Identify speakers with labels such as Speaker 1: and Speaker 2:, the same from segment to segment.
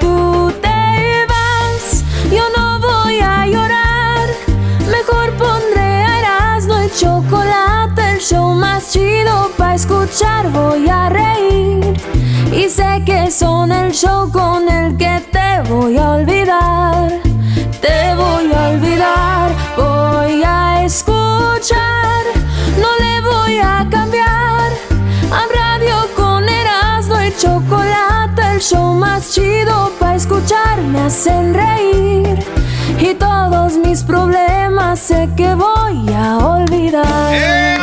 Speaker 1: tú te vas, yo no voy a llorar. Mejor pondré Erasmo y chocolate, el show más chido para escuchar. Voy a reír y sé que son el show con el que te voy a olvidar. Te voy a olvidar, voy a escuchar, no le voy a cambiar. A radio con Erasmo y chocolate, el show más chido para escuchar, me hacen reír. Y todos mis problemas sé que voy a olvidar.
Speaker 2: ¡Eh!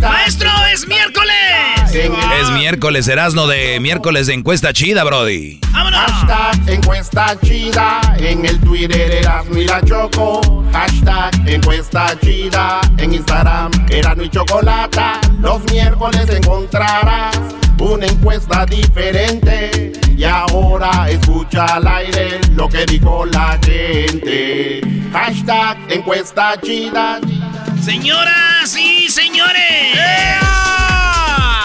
Speaker 3: ¡Maestro, es miércoles!
Speaker 4: Es miércoles, Erasno de miércoles de encuesta chida, Brody.
Speaker 3: ¡Vámonos!
Speaker 2: Hashtag encuesta chida, en el Twitter Erasmo y la Choco. Hashtag encuesta chida, en Instagram Erasmo y Chocolata. Los miércoles encontrarás una encuesta diferente. Y ahora escucha al aire lo que dijo la gente. Hashtag encuesta chida.
Speaker 3: Señoras y señores.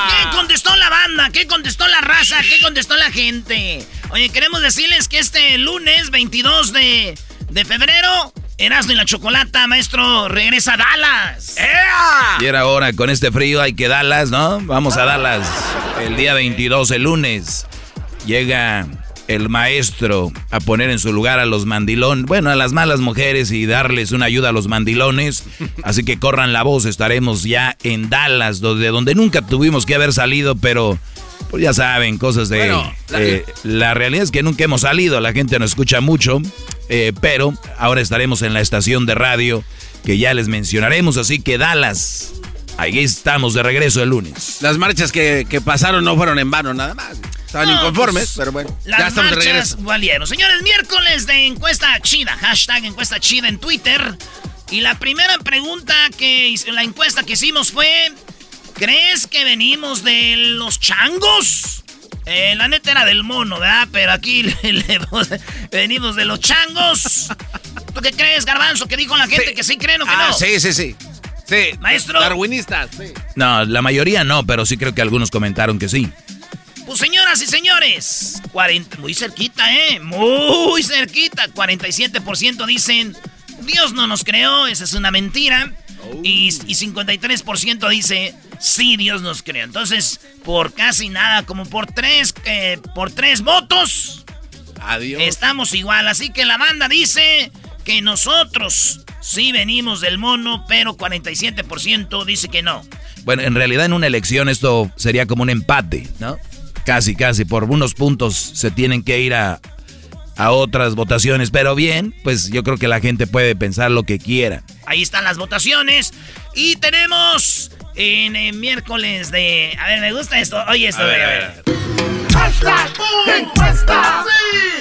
Speaker 3: ¿Qué contestó la banda? ¿Qué contestó la raza? ¿Qué contestó la gente? Oye, queremos decirles que este lunes 22 de, de febrero, Erasmo y la Chocolata, maestro, regresa a Dallas.
Speaker 4: Y era hora, con este frío hay que Dallas, ¿no? Vamos a Dallas. El día 22, el lunes, llega el maestro a poner en su lugar a los mandilones, bueno, a las malas mujeres y darles una ayuda a los mandilones. Así que corran la voz, estaremos ya en Dallas, donde, donde nunca tuvimos que haber salido, pero pues ya saben, cosas de...
Speaker 5: Bueno, la-
Speaker 4: eh, la realidad es que nunca hemos salido, la gente no escucha mucho, eh, pero ahora estaremos en la estación de radio que ya les mencionaremos, así que Dallas, ahí estamos de regreso el lunes.
Speaker 5: Las marchas que, que pasaron no fueron en vano, nada más. Estaban
Speaker 3: No,
Speaker 5: inconformes,
Speaker 3: pues,
Speaker 5: pero bueno.
Speaker 3: Las
Speaker 5: ya estamos de
Speaker 3: marchas
Speaker 5: regreso.
Speaker 3: valieron. Señores, miércoles de encuesta chida. Hashtag encuesta chida en Twitter. Y la primera pregunta que la encuesta que hicimos fue: ¿Crees que venimos de los changos? Eh, la neta era del mono, ¿verdad? Pero aquí le- le- venimos de los changos. ¿Tú qué crees, Garbanzo? ¿Qué dijo la gente?
Speaker 5: Sí.
Speaker 3: ¿Que sí creen o que
Speaker 5: Ah,
Speaker 3: no?
Speaker 5: sí, sí, sí. Sí.
Speaker 3: Maestro.
Speaker 5: Darwinistas, sí.
Speaker 4: No, la mayoría no, pero sí creo que algunos comentaron que sí.
Speaker 3: Pues señoras y señores, 40, muy cerquita, ¿eh? Muy cerquita. 47% dicen, Dios no nos creó, esa es una mentira. Y, y 53% dice, sí, Dios nos creó. Entonces, por casi nada, como por tres, eh, por tres votos,
Speaker 5: Adiós.
Speaker 3: estamos igual. Así que la banda dice que nosotros sí venimos del mono, pero 47% dice que no.
Speaker 4: Bueno, en realidad en una elección esto sería como un empate, ¿no? Casi, casi, por unos puntos se tienen que ir a, a otras votaciones, pero bien, pues yo creo que la gente puede pensar lo que quiera.
Speaker 3: Ahí están las votaciones. Y tenemos en el miércoles de. A ver, me gusta esto. Oye, esto.
Speaker 4: A ver, a ver.
Speaker 2: Hashtag encuesta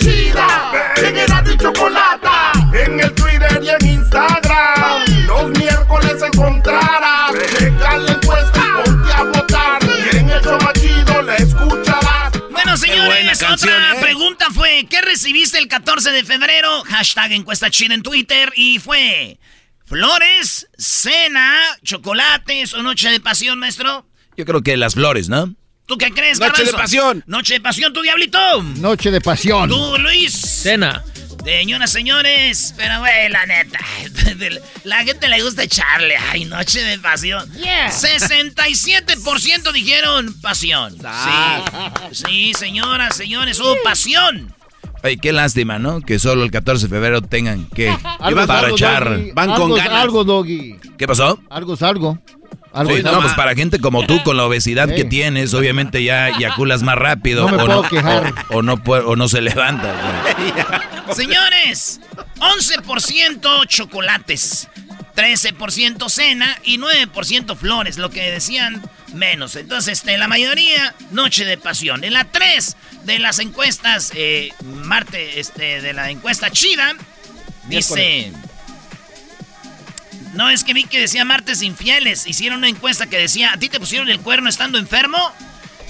Speaker 2: chida, en Chocolata, el Twitter y en Instagram. Los miércoles encontrarás, la encuesta ponte a votar. Y en el show chido la escucharás.
Speaker 3: Señores,
Speaker 5: canción,
Speaker 3: otra
Speaker 5: ¿eh?
Speaker 3: pregunta fue: ¿Qué recibiste el 14 de febrero? Hashtag encuesta chida en Twitter. Y fue: ¿Flores, cena, chocolates o noche de pasión, maestro?
Speaker 4: Yo creo que las flores, ¿no?
Speaker 3: ¿Tú qué crees,
Speaker 5: Noche de pasión.
Speaker 3: Noche de pasión, tu diablito.
Speaker 6: Noche de pasión.
Speaker 3: Tú, Luis.
Speaker 7: Cena.
Speaker 3: Señoras, señores, pero güey, la neta, la gente le gusta echarle, ay, noche de pasión. 67% dijeron pasión. Sí, sí, señoras, señores, hubo pasión.
Speaker 4: Ay, qué lástima, ¿no? Que solo el 14 de febrero tengan que
Speaker 6: Algo
Speaker 4: para
Speaker 6: algo,
Speaker 4: echar.
Speaker 6: Doggy.
Speaker 5: van con
Speaker 6: Algo es
Speaker 5: ganas.
Speaker 6: algo, Doggy.
Speaker 4: ¿Qué pasó?
Speaker 6: Algo es algo. Algo
Speaker 4: Sí, no, pues para gente como tú, con la obesidad que tienes, obviamente ya eyaculas más rápido.
Speaker 6: No me
Speaker 4: o,
Speaker 6: puedo
Speaker 4: no,
Speaker 6: quejar.
Speaker 4: o, o no puede- o no se levanta.
Speaker 3: Señores, 11% chocolates, 13% cena y 9% flores, lo que decían menos. Entonces, este, la mayoría, noche de pasión. En la 3 de las encuestas, eh, Marte, este, de la encuesta chida, dice... No, es que vi que decía martes infieles. Hicieron una encuesta que decía, ¿a ti te pusieron el cuerno estando enfermo?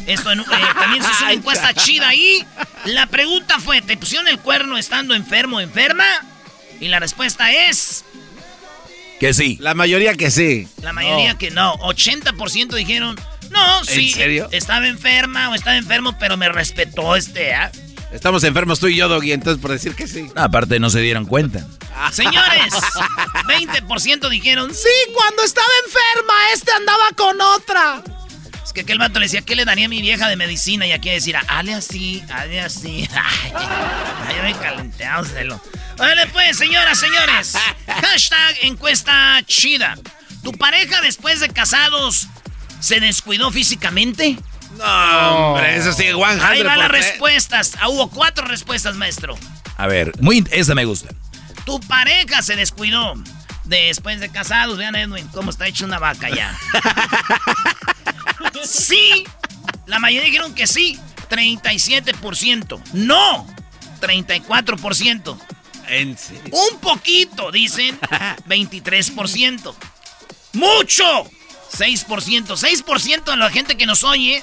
Speaker 3: Esto en- eh, también se hizo una encuesta chida ahí. La pregunta fue, ¿te pusieron el cuerno estando enfermo o enferma? Y la respuesta es,
Speaker 4: Que sí.
Speaker 5: La mayoría que sí.
Speaker 3: la mayoría que no. 80% dijeron, No, sí.
Speaker 5: ¿En serio?
Speaker 3: Estaba enferma o estaba enfermo, pero me respetó este, ¿ah?
Speaker 5: Estamos enfermos tú y yo, Doggy, entonces por decir que sí.
Speaker 4: No, aparte no se dieron cuenta.
Speaker 3: Señores, 20% dijeron, sí,
Speaker 7: cuando estaba enferma, este andaba con otra.
Speaker 3: Es que aquel vato le decía, ¿qué le daría a mi vieja de medicina? Y aquí decir, hale así, hale así. Ay, ay, me calenté. Vale, pues, señoras, señores. Hashtag encuesta chida. ¿Tu pareja después de casados se descuidó físicamente?
Speaker 5: No, hombre, eso sí, 100%.
Speaker 3: Ahí van las respuestas. Ah, hubo cuatro respuestas, maestro.
Speaker 4: A ver, muy, esa me gusta.
Speaker 3: Tu pareja se descuidó después de casados. Vean, Edwin, cómo está hecho una vaca ya. sí. La mayoría dijeron que sí. 37%. No. 34%.
Speaker 5: En serio.
Speaker 3: Un poquito, dicen. 23%. ¡Mucho! 6%. 6% de la gente que nos oye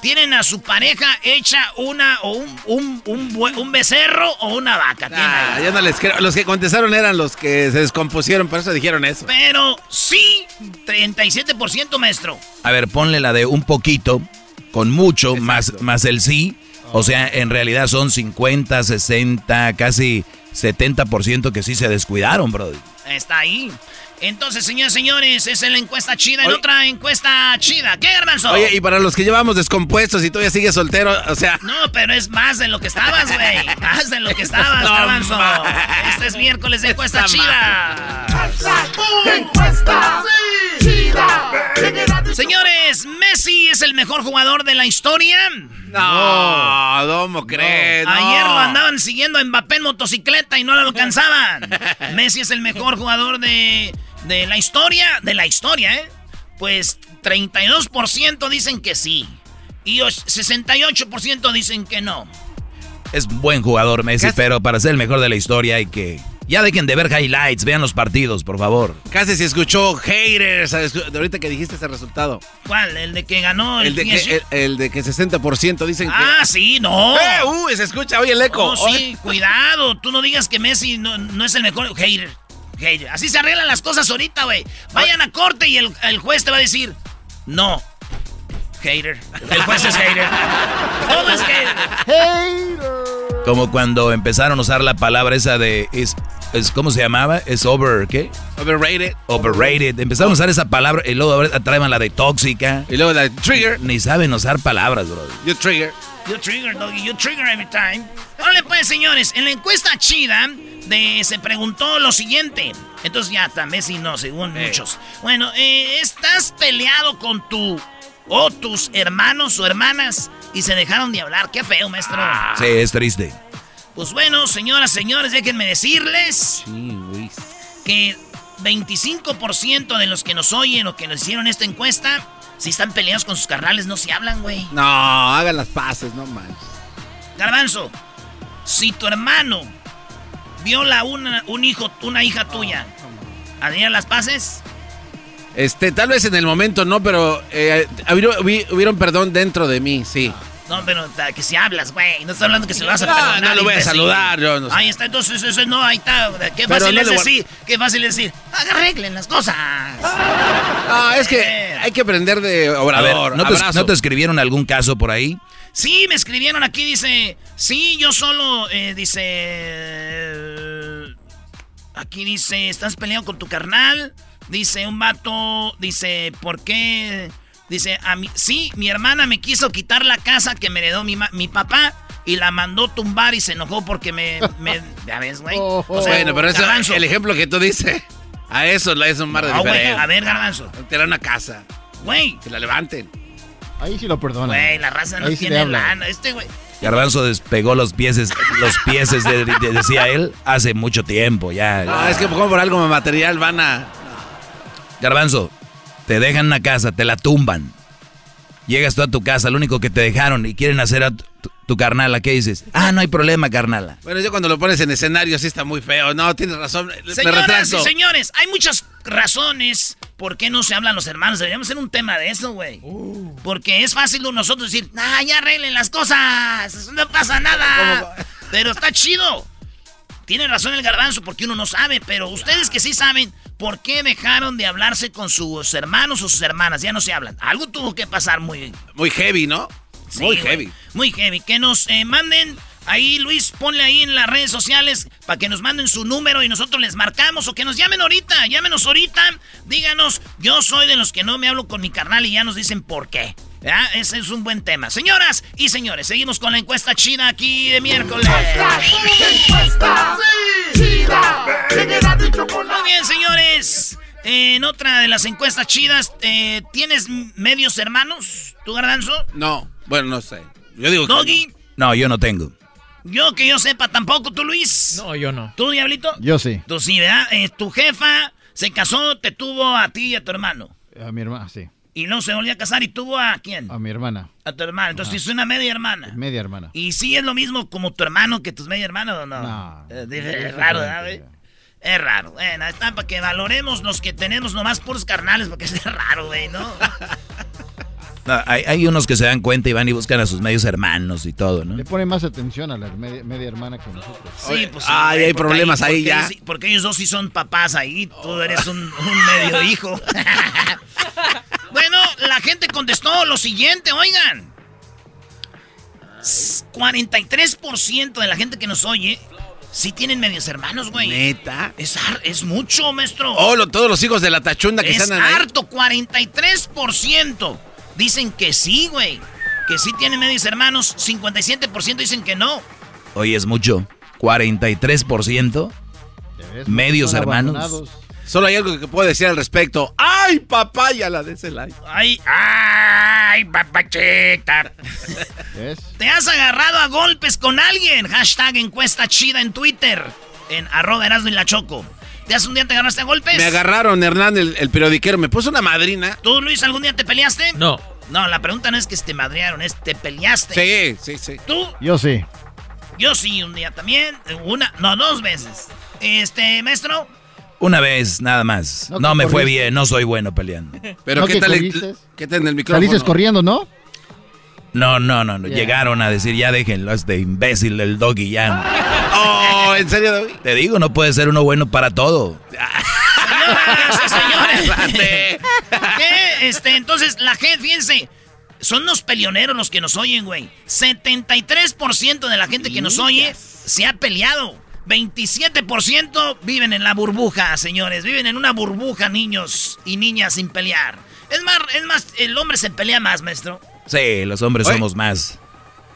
Speaker 3: tienen a su pareja hecha una o un, un, un, un becerro o una vaca.
Speaker 5: Ah, ya no les creo. Los que contestaron eran los que se descompusieron, por eso dijeron eso.
Speaker 3: Pero sí, 37%, maestro.
Speaker 4: A ver, ponle la de un poquito, con mucho, más, más el sí. O sea, en realidad son 50, 60, casi 70% que sí se descuidaron, brother.
Speaker 3: Está ahí. Entonces, señores, señores, esa es la encuesta chida. En
Speaker 5: Oye.
Speaker 3: otra encuesta chida. ¿Qué, Garbanzo?
Speaker 5: Oye, y para los que llevamos descompuestos y todavía sigues soltero, o sea.
Speaker 3: No, pero es más de lo que estabas, güey. Más de lo que estabas,
Speaker 5: No,
Speaker 3: Garbanzo.
Speaker 5: ma.
Speaker 3: Este es miércoles de encuesta
Speaker 5: Está
Speaker 3: chida.
Speaker 2: Encuesta chida.
Speaker 3: Señores, Messi es el mejor jugador de la historia.
Speaker 5: No, ¿cómo crees? No.
Speaker 3: Ayer lo andaban siguiendo a Mbappé en motocicleta y no lo alcanzaban. Messi es el mejor jugador de, de la historia. De la historia, ¿eh? Pues 32% dicen que sí. Y os- 68% dicen que no.
Speaker 4: Es buen jugador Messi,
Speaker 5: Casi-
Speaker 4: pero para ser el mejor de la historia hay que... Ya dejen de ver highlights, vean los partidos, por favor.
Speaker 5: Casi se escuchó haters de ahorita que dijiste ese resultado.
Speaker 3: ¿Cuál? ¿El de que ganó el,
Speaker 5: El de que, el, el de que 60% dicen que.
Speaker 3: Ah, sí, no.
Speaker 5: ¡Eh! ¡Uh! Se escucha, oye el eco.
Speaker 3: No, sí, cuidado. Tú no digas que Messi no, no es el mejor hater. Hater. Así se arreglan las cosas ahorita, güey. Vayan a corte y el, el juez te va a decir, no. Hater. El juez es hater. Todo es hater.
Speaker 4: Como cuando empezaron a usar la palabra esa de... Es, es, ¿Cómo se llamaba? Es over, ¿qué?
Speaker 5: Overrated.
Speaker 4: Overrated. Empezaron a usar esa palabra y luego ahora traen la de tóxica.
Speaker 5: Y luego la trigger.
Speaker 4: Ni saben usar palabras, bro.
Speaker 5: You trigger.
Speaker 3: You trigger, doggy. You trigger every time. Vale, pues, señores. En la encuesta chida de, se preguntó lo siguiente. Entonces ya está, Messi no, según muchos. Bueno, eh, ¿estás peleado con tu o tus hermanos o hermanas y se dejaron de hablar? Qué feo, maestro.
Speaker 4: Sí, es triste.
Speaker 3: Pues bueno, señoras, señores, déjenme decirles que 25% de los que nos oyen o que nos hicieron esta encuesta, si están peleados con sus carnales, no se hablan, güey.
Speaker 5: No, hagan las paces, no manches.
Speaker 3: Garbanzo, si tu hermano viola una, un hijo, una hija tuya, ¿harían las paces?
Speaker 5: Este, tal vez en el momento no, pero eh, hubieron, hubi- hubieron perdón dentro de mí, sí.
Speaker 3: No, pero que si hablas, güey. No estoy hablando que se lo vas a perdonar.
Speaker 5: no lo voy a
Speaker 3: imbécil.
Speaker 5: saludar, yo no sé.
Speaker 3: Ahí está, entonces eso no, ahí está. Qué fácil
Speaker 5: no
Speaker 3: es
Speaker 5: a-
Speaker 3: decir, qué fácil es decir, arreglen las cosas.
Speaker 5: Ah, es que hay que aprender de
Speaker 4: A ver,
Speaker 5: obrador.
Speaker 4: ¿no te,
Speaker 5: abrazo.
Speaker 4: ¿no te escribieron algún caso por ahí?
Speaker 3: Sí, me escribieron aquí, dice, sí, yo solo, eh, dice, eh, aquí dice, ¿estás peleado con tu carnal? Dice un vato, dice, ¿por qué? Dice, a mí, sí, mi hermana me quiso quitar la casa que me heredó mi, ma- mi papá y la mandó tumbar y se enojó porque me, me ya ves, güey. O sea,
Speaker 5: bueno, pero eso,
Speaker 3: Garbanzo.
Speaker 5: el ejemplo que tú dices, a eso le es un mar de
Speaker 3: No,
Speaker 5: diferencia.
Speaker 3: a ver, garbanzo.
Speaker 5: Te dan una casa,
Speaker 3: Güey,
Speaker 5: que la levanten.
Speaker 6: Ahí sí lo perdonan.
Speaker 3: güey, la raza no
Speaker 6: Ahí sí
Speaker 3: tiene lana. Este güey.
Speaker 4: Garbanzo despegó los pieses, los pieses, de- de- decía él, hace mucho tiempo ya.
Speaker 5: No, es que como por algo material van a...
Speaker 4: Garbanzo, te dejan una casa, te la tumban. Llegas tú a tu casa, lo único que te dejaron y quieren hacer a tu, tu- carnala, ¿qué dices? Ah, no hay problema, carnala.
Speaker 5: Bueno, yo cuando lo pones en escenario sí está muy feo. No, tienes razón.
Speaker 3: Señoras y señores, hay muchas razones por qué no se hablan los hermanos. Deberíamos hacer un tema de eso, güey. Porque es fácil nosotros decir, nah, ya arreglen las cosas, no pasa nada. Pero está chido. Tiene razón el garbanzo porque uno no sabe, pero ustedes que sí saben, ¿por qué dejaron de hablarse con sus hermanos o sus hermanas? Ya no se hablan. Algo tuvo que pasar muy...
Speaker 5: Muy heavy, ¿no?
Speaker 3: Sí,
Speaker 5: muy heavy.
Speaker 3: Muy heavy. Que nos eh, manden ahí, Luis, ponle ahí en las redes sociales para que nos manden su número y nosotros les marcamos o que nos llamen ahorita. Llámenos ahorita. Díganos, yo soy de los que no me hablo con mi carnal y ya nos dicen por qué. ¿Ya? Ese es un buen tema. Señoras y señores, seguimos con la encuesta china aquí de miércoles. Muy bien, señores. Eh, en otra de las encuestas chidas, eh, ¿tienes medios hermanos, tu garbanzo?
Speaker 5: No, bueno, no sé. Yo digo que
Speaker 3: Doggy,
Speaker 4: No, yo no tengo.
Speaker 3: yo que yo sepa tampoco, tú Luis.
Speaker 8: No, yo no.
Speaker 3: ¿Tú, Diablito?
Speaker 6: Yo sí.
Speaker 3: Tú sí, ¿verdad? Eh, tu jefa se casó, te tuvo a ti y a tu hermano.
Speaker 6: A mi hermana, sí.
Speaker 3: Y luego se volvió a casar y tuvo a quién?
Speaker 6: A mi hermana.
Speaker 3: A tu hermano. Entonces es una media hermana.
Speaker 6: Media hermana.
Speaker 3: ¿Y sí es lo mismo como tu hermano que tus media hermanos o no?
Speaker 6: No.
Speaker 3: Eh, es raro, ¿verdad, güey? Es raro. Bueno, está para que valoremos los que tenemos nomás puros carnales, porque es raro, güey, ¿no?
Speaker 4: No, hay, hay unos que se dan cuenta y van y buscan a sus medios hermanos y todo, ¿no?
Speaker 6: Le pone más atención a la media, media hermana que nosotros.
Speaker 3: Sí, pues sí,
Speaker 5: Ay, hay problemas ahí
Speaker 3: porque
Speaker 5: ya.
Speaker 3: ellos- porque ellos dos sí son papás ahí, tú eres un, un medio hijo. bueno, la gente contestó lo siguiente, oigan. S- 43% de la gente que nos oye sí tienen medios hermanos, güey.
Speaker 5: Neta.
Speaker 3: Es, es mucho, maestro.
Speaker 5: Oh, lo- todos los hijos de la tachunda que
Speaker 3: es
Speaker 5: están ahí.
Speaker 3: harto, 43%. Dicen que sí, güey. Que sí tienen medios hermanos. 57% dicen que no.
Speaker 4: Oye, es mucho. 43%.
Speaker 6: ¿Ya ves?
Speaker 4: Medios hermanos.
Speaker 5: Solo hay algo que puedo decir al respecto. ¡Ay, papaya la de ese like!
Speaker 3: Ay, ay, papachita.
Speaker 6: ¿Ves?
Speaker 3: ¿Te has agarrado a golpes con alguien? Hashtag encuesta chida en Twitter. En arroba Erasmo y la Choco. ¿Te has un día te agarraste a golpes?
Speaker 5: Me agarraron, Hernán, el, el periodiquero. Me puso una madrina.
Speaker 3: ¿Tú, Luis, algún día te peleaste?
Speaker 8: No.
Speaker 3: No, la pregunta no es que te madrearon, es te peleaste.
Speaker 5: Sí, sí, sí.
Speaker 3: ¿Tú?
Speaker 6: Yo sí.
Speaker 3: Yo sí, un día también. Una, no, dos veces. Este, maestro.
Speaker 4: Una vez, nada más.
Speaker 6: No,
Speaker 4: me fue bien, no soy bueno peleando.
Speaker 5: Pero
Speaker 6: ¿No
Speaker 5: ¿qué tal? ¿qué tal en el micrófono?
Speaker 6: Saliste corriendo, ¿no?
Speaker 4: No, no, no, no. Llegaron a decir, ya déjenlo, este imbécil del doggy, ya.
Speaker 5: Oh, ¿en serio, David?
Speaker 4: Te digo, no puede ser uno bueno para todo.
Speaker 3: Señores.
Speaker 5: Espérate.
Speaker 3: ¿Qué? Este, entonces, la gente, fíjense, son los peleoneros los que nos oyen, güey. 73% de la gente que nos oye se ha peleado. 27% viven en la burbuja, señores. Viven en una burbuja, niños y niñas sin pelear. Es más, es más, el hombre se pelea más, maestro.
Speaker 4: Sí, los hombres
Speaker 5: Oye.
Speaker 4: somos más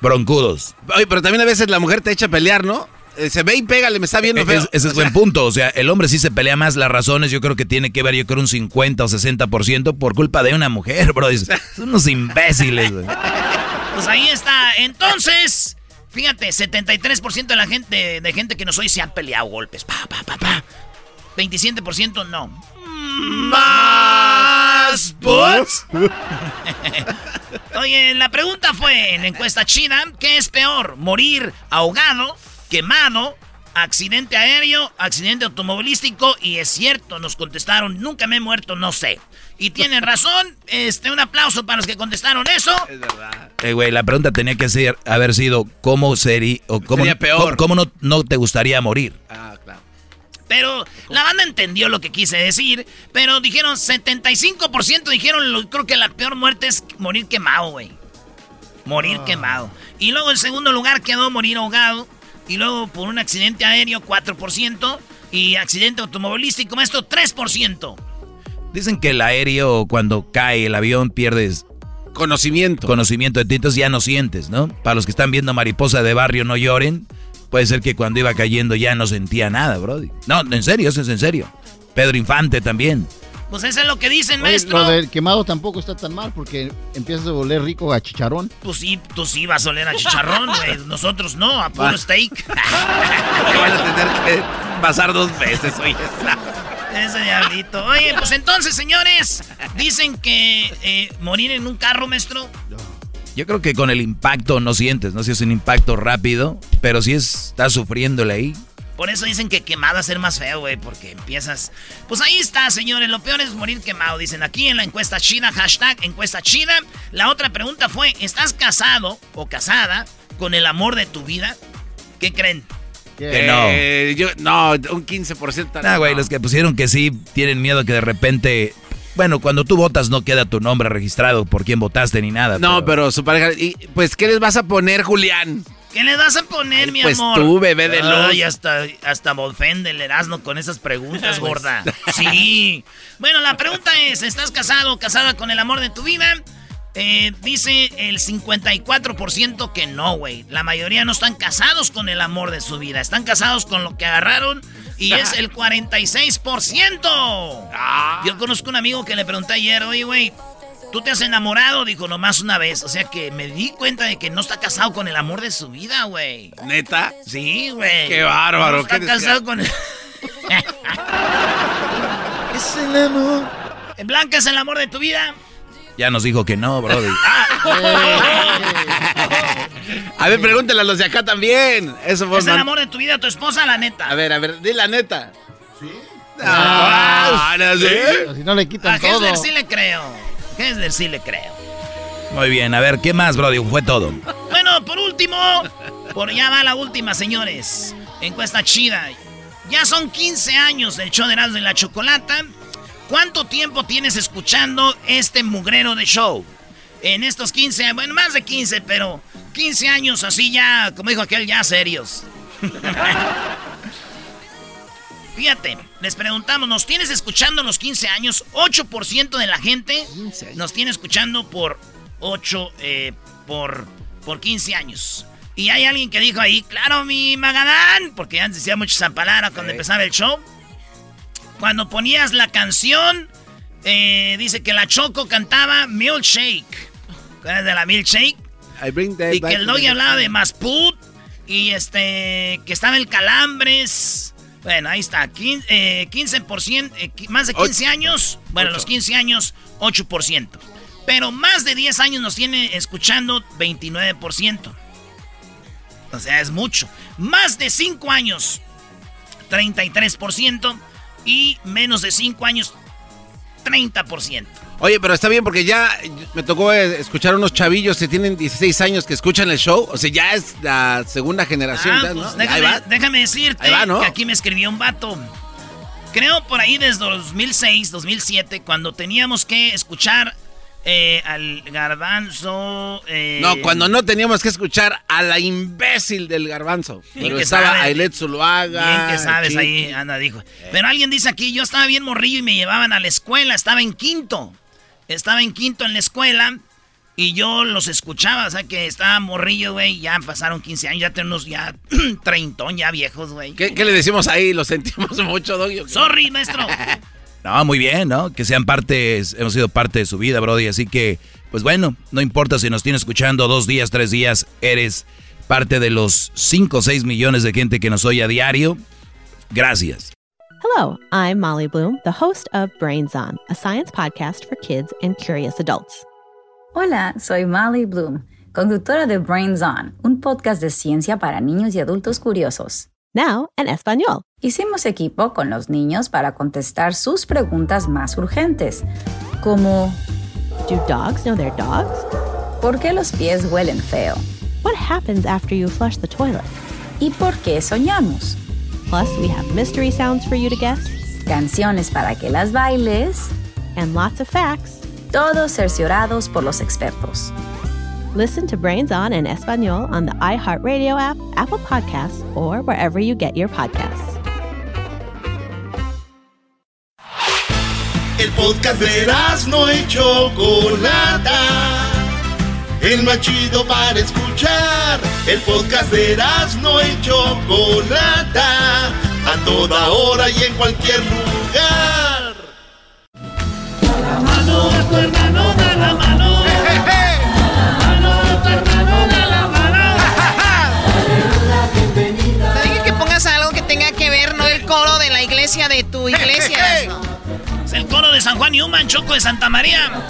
Speaker 4: broncudos.
Speaker 5: Oye, pero también a veces la mujer te echa a pelear, ¿no? Eh, se ve y pégale, me está viendo
Speaker 4: E-
Speaker 5: feo.
Speaker 4: es- ese es buen punto. O sea, el hombre sí se pelea más. Las razones yo creo que tiene que ver, yo creo, un 50 o 60% por culpa de una mujer, bro. Es- Son unos imbéciles. güey.
Speaker 3: Pues ahí está. Entonces, fíjate, 73% de la gente, de gente que nos oye se han peleado golpes. Pa, pa, pa, pa. 27% no.
Speaker 5: ¡Más! ¿Bots?
Speaker 3: Oye, la pregunta fue en la encuesta china, ¿qué es peor? ¿Morir ahogado, quemado, accidente aéreo, accidente automovilístico? Y es cierto, nos contestaron, nunca me he muerto, no sé. Y tienen razón, este, un aplauso para los que contestaron eso.
Speaker 5: Es verdad.
Speaker 4: Eh, güey, la pregunta tenía que ser, haber sido, ¿cómo sería, o cómo,
Speaker 5: Sería peor.
Speaker 4: cómo- cómo no, no te gustaría morir?
Speaker 5: Ah.
Speaker 3: Pero la banda entendió lo que quise decir, pero dijeron 75% dijeron, lo- creo que la peor muerte es morir quemado, güey. Morir quemado. Y luego en segundo lugar quedó morir ahogado. Y luego por un accidente aéreo 4%. Y accidente automovilístico, maestro, 3%.
Speaker 4: Dicen que el aéreo, cuando cae el avión, pierdes
Speaker 5: Conocimiento.
Speaker 4: conocimiento de ti, entonces ya no sientes, ¿no? Para los que están viendo Mariposa de Barrio, no lloren. Puede ser que cuando iba cayendo ya no sentía nada, Brody. No, en serio, eso es en serio. Pedro Infante también.
Speaker 3: Pues eso es lo que dicen,
Speaker 6: Oye,
Speaker 3: maestro.
Speaker 6: lo del quemado tampoco está tan mal porque empiezas a oler rico a chicharrón.
Speaker 3: Pues sí, tú sí vas a oler a chicharrón, güey. Nosotros no, a puro
Speaker 5: Ah.
Speaker 3: steak.
Speaker 5: Van a tener que pasar dos veces, oye.
Speaker 3: Ese diablito. Oye, pues entonces, señores, dicen que eh, morir en un carro, maestro.
Speaker 4: Yo creo que con el impacto no sientes, no si es un impacto rápido, pero si estás sufriéndole ahí.
Speaker 3: Por eso dicen que quemado a ser más feo, güey, porque empiezas. Pues ahí está, señores. Lo peor es morir quemado. Dicen aquí en la encuesta china, hashtag encuesta china. La otra pregunta fue: ¿estás casado o casada con el amor de tu vida? ¿Qué creen?
Speaker 4: Que no.
Speaker 5: Eh, yo, no, un 15%.
Speaker 4: Ah, güey, los que pusieron que sí tienen miedo que de repente. Bueno, cuando tú votas no queda tu nombre registrado por quién votaste ni nada.
Speaker 5: No, pero, su pareja. Y, pues, ¿qué les vas a poner, Julián?
Speaker 3: ¿Qué le vas a poner, mi
Speaker 5: pues
Speaker 3: amor?
Speaker 5: tú, bebé de luz.
Speaker 3: Ay, hasta, hasta me ofende el Erasmo con esas preguntas, gorda. Sí. Bueno, la pregunta es, ¿estás casado o casada con el amor de tu vida? Eh, dice el 54% que no, güey. La mayoría no están casados con el amor de su vida. Están casados con lo que agarraron y es el 46%.
Speaker 5: Ah.
Speaker 3: Yo conozco un amigo que le pregunté ayer, oye, güey, ¿tú te has enamorado? Dijo, nomás una vez. O sea que me di cuenta de que no está casado con el amor de su vida, güey.
Speaker 5: ¿Neta?
Speaker 3: Sí, güey.
Speaker 5: Qué bárbaro,
Speaker 3: No está
Speaker 5: qué
Speaker 3: casado con el...
Speaker 6: Es el amor.
Speaker 3: Blanca es el amor de tu vida.
Speaker 4: Ya nos dijo que no, brody.
Speaker 5: A ver, pregúntale a los de acá también. Eso fue
Speaker 3: ¿Es el amor de tu vida tu esposa, la neta?
Speaker 5: A ver, a ver, di la neta. ¿Sí?
Speaker 6: Ah,
Speaker 5: no, sí.
Speaker 6: Pero Si no le
Speaker 3: A
Speaker 6: quitan todo.
Speaker 3: Hessler sí le creo. Hessler sí le creo.
Speaker 4: Muy bien, a ver, ¿qué más, brody? Fue todo.
Speaker 3: Bueno, por último, por ya va la última, señores. Encuesta chida. Ya son 15 años del show de Erasmo y la Chocolata. ¿Cuánto tiempo tienes escuchando este mugrero de show? En estos 15, bueno, más de 15, pero 15 años así ya, como dijo aquel, ya serios. Fíjate, les preguntamos, ¿nos tienes escuchando los 15 años? 8% de la gente nos tiene escuchando por 8, eh, por, por 15 años. Y hay alguien que dijo ahí, claro, mi Magadán, porque antes decía mucho esa palabra cuando empezaba el show. Cuando ponías la canción, eh, dice que la Choco cantaba Milkshake. ¿Cuál de la Milkshake?
Speaker 5: I bring that
Speaker 3: Y que el Doggy hablaba de Masput. Y este, que estaba el Calambres. Bueno, ahí está. quin- eh, 15%, eh, más de 15 años. Bueno, los 15 años, 8%. Pero más de 10 años nos tiene escuchando 29%. O sea, es mucho. Más de 5 años, 33%. Y menos de 5 años, 30%.
Speaker 5: Oye, pero está bien porque ya me tocó eh, escuchar unos chavillos que tienen 16 años que escuchan el show. O sea, ya es la segunda generación.
Speaker 3: Ah,
Speaker 5: ya, ¿no?
Speaker 3: pues
Speaker 5: Ahí
Speaker 3: déjame,
Speaker 5: va.
Speaker 3: déjame decirte
Speaker 5: Ahí va, ¿no?
Speaker 3: que aquí me escribió un vato. Creo por ahí desde 2006, 2007, cuando teníamos que escuchar eh, al garbanzo. eh,
Speaker 5: No, cuando no teníamos que escuchar a la imbécil del garbanzo. Pero
Speaker 3: que
Speaker 5: estaba
Speaker 3: sabe.
Speaker 5: Ailet Zuluaga.
Speaker 3: Bien que sabes, ahí anda, dijo. Pero alguien dice aquí, yo estaba bien morrillo y me llevaban a la escuela, estaba en quinto. Estaba en quinto en la escuela y yo los escuchaba, o sea que estaba morrillo, güey, ya pasaron 15 años, ya tenemos ya treintón, ya viejos, güey.
Speaker 5: ¿Qué, qué le decimos ahí? Lo sentimos mucho, Doggy.
Speaker 3: Sorry, maestro.
Speaker 4: No, muy bien, ¿no? Que sean parte, hemos sido parte de su vida, Brody. Así que, pues bueno, no importa si nos tienes escuchando dos días, tres días, eres parte de los 5 o 6 millones de gente que nos oye a diario. Gracias.
Speaker 8: Hello, I'm Molly Bloom, the host of Brains On, a science podcast for kids and curious adults.
Speaker 9: Hola, soy Molly Bloom, conductora de Brains On, un podcast de ciencia para niños y adultos curiosos.
Speaker 8: Now in Espanol.
Speaker 9: Hicimos equipo con los niños para contestar sus preguntas más urgentes, como
Speaker 8: Do dogs know their dogs?
Speaker 9: ¿por qué los pies huelen feo?
Speaker 8: What happens after you flush the toilet?
Speaker 9: ¿Y por qué soñamos?
Speaker 8: Plus, we have mystery sounds for you to guess
Speaker 9: Canciones para que las bailes,
Speaker 8: and lots of facts.
Speaker 9: todos cerciorados por los expertos.
Speaker 8: Listen to Brains On in Espanol on the iHeartRadio app, Apple Podcasts, or wherever you get your podcasts.
Speaker 2: El podcast de no y Chocolata. El más chido para escuchar. El podcast de no y Chocolata. A toda hora y en cualquier lugar.
Speaker 3: Da La mano de tu hermano, da la mano.
Speaker 10: Iglesia de tu iglesia. ¿no?
Speaker 3: Es el coro de San Juan Newman, Choco de Santa María.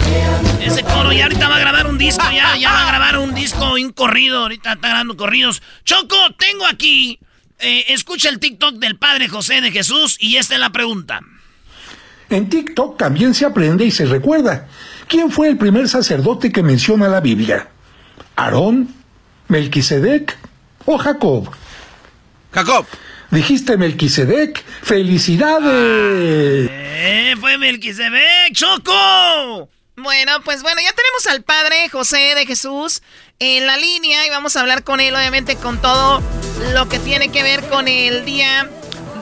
Speaker 3: Ese coro ya ahorita va a grabar un disco, ya, ya va a grabar un disco, un corrido, ahorita está grabando corridos. Choco, tengo aquí, eh, escucha el TikTok del Padre José de Jesús y esta es la pregunta.
Speaker 11: En TikTok también se aprende y se recuerda. ¿Quién fue el primer sacerdote que menciona la Biblia? ¿Aarón? ¿Melquisedec? ¿O Jacob?
Speaker 5: Jacob.
Speaker 11: Dijiste Melquisedec. ¡Felicidades!
Speaker 3: ¡Eh! ¡Fue Melquisedec! ¡Choco!
Speaker 10: Bueno, pues bueno, ya tenemos al padre José de Jesús en la línea y vamos a hablar con él, obviamente, con todo lo que tiene que ver con el día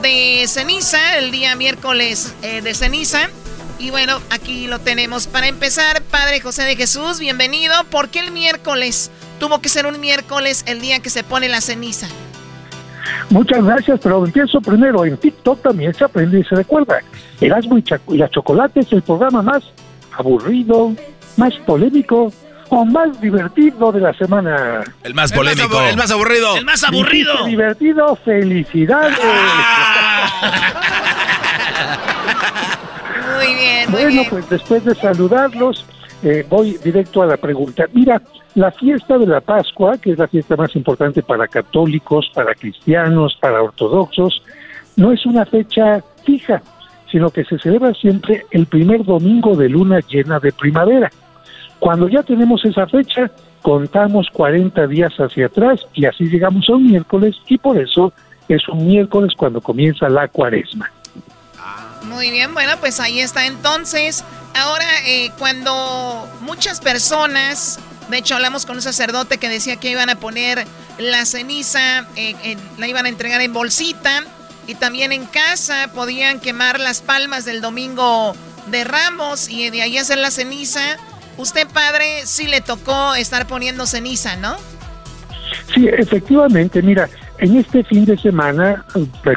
Speaker 10: de ceniza, el día miércoles eh, de ceniza. Y bueno, aquí lo tenemos. Para empezar, Padre José de Jesús, bienvenido. ¿Por qué el miércoles? Tuvo que ser un miércoles el día que se pone la ceniza.
Speaker 11: Muchas gracias, pero empiezo primero. En TikTok también se aprende y se recuerda. Erasmo y, la Chocolate es el programa más aburrido, más polémico o más divertido de la semana.
Speaker 4: El más polémico.
Speaker 5: El más, aburrido.
Speaker 3: El más aburrido.
Speaker 11: divertido, felicidades.
Speaker 10: muy bien,
Speaker 11: muy bueno, pues después de saludarlos, eh, voy directo a la pregunta. Mira, la fiesta de la Pascua, que es la fiesta más importante para católicos, para cristianos, para ortodoxos, no es una fecha fija, sino que se celebra siempre el primer domingo de luna llena de primavera. Cuando ya tenemos esa fecha, contamos 40 días hacia atrás y así llegamos a un miércoles y por eso es un miércoles cuando comienza la cuaresma.
Speaker 10: Muy bien, bueno, pues ahí está entonces. Ahora, eh, cuando muchas personas, de hecho hablamos con un sacerdote que decía que iban a poner la ceniza, eh, la iban a entregar en bolsita y también en casa podían quemar las palmas del domingo de Ramos y de ahí hacer la ceniza. Usted, padre, sí le tocó estar poniendo ceniza, ¿no?
Speaker 11: Sí, efectivamente, mira, en este fin de semana,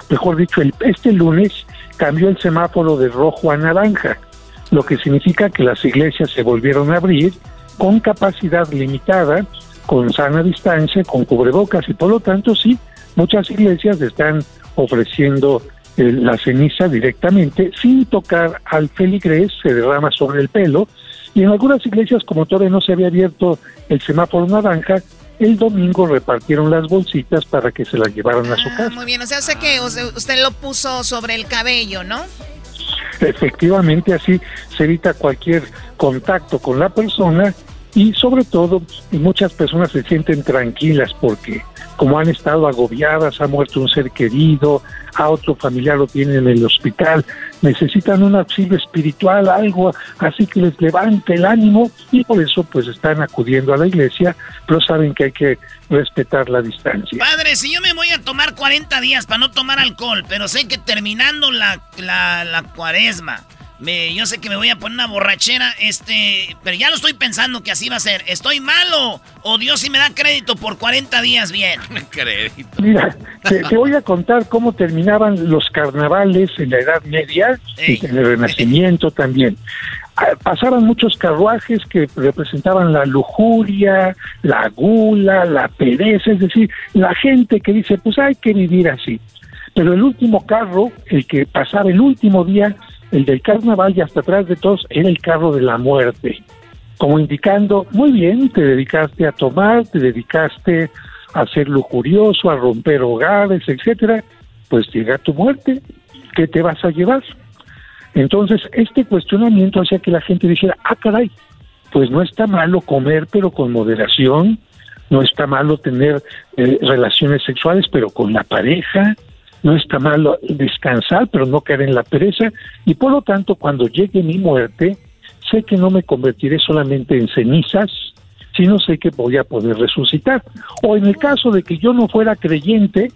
Speaker 11: mejor dicho, el, este lunes cambió el semáforo de rojo a naranja, lo que significa que las iglesias se volvieron a abrir con capacidad limitada, con sana distancia, con cubrebocas y por lo tanto sí, muchas iglesias están ofreciendo eh, la ceniza directamente sin tocar al feligrés, se derrama sobre el pelo y en algunas iglesias como todavía no se había abierto el semáforo naranja, el domingo repartieron las bolsitas para que se las llevaran a su ah, casa.
Speaker 10: Muy bien, o sea, sé que usted lo puso sobre el cabello, ¿no?
Speaker 11: Efectivamente, así se evita cualquier contacto con la persona y sobre todo muchas personas se sienten tranquilas porque como han estado agobiadas, ha muerto un ser querido, a otro familiar lo tienen en el hospital, necesitan un auxilio espiritual, algo así que les levante el ánimo y por eso pues están acudiendo a la iglesia, pero saben que hay que respetar la distancia.
Speaker 3: Padre, si yo me voy a tomar 40 días para no tomar alcohol, pero sé que terminando la, la, la cuaresma, yo sé que me voy a poner una borrachera, este, pero ya lo estoy pensando que así va a ser. ¿Estoy malo o Dios sí me da crédito por 40 días bien?
Speaker 11: crédito. Mira, te, voy a contar cómo terminaban los carnavales en la Edad Media y en el Renacimiento también. Ah, pasaban muchos carruajes que representaban la lujuria, la gula, la pereza, es decir, la gente que dice, pues hay que vivir así. Pero el último carro, el que pasaba el último día, el del carnaval y hasta atrás de todos era el carro de la muerte, como indicando, muy bien, te dedicaste a tomar, te dedicaste a ser lujurioso, a romper hogares, etcétera, pues llega tu muerte, ¿qué te vas a llevar? Entonces, este cuestionamiento hacía que la gente dijera, ah, caray, pues no está malo comer, pero con moderación, no está malo tener eh, relaciones sexuales, pero con la pareja, no está malo descansar, pero no caer en la pereza, y por lo tanto, cuando llegue mi muerte, sé que no me convertiré solamente en cenizas, sino sé que voy a poder resucitar. O en el caso de que yo no fuera creyente,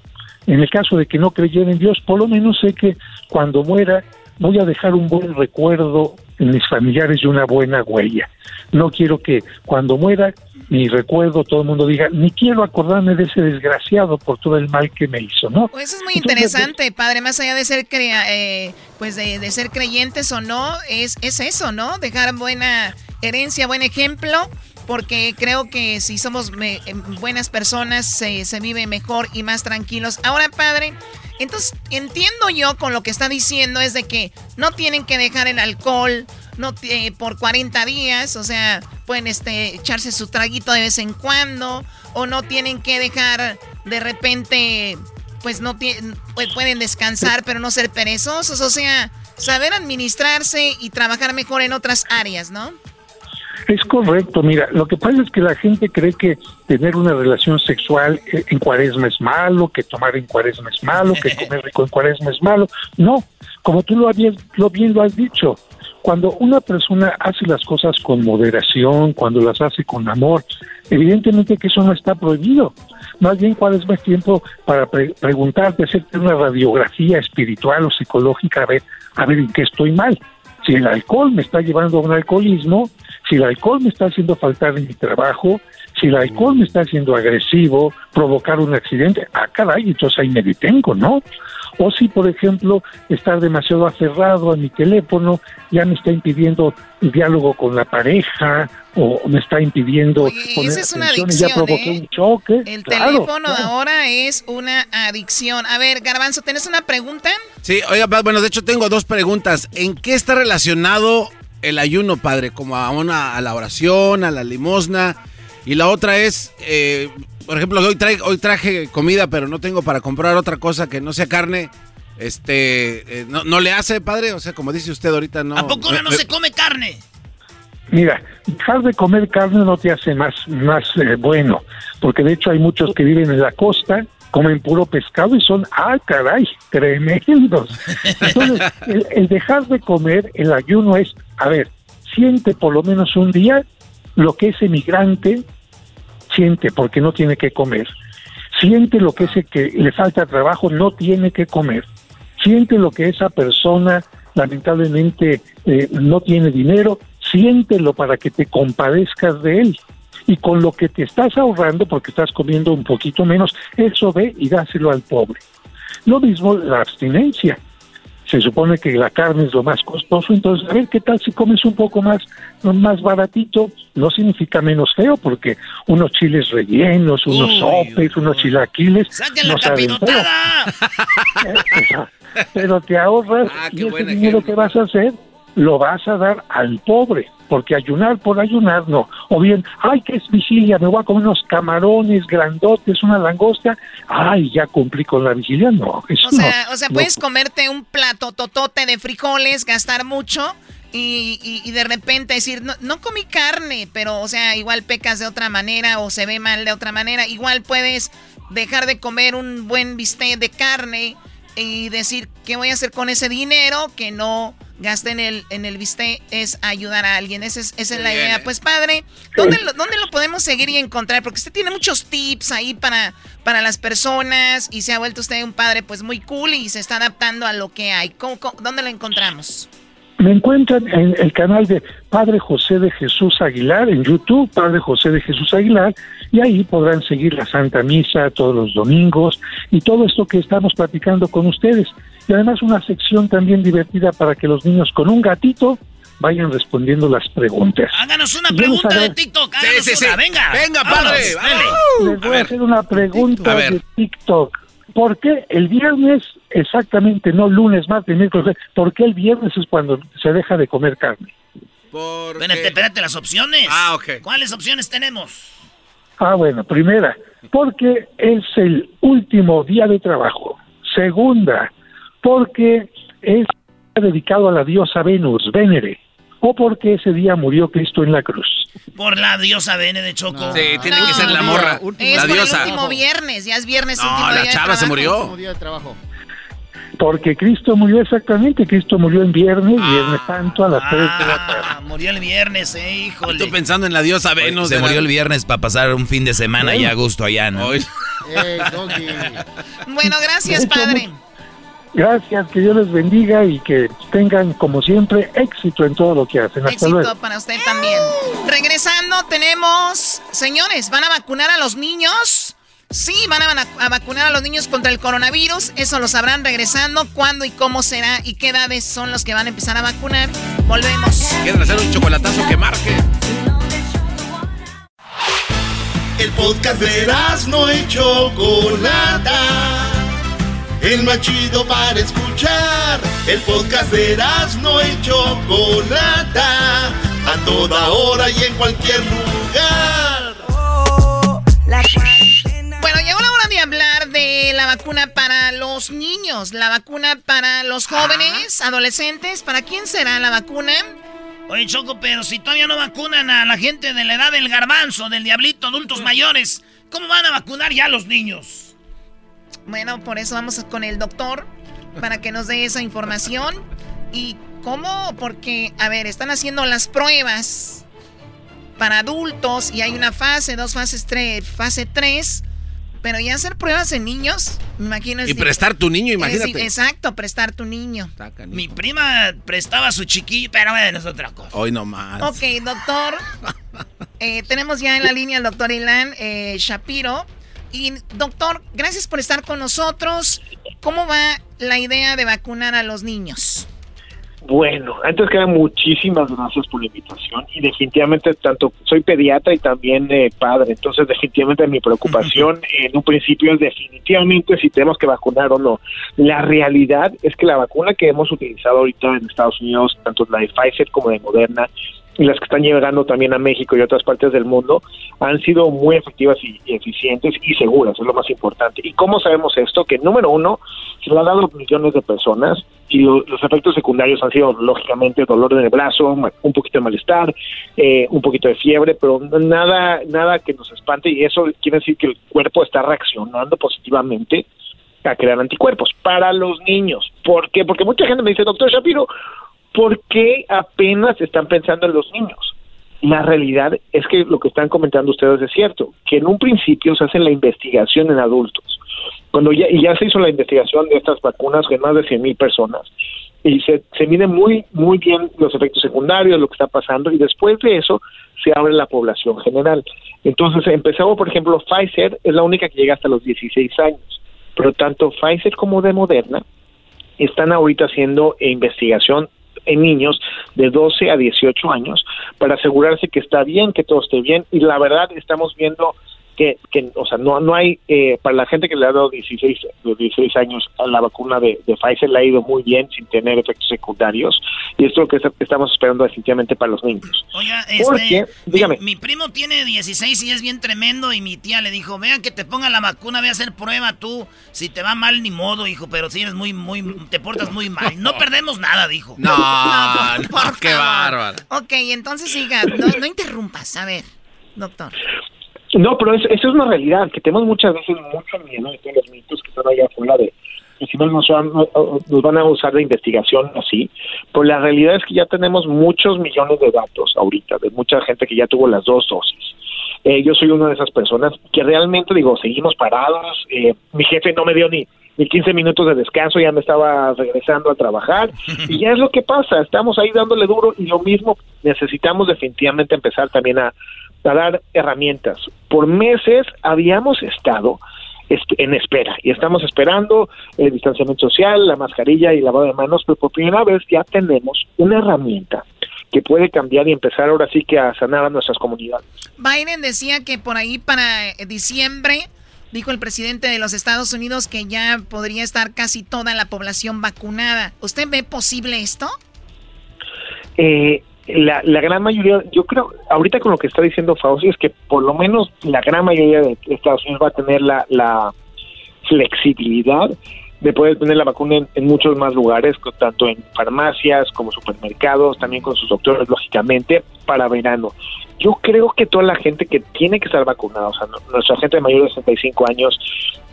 Speaker 11: en el caso de que no creyera en Dios, por lo menos sé que cuando muera voy a dejar un buen recuerdo en mis familiares y una buena huella. No quiero que cuando muera mi recuerdo todo el mundo diga, ni quiero acordarme de ese desgraciado por todo el mal que me hizo, ¿no?
Speaker 10: Pues eso es muy interesante, padre, más allá de ser eh, pues de, ser creyentes o no, es, es eso, ¿no? Dejar buena herencia, buen ejemplo, porque creo que si somos eh, buenas personas se, vive mejor y más tranquilos. Ahora, padre, entonces entiendo yo con lo que está diciendo es de que no tienen que dejar el alcohol, no eh, por 40 días, o sea, pueden este, echarse su traguito de vez en cuando, o no tienen que dejar de repente, pues no pueden descansar, pero no ser perezosos, o sea, saber administrarse y trabajar mejor en otras áreas, ¿no?
Speaker 11: Es correcto, mira, lo que pasa es que la gente cree que tener una relación sexual eh, en cuaresma es malo, que tomar en cuaresma es malo, que comer rico en cuaresma es malo. No, como tú lo, habías, lo bien lo has dicho, cuando una persona hace las cosas con moderación, cuando las hace con amor, evidentemente que eso no está prohibido. Más bien, ¿cuál es más tiempo para preguntarte, hacerte una radiografía espiritual o psicológica, a ver, a ver en qué estoy mal? Si el alcohol me está llevando a un alcoholismo, si el alcohol me está haciendo faltar en mi trabajo, si el alcohol me está haciendo agresivo, provocar un accidente, ah, caray, entonces ahí me detengo, ¿no? O si, por ejemplo, estar demasiado aferrado a mi teléfono ya me está impidiendo diálogo con la pareja o me está impidiendo
Speaker 10: Oye, esa es una adicción, ya ¿eh? un choque. El teléfono ahora es una adicción. A ver, Garbanzo, ¿tienes una pregunta?
Speaker 5: Sí, oiga, bueno, de hecho tengo dos preguntas. ¿En qué está relacionado el ayuno, padre? Como a una a la oración, a la limosna. Y la otra es, eh, por ejemplo, hoy, hoy traje comida, pero no tengo para comprar otra cosa que no sea carne. Este, eh, no, le hace, padre? O sea, como dice usted ahorita, no.
Speaker 3: ¿A poco no se come carne?
Speaker 11: Mira, dejar de comer carne no te hace más, más eh, bueno, porque de hecho hay muchos que viven en la costa, comen puro pescado y son, ah, caray, tremendos. Entonces, el dejar de comer, el ayuno es, a ver, siente por lo menos un día lo que ese migrante siente porque no tiene que comer. Siente lo que ese que le falta trabajo no tiene que comer. Siente lo que esa persona lamentablemente eh, no tiene dinero. Siéntelo para que te compadezcas de él. Y con lo que te estás ahorrando, porque estás comiendo un poquito menos, eso ve y dáselo al pobre. Lo mismo la abstinencia se supone que la carne es lo más costoso, entonces a ver qué tal si comes un poco más, más baratito, no significa menos feo, porque unos chiles rellenos, unos sopes, unos chilaquiles, no saben feo. Pero te ahorras ah, y ese dinero que vas a hacer lo vas a dar al pobre, porque ayunar por ayunar no. O bien, ay, que es vigilia, me voy a comer unos camarones grandotes, una langosta, ay, ya cumplí con la vigilia, no.
Speaker 10: Eso
Speaker 11: o sea,
Speaker 10: o sea puedes comerte un plato totote de frijoles, gastar mucho. Y, y, de repente decir, no, no comí carne, pero, o sea, igual pecas de otra manera o se ve mal de otra manera. Igual puedes dejar de comer un buen bistec de carne y decir, ¿qué voy a hacer con ese dinero que no gaste en el, en el bistec es ayudar a alguien. Esa es, esa es la idea. Pues padre, ¿dónde lo, ¿dónde lo podemos seguir y encontrar? Porque usted tiene muchos tips ahí para, para las personas y se ha vuelto usted un padre pues muy cool y se está adaptando a lo que hay. dónde lo encontramos?
Speaker 11: Me encuentran en el canal de Padre José de Jesús Aguilar en YouTube, Padre José de Jesús Aguilar, y ahí podrán seguir la Santa Misa todos los domingos y todo esto que estamos platicando con ustedes y además una sección también divertida para que los niños con un gatito vayan respondiendo las preguntas.
Speaker 3: Háganos una pregunta de TikTok, háganos sí, sí, una, venga.
Speaker 5: Venga, padre.
Speaker 11: Les voy a, hacer una pregunta de TikTok. ¿Por qué el viernes, exactamente, no lunes, martes, miércoles, por qué el viernes es cuando se deja de comer carne?
Speaker 3: Porque... Espérate, espérate, las opciones. Ah, ok. ¿Cuáles opciones tenemos?
Speaker 11: Ah, bueno, primera, porque es el último día de trabajo. Segunda, porque es dedicado a la diosa Venus, Venere, o porque ese día murió Cristo en la cruz.
Speaker 3: Por la diosa Venere, Choco.
Speaker 5: Sí, tiene que ser la morra,
Speaker 10: es
Speaker 5: la
Speaker 10: diosa. el último viernes, ya es viernes,
Speaker 5: no,
Speaker 10: último
Speaker 5: la chava se murió.
Speaker 11: Porque Cristo murió exactamente, Cristo murió en viernes, ah, viernes santo a las 3 de la ah, tarde.
Speaker 3: murió el viernes, eh, híjole.
Speaker 5: Estoy pensando en la diosa Venus.
Speaker 4: Se murió el viernes para pasar un fin de semana y a gusto allá, ¿no?
Speaker 10: bueno, gracias, padre.
Speaker 11: Gracias, que Dios les bendiga y que tengan, como siempre, éxito en todo lo que hacen. Hasta éxito
Speaker 10: para usted también. Regresando, tenemos, señores, ¿van a vacunar a los niños? Sí, van a, vacunar a los niños contra el coronavirus. Eso lo sabrán regresando. ¿Cuándo y cómo será? ¿Y qué edades son los que van a empezar a vacunar? Volvemos.
Speaker 5: ¿Quieren hacer un chocolatazo que marque?
Speaker 2: El podcast de no hecho Chocolata el más chido para escuchar. El podcast de no y Chocolata, a toda hora y en cualquier lugar.
Speaker 10: bueno, llegó la hora de hablar de la vacuna para los niños, la vacuna para los jóvenes, adolescentes. ¿Para quién será la vacuna?
Speaker 3: Oye, Choco, pero si todavía no vacunan a la gente de la edad del garbanzo, del diablito, adultos mayores, ¿cómo van a vacunar ya a los niños?
Speaker 10: Bueno, por eso vamos con el doctor para que nos dé esa información. ¿Y cómo? Porque, a ver, están haciendo las pruebas para adultos y hay una fase, dos fases, tres, fase 3 pero ya hacer pruebas en niños, me imagino.
Speaker 5: y prestar tu niño, imagínate.
Speaker 10: exacto, prestar tu niño.
Speaker 3: Mi prima prestaba a su chiquillo, pero bueno, es otra cosa.
Speaker 5: Hoy no más.
Speaker 10: Ok, doctor. Eh, tenemos ya en la línea al doctor Ilan eh, Shapiro. Y doctor, gracias por estar con nosotros. ¿Cómo va la idea de vacunar a los niños?
Speaker 12: Bueno, antes que nada, muchísimas gracias por la invitación y definitivamente tanto soy pediatra y también eh, padre, entonces definitivamente mi preocupación en un principio es definitivamente si tenemos que vacunar o no. La realidad es que la vacuna que hemos utilizado ahorita en Estados Unidos, tanto la de Pfizer como de Moderna, las que están llegando también a México y otras partes del mundo han sido muy efectivas y, eficientes y seguras, es lo más importante. ¿Y cómo sabemos esto? Que número uno, se lo han dado millones de personas y los efectos secundarios han sido lógicamente dolor en el brazo, un poquito de malestar, eh, un poquito de fiebre, pero nada, nada que nos espante y eso quiere decir que el cuerpo está reaccionando positivamente a crear anticuerpos para los niños. ¿Por qué? Porque mucha gente me dice, doctor Shapiro, ¿por qué apenas están pensando en los niños? La realidad es que lo que están comentando ustedes es cierto, que en un principio se hace la investigación en adultos. Cuando ya, y ya se hizo la investigación de estas vacunas en más de 100 mil personas, y se, se miden muy, muy bien los efectos secundarios, lo que está pasando, y después de eso se abre la población general. Entonces empezamos, por ejemplo, Pfizer es la única que llega hasta los 16 años, pero tanto Pfizer como de Moderna están ahorita haciendo investigación en niños de 12 a 18 años para asegurarse que está bien, que todo esté bien. Y la verdad estamos viendo que, que o sea, no, no hay, eh, para la gente que le ha dado 16, 16 años a la vacuna de, Pfizer le ha ido muy bien sin tener efectos secundarios y esto es lo que estamos esperando definitivamente para los niños.
Speaker 3: Oiga, este, dígame. Mi, primo tiene 16 y es bien tremendo y mi tía le dijo, vean que te ponga la vacuna, ve a hacer prueba tú, si te va mal ni modo, hijo, pero si eres muy, muy, te portas muy mal. No perdemos nada, dijo.
Speaker 5: No, no, qué bárbaro.
Speaker 10: Ok, entonces siga, no, no interrumpas, a ver, doctor.
Speaker 12: No, pero eso, es una realidad, que tenemos muchas veces mucho miedo de todos los mitos que están allá afuera de que si no nos van, nos van a usar de investigación así, pero la realidad es que ya tenemos muchos millones de datos ahorita, de mucha gente que ya tuvo las dos dosis. Eh, yo soy una de esas personas que realmente, digo, seguimos parados, eh, mi jefe no me dio ni, ni 15 minutos de descanso, ya me estaba regresando a trabajar, y ya es lo que pasa, estamos ahí dándole duro y lo mismo necesitamos definitivamente empezar también a, dar herramientas. Por meses habíamos estado en espera y estamos esperando el distanciamiento social, la mascarilla y lavado de manos, pero por primera vez ya tenemos una herramienta que puede cambiar y empezar ahora sí que a sanar a nuestras comunidades.
Speaker 10: Biden decía que por ahí para diciembre, dijo el presidente de los Estados Unidos que ya podría estar casi toda la población vacunada. ¿Usted ve posible esto?
Speaker 12: Eh, la, la gran mayoría, yo creo, ahorita con lo que está diciendo Fauci es que por lo menos la gran mayoría de Estados Unidos va a tener la, la flexibilidad de poder tener la vacuna en, muchos más lugares, tanto en farmacias como supermercados, también con sus doctores, lógicamente, para verano. Yo creo que toda la gente que tiene que estar vacunada, o sea, nuestra gente de mayor de 65 años,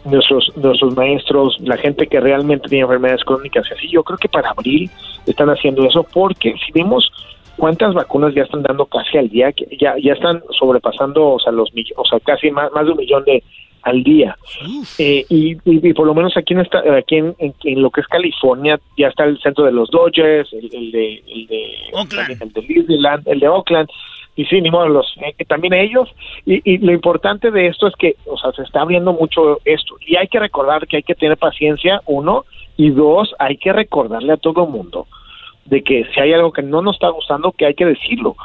Speaker 12: nuestros, nuestros maestros, la gente que realmente tiene enfermedades crónicas y así, yo creo que para abril están haciendo eso porque si vemos cuántas vacunas ya están dando casi al día, ya ya están sobrepasando, o sea, los o sea, casi más, más de un millón de al día. Eh, y, y, por lo menos aquí en esta, aquí en, en, lo que es California ya está el centro de los Dodgers, el, el de el de
Speaker 3: Oakland.
Speaker 12: el de Disneyland, el de Oakland y sí, ni modo, los, eh, también ellos. Y, y, lo importante de esto es que, o sea, se está abriendo mucho esto. Y hay que recordar que hay que tener paciencia, uno, y dos, hay que recordarle a todo el mundo de que si hay algo que no nos está gustando, que hay que decirlo.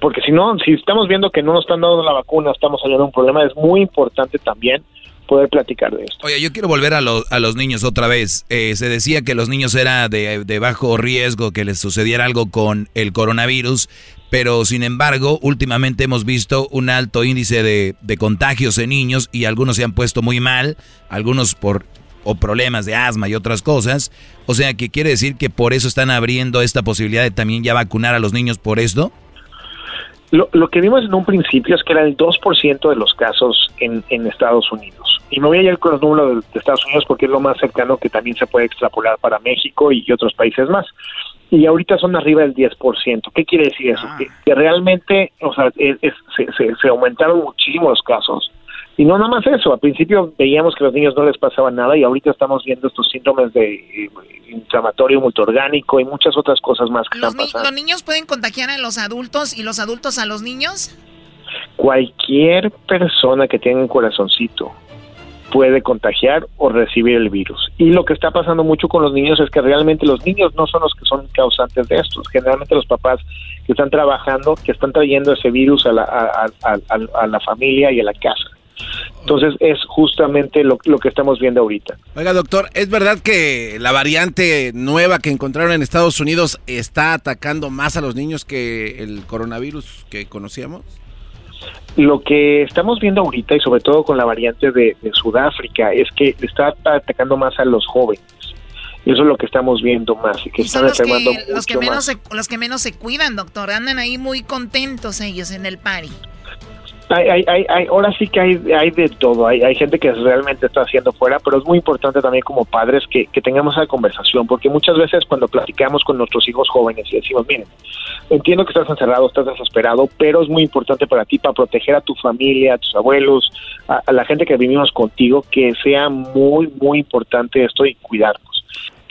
Speaker 12: Porque si no, si estamos viendo que no nos están dando la vacuna, estamos hallando un problema, es muy importante también poder platicar de esto.
Speaker 4: Oye, yo quiero volver a, a los niños otra vez. Eh, se decía que los niños era de, de, bajo riesgo que les sucediera algo con el coronavirus, pero sin embargo, últimamente hemos visto un alto índice de, de contagios en niños y algunos se han puesto muy mal, algunos por o problemas de asma y otras cosas. O sea, que quiere decir que por eso están abriendo esta posibilidad de también ya vacunar a los niños por esto.
Speaker 12: Lo, lo que vimos en un principio es que era el 2% de los casos en, en, Estados Unidos. Y me voy a ir con los números de, Estados Unidos porque es lo más cercano que también se puede extrapolar para México y, otros países más. Y ahorita son arriba del 10%. ¿Qué quiere decir eso? Ah. Que, realmente o sea, se, se, se aumentaron muchísimo los casos y no nada más eso, al principio veíamos que a los niños no les pasaba nada y ahorita estamos viendo estos síndromes de eh, inflamatorio multiorgánico y muchas otras cosas más que
Speaker 10: ¿Los,
Speaker 12: están pasando.
Speaker 10: ¿Los niños pueden contagiar a los adultos y los adultos a los niños?
Speaker 12: Cualquier persona que tenga un corazoncito puede contagiar o recibir el virus. Y lo que está pasando mucho con los niños es que realmente los niños no son los que son causantes de esto. Generalmente los papás que están trabajando, que están trayendo ese virus a la, a la familia y a la casa. Entonces es justamente lo, que estamos viendo ahorita.
Speaker 5: Oiga, doctor, ¿es verdad que la variante nueva que encontraron en Estados Unidos está atacando más a los niños que el coronavirus que conocíamos?
Speaker 12: Lo que estamos viendo ahorita y sobre todo con la variante de, Sudáfrica es que está atacando más a los jóvenes. Y eso es lo que estamos viendo más. Y que están
Speaker 10: los que, los que menos Se, los que menos se cuidan, doctor. Andan ahí muy contentos ellos en el party.
Speaker 12: Hay, hay, hay, ahora sí que hay, hay de todo, hay, hay gente que realmente está haciendo fuera, pero es muy importante también como padres que, tengamos esa conversación, porque muchas veces cuando platicamos con nuestros hijos jóvenes y decimos, miren, entiendo que estás encerrado, estás desesperado, pero es muy importante para ti, para proteger a tu familia, a tus abuelos, a, a la gente que vivimos contigo, que sea muy, muy importante esto y cuidarnos.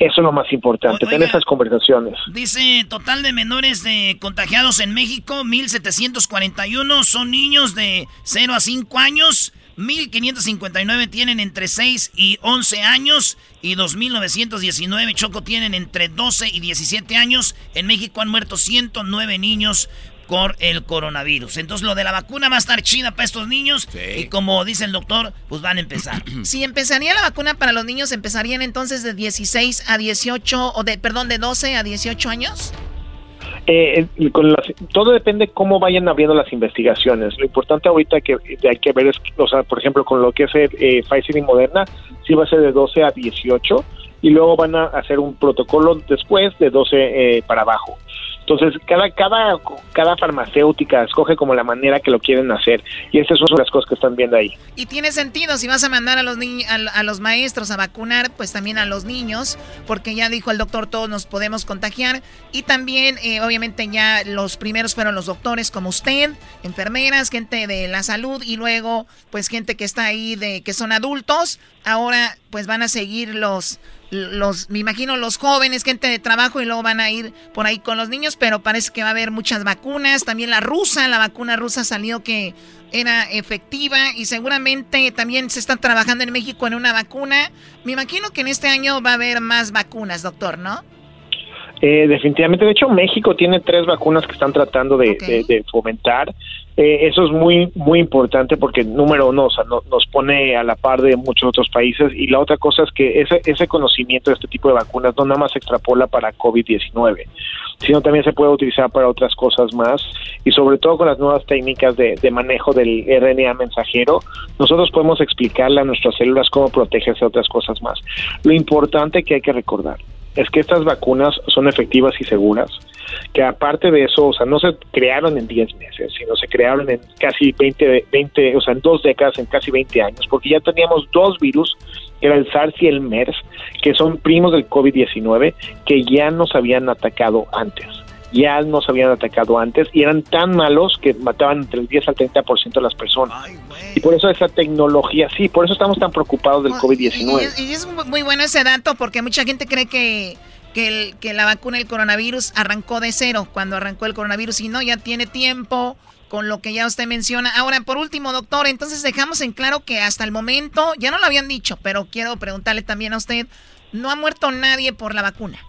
Speaker 12: Eso es lo más importante, tener esas conversaciones.
Speaker 3: Dice, total de menores de contagiados en México, 1.741 son niños de 0 a 5 años, 1.559 tienen entre 6 y 11 años y 2.919 Choco tienen entre 12 y 17 años. En México han muerto 109 niños por el coronavirus. Entonces lo de la vacuna va a estar chida para estos niños y como dice el doctor, pues van a empezar.
Speaker 10: si empezaría la vacuna para los niños, ¿empezarían entonces de 16 a 18 o de, perdón, de 12 a 18 años?
Speaker 12: Eh, con todo depende cómo vayan abriendo las investigaciones. Lo importante ahorita que hay que ver es, o sea, por ejemplo, con lo que es eh, Pfizer y Moderna, sí va a ser de 12 a 18 y luego van a hacer un protocolo después de 12 eh, para abajo. Entonces, cada, cada, cada farmacéutica escoge como la manera que lo quieren hacer. Y esas son las cosas que están viendo ahí.
Speaker 10: Y tiene sentido, si vas a mandar a los, a, los maestros a vacunar, pues también a los niños, porque ya dijo el doctor, todos nos podemos contagiar. Y también, eh, obviamente, ya los primeros fueron los doctores como usted, enfermeras, gente de la salud y luego, pues, gente que está ahí, de que son adultos. Ahora, pues, van a seguir los los, me imagino los jóvenes, gente de trabajo y luego van a ir por ahí con los niños, pero parece que va a haber muchas vacunas, también la rusa, la vacuna rusa salió que era efectiva y seguramente también se está trabajando en México en una vacuna. Me imagino que en este año va a haber más vacunas, doctor, ¿no?
Speaker 12: Eh, definitivamente, de hecho México tiene tres vacunas que están tratando de, fomentar. Eh, eso es muy muy importante porque número uno, o sea, nos pone a la par de muchos otros países. Y la otra cosa es que ese, ese conocimiento de este tipo de vacunas no nada más se extrapola para COVID-19, sino también se puede utilizar para otras cosas más. Y sobre todo con las nuevas técnicas de, de manejo del RNA mensajero, nosotros podemos explicarle a nuestras células cómo protegerse de otras cosas más. Lo importante que hay que recordar es que estas vacunas son efectivas y seguras, que aparte de eso, o sea, no se crearon en 10 meses, sino se crearon en casi 20, 20, o sea, en dos décadas, en casi 20 años, porque ya teníamos dos virus, que era el SARS y el MERS, que son primos del COVID-19, que ya nos habían atacado antes ya nos habían atacado antes y eran tan malos que mataban entre el 10 al 30% de las personas. y por eso esa tecnología, sí, por eso estamos tan preocupados del COVID-19.
Speaker 10: Y, es muy bueno ese dato porque mucha gente cree que, que, el, que la vacuna del coronavirus arrancó de cero cuando arrancó el coronavirus y no, ya tiene tiempo con lo que ya usted menciona. Ahora, por último, doctor, entonces dejamos en claro que hasta el momento, ya no lo habían dicho, pero quiero preguntarle también a usted, no ha muerto nadie por la vacuna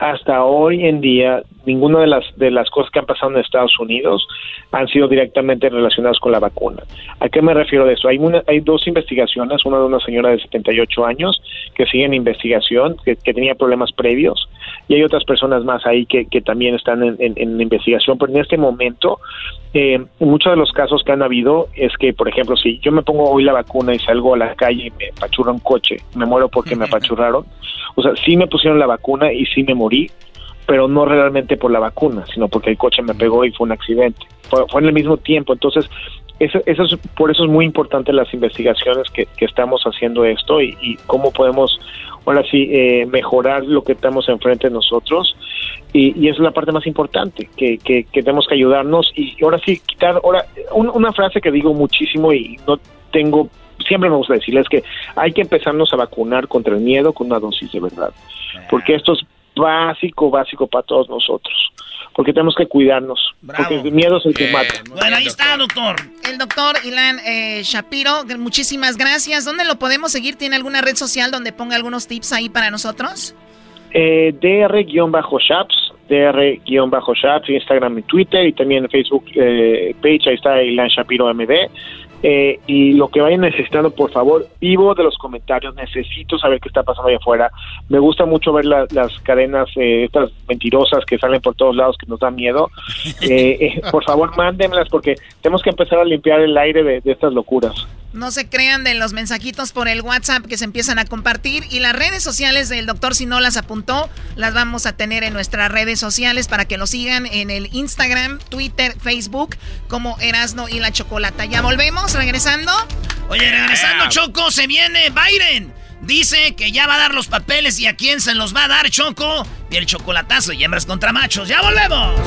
Speaker 12: hasta hoy en día ninguna de las de las cosas que han pasado en Estados Unidos han sido directamente relacionadas con la vacuna. ¿A qué me refiero de eso? Hay una, hay dos investigaciones, una de una señora de 78 años que sigue en investigación, que, tenía problemas previos y hay otras personas más ahí que, que también están en, en, investigación, pero en este momento, eh, muchos de los casos que han habido es que, por ejemplo, si yo me pongo hoy la vacuna y salgo a la calle y me apachurra un coche, me muero porque me apachurraron, o sea, sí me pusieron la vacuna y sí me morí, pero no realmente por la vacuna, sino porque el coche me pegó y fue un accidente. Fue, fue en el mismo tiempo, entonces eso, eso es, por eso es muy importante las investigaciones que, que estamos haciendo esto y, y, cómo podemos ahora sí eh, mejorar lo que estamos enfrente de nosotros. Y, y, es la parte más importante que, que, que, tenemos que ayudarnos y ahora sí quitar ahora una frase que digo muchísimo y no tengo siempre me gusta decirles que hay que empezarnos a vacunar contra el miedo con una dosis de verdad porque esto es básico básico para todos nosotros porque tenemos que cuidarnos. Porque el miedo es el que mata.
Speaker 3: Bueno, ahí está, doctor.
Speaker 10: El doctor Ilan eh, Shapiro, muchísimas gracias. ¿Dónde lo podemos seguir? ¿Tiene alguna red social donde ponga algunos tips ahí para nosotros?
Speaker 12: Eh, DR-Shaps, DR-Shaps, Instagram y Twitter y también en Facebook eh, page, ahí está Ilan Shapiro MD. Eh, y lo que vayan necesitando, por favor, vivo de los comentarios, necesito saber qué está pasando allá afuera. Me gusta mucho ver las cadenas, eh, estas mentirosas que salen por todos lados que nos dan miedo. Eh, eh, por favor, mándenmelas porque tenemos que empezar a limpiar el aire de, de estas locuras.
Speaker 10: No se crean de los mensajitos por el WhatsApp que se empiezan a compartir y las redes sociales del doctor si no las apuntó, las vamos a tener en nuestras redes sociales para que lo sigan en el Instagram, Twitter, Facebook como Erasno y la Chocolata. Ya volvemos, regresando.
Speaker 3: Oye, regresando Choco, se viene Biden. Dice que ya va a dar los papeles y a quién se los va a dar Choco. Y el chocolatazo y hembras contra machos. ¡Ya volvemos!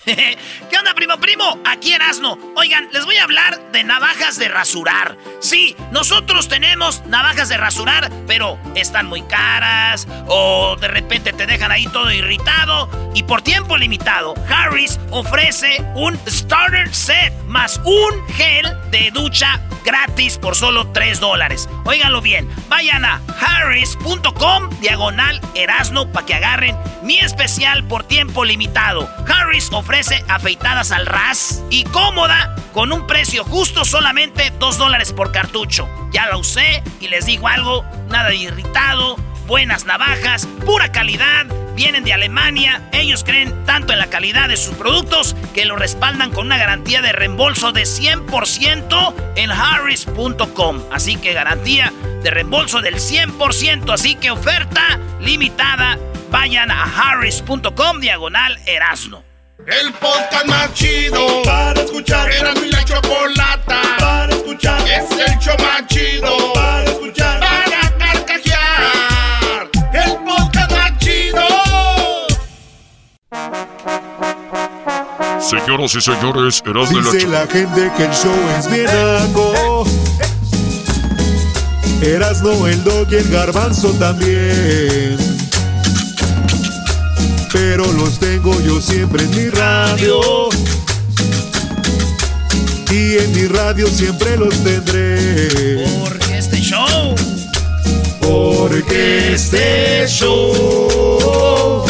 Speaker 3: ¿Qué onda, primo, primo? Aquí en Asno. Oigan, les voy a hablar de navajas de rasurar. Sí, nosotros tenemos navajas de rasurar, pero están muy caras o de repente te dejan ahí todo irritado. Y por tiempo limitado, Harris ofrece un starter set más un gel de ducha gratis por solo 3 dólares. Óiganlo bien, vayan a harris.com diagonal erasno para que agarren mi especial por tiempo limitado. Harris ofrece afeitadas al ras y cómoda con un precio justo solamente 2 dólares por cartucho. Ya la usé y les digo algo, nada irritado, buenas navajas, pura calidad vienen de Alemania. Ellos creen tanto en la calidad de sus productos que lo respaldan con una garantía de reembolso de 100% en harris.com. Así que garantía de reembolso del 100%. Así que oferta limitada. Vayan a harris.com diagonal erasno.
Speaker 2: El podcast más chido para escuchar. Era mi la chocolata para escuchar. Es el show más chido para escuchar.
Speaker 13: Señoras y señores, eras
Speaker 14: de la
Speaker 13: Dice
Speaker 14: la gente que el show es bien naco. Erasno, el dog y el garbanzo también. Pero los tengo yo siempre en mi radio. Y en mi radio siempre los tendré.
Speaker 3: Porque este show.
Speaker 14: Porque este show.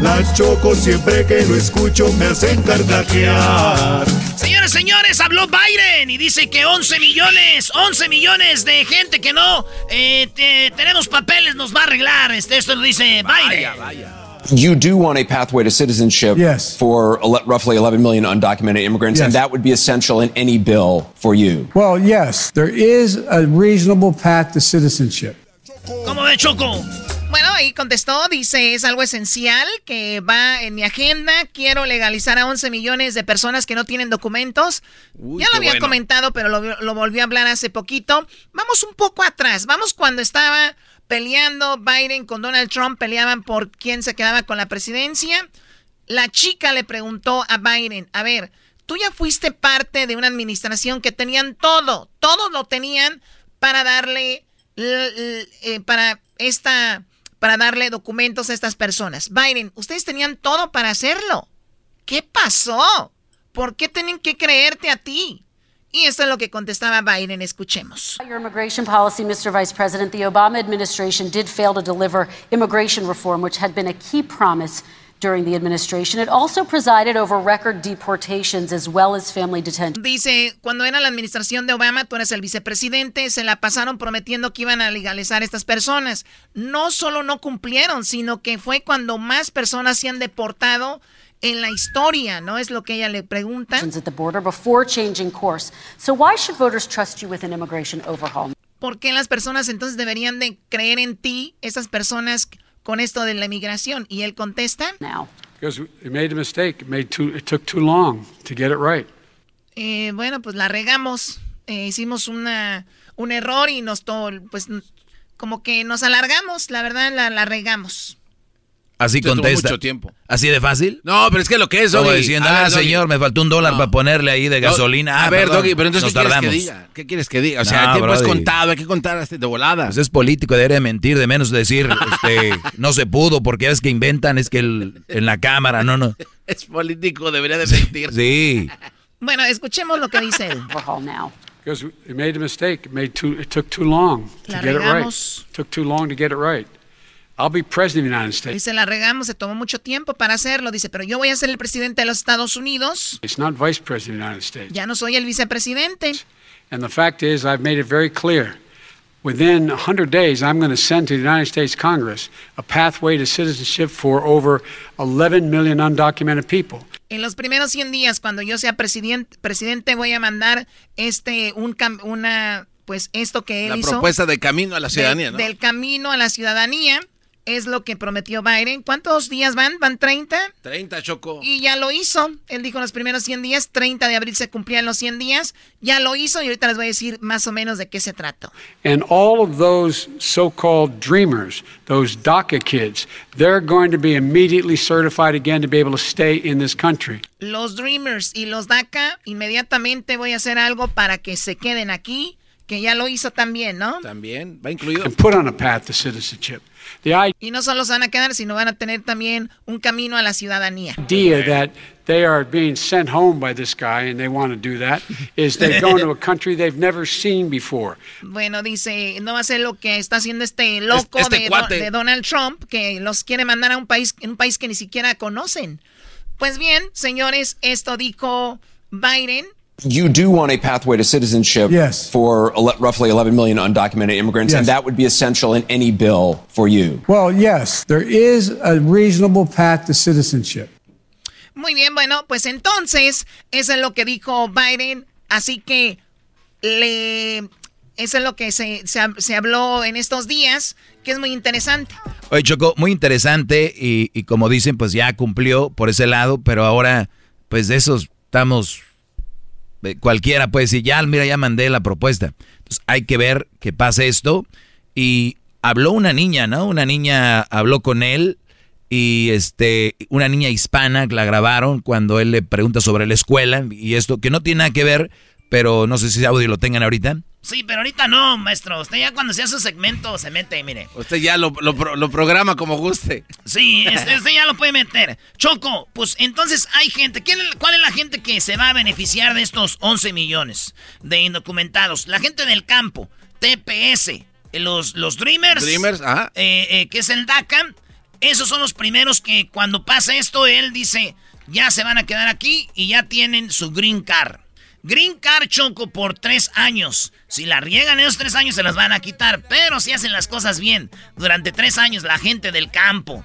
Speaker 14: La choco siempre que lo escucho me hacen carcajear.
Speaker 3: Señores, señores, habló Biden y dice que 11 millones, 11 millones de gente que no eh, te, tenemos papeles nos va a arreglar. Este, esto lo dice Biden.
Speaker 5: Vaya, vaya.
Speaker 15: You do want a pathway to citizenship
Speaker 16: Yes.
Speaker 15: for ele- roughly 11 million undocumented immigrants, and
Speaker 16: Yes.
Speaker 15: that would be essential in any bill for you.
Speaker 16: Well, yes, there is a reasonable path to citizenship.
Speaker 3: ¿Cómo ve Choco?
Speaker 10: Bueno, ahí contestó, dice, es algo esencial que va en mi agenda. Quiero legalizar a 11 millones de personas que no tienen documentos. ya lo había
Speaker 4: bueno.
Speaker 10: comentado, pero lo, lo volvió a hablar hace poquito. Vamos un poco atrás. Vamos cuando estaba peleando Biden con Donald Trump, peleaban por quién se quedaba con la presidencia. La chica le preguntó a Biden, a ver, tú ya fuiste parte de una administración que tenían todo, todo lo tenían para darle, eh, para esta, para darle documentos a estas personas. Biden, ustedes tenían todo para hacerlo. ¿Qué pasó? ¿Por qué tienen que creerte a ti? Y esto es lo que contestaba Biden, escuchemos.
Speaker 17: Your immigration policy, Mr. Vice President, the Obama administration did fail to deliver immigration reform, which had been a key promise during the administration. It also presided over record deportations as well as family detention.
Speaker 10: Dice, cuando era la administración de Obama, tú eres el vicepresidente, se la pasaron prometiendo que iban a legalizar a estas personas. No solo no cumplieron, sino que fue cuando más personas se han deportado en la historia, ¿no? Es lo que ella le pregunta.
Speaker 17: At the border before changing course. So why should voters trust you with an immigration overhaul?
Speaker 10: ¿Por qué las personas entonces deberían de creer en ti, esas personas con esto de la inmigración? Y él contesta.
Speaker 17: Now.
Speaker 18: Because it made a mistake. It, made too, it took too long to get it right.
Speaker 10: Eh, bueno, pues la regamos. Eh, hicimos una, un error y nos, pues, como que nos alargamos. La verdad, la, la regamos.
Speaker 4: Así
Speaker 5: Te
Speaker 4: contesta.
Speaker 5: mucho tiempo.
Speaker 4: ¿Así de fácil?
Speaker 5: No, pero es que lo que es,
Speaker 4: Como
Speaker 5: Doggy.
Speaker 4: diciendo,
Speaker 5: A ver,
Speaker 4: ah,
Speaker 5: Doggy.
Speaker 4: señor, me faltó un dólar
Speaker 5: No.
Speaker 4: para ponerle ahí de gasolina.
Speaker 5: a
Speaker 4: Ah,
Speaker 5: ver,
Speaker 4: perdón,
Speaker 5: Doggy, pero entonces,
Speaker 4: nos
Speaker 5: ¿qué quieres que
Speaker 4: tardamos.
Speaker 5: diga? ¿Qué quieres que diga? O sea,
Speaker 4: No,
Speaker 5: el tiempo es contado, hay que contar hasta de volada.
Speaker 4: Pues es político, debería mentir, de menos decir, este, no se pudo, porque es que inventan, es que el- en la cámara, no, no.
Speaker 5: Es político, debería de mentir.
Speaker 4: Sí.
Speaker 10: Bueno, escuchemos lo que dice él.
Speaker 18: Because it made a mistake. It, made too, it took too long to
Speaker 10: La
Speaker 18: get it right.
Speaker 10: regamos.
Speaker 18: It took too long to get it right. I'll be president of the United States.
Speaker 10: Dice, la regamos, se tomó mucho tiempo para hacerlo. Dice, pero yo voy a ser el presidente de los Estados Unidos.
Speaker 18: It's not vice president of the United States.
Speaker 10: Ya no soy el vicepresidente.
Speaker 18: And the fact is, I've made it very clear. Within 100 days, I'm going to send to the United States Congress a pathway to citizenship for over 11 million undocumented people.
Speaker 10: En los primeros 100 días, cuando yo sea presidente, presidente voy a mandar este, un, cam- una, pues esto que él
Speaker 5: La
Speaker 10: hizo.
Speaker 5: propuesta de camino a la ciudadanía,
Speaker 10: de-
Speaker 5: ¿no?
Speaker 10: Del camino a la ciudadanía. Es lo que prometió Biden. ¿Cuántos días van? ¿Van 30?
Speaker 5: 30, Choco.
Speaker 10: Y ya lo hizo. Él dijo en los primeros 100 días, 30 de abril se cumplían los 100 días. Ya lo hizo y ahorita les voy a decir más o menos de qué se trata.
Speaker 18: And all of those so called dreamers, those DACA kids, they're going to be immediately certified again to be able to stay in this country.
Speaker 10: Los Dreamers y los DACA, inmediatamente voy a hacer algo para que se queden aquí, que ya lo hizo también, ¿no?
Speaker 5: También, va incluido.
Speaker 18: And put on a path to citizenship. The
Speaker 10: Y no solo se van a quedar, sino van a tener también un camino a la ciudadanía.
Speaker 18: idea that they are being sent home by this guy and they want to do that is they're going to a country they've never seen before.
Speaker 10: Bueno, dice, no va a ser lo que está haciendo este loco
Speaker 18: Este
Speaker 10: de, de Donald Trump, que los quiere mandar a un país, un país que ni siquiera conocen. Pues bien, señores, esto dijo Biden.
Speaker 15: You do want a pathway to citizenship yes. for ele- roughly 11 million undocumented immigrants, and that would be essential in any bill for you.
Speaker 16: Well, yes, there is a reasonable path to citizenship.
Speaker 10: Muy bien, bueno, pues entonces, eso es lo que dijo Biden. Así que le. Eso es lo que se, se, se habló en estos días, que es muy interesante.
Speaker 4: Oye, Choco, muy interesante y, y como dicen, pues ya cumplió por ese lado, pero ahora, pues de esos estamos, cualquiera puede decir, ya, mira, ya mandé la propuesta. Entonces hay que ver que pase esto. Y habló una niña, ¿no? Una niña habló con él y este, una niña hispana la grabaron cuando él le pregunta sobre la escuela y esto, que no tiene nada que ver, pero no sé si audio lo tengan ahorita.
Speaker 3: Sí, pero ahorita no, maestro. Usted ya cuando sea su segmento se mete, mire.
Speaker 5: Usted ya lo, lo pro- lo programa como guste.
Speaker 3: Sí, este, este ya lo puede meter. Choco, pues entonces hay gente. ¿quién ¿Cuál es la gente que se va a beneficiar de estos 11 millones de indocumentados? La gente del campo, TPS, eh, los, los Dreamers.
Speaker 5: Dreamers, ajá.
Speaker 3: eh, eh, que es el DACA. Esos son los primeros que cuando pasa esto, él dice, ya se van a quedar aquí y ya tienen su green card. Green card Choco por tres años. Si la riegan esos tres años se las van a quitar. Pero si hacen las cosas bien, durante tres años la gente del campo,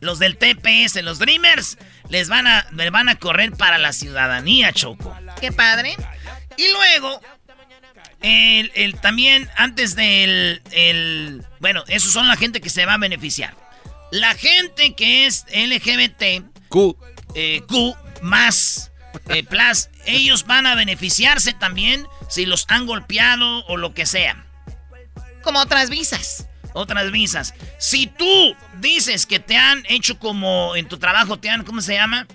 Speaker 3: los del TPS, los Dreamers, les van a, les van a correr para la ciudadanía, Choco.
Speaker 10: Qué padre.
Speaker 3: Y luego, el, el- también antes del... El, bueno, esos son la gente que se va a beneficiar. La gente que es LGBT,
Speaker 5: Q,
Speaker 3: eh, Q más eh, plus, ellos van a beneficiarse también si los han golpeado o lo que sea.
Speaker 10: Como otras visas.
Speaker 3: Otras visas. Si tú dices que te han hecho como en tu trabajo, te han, ¿cómo se llama?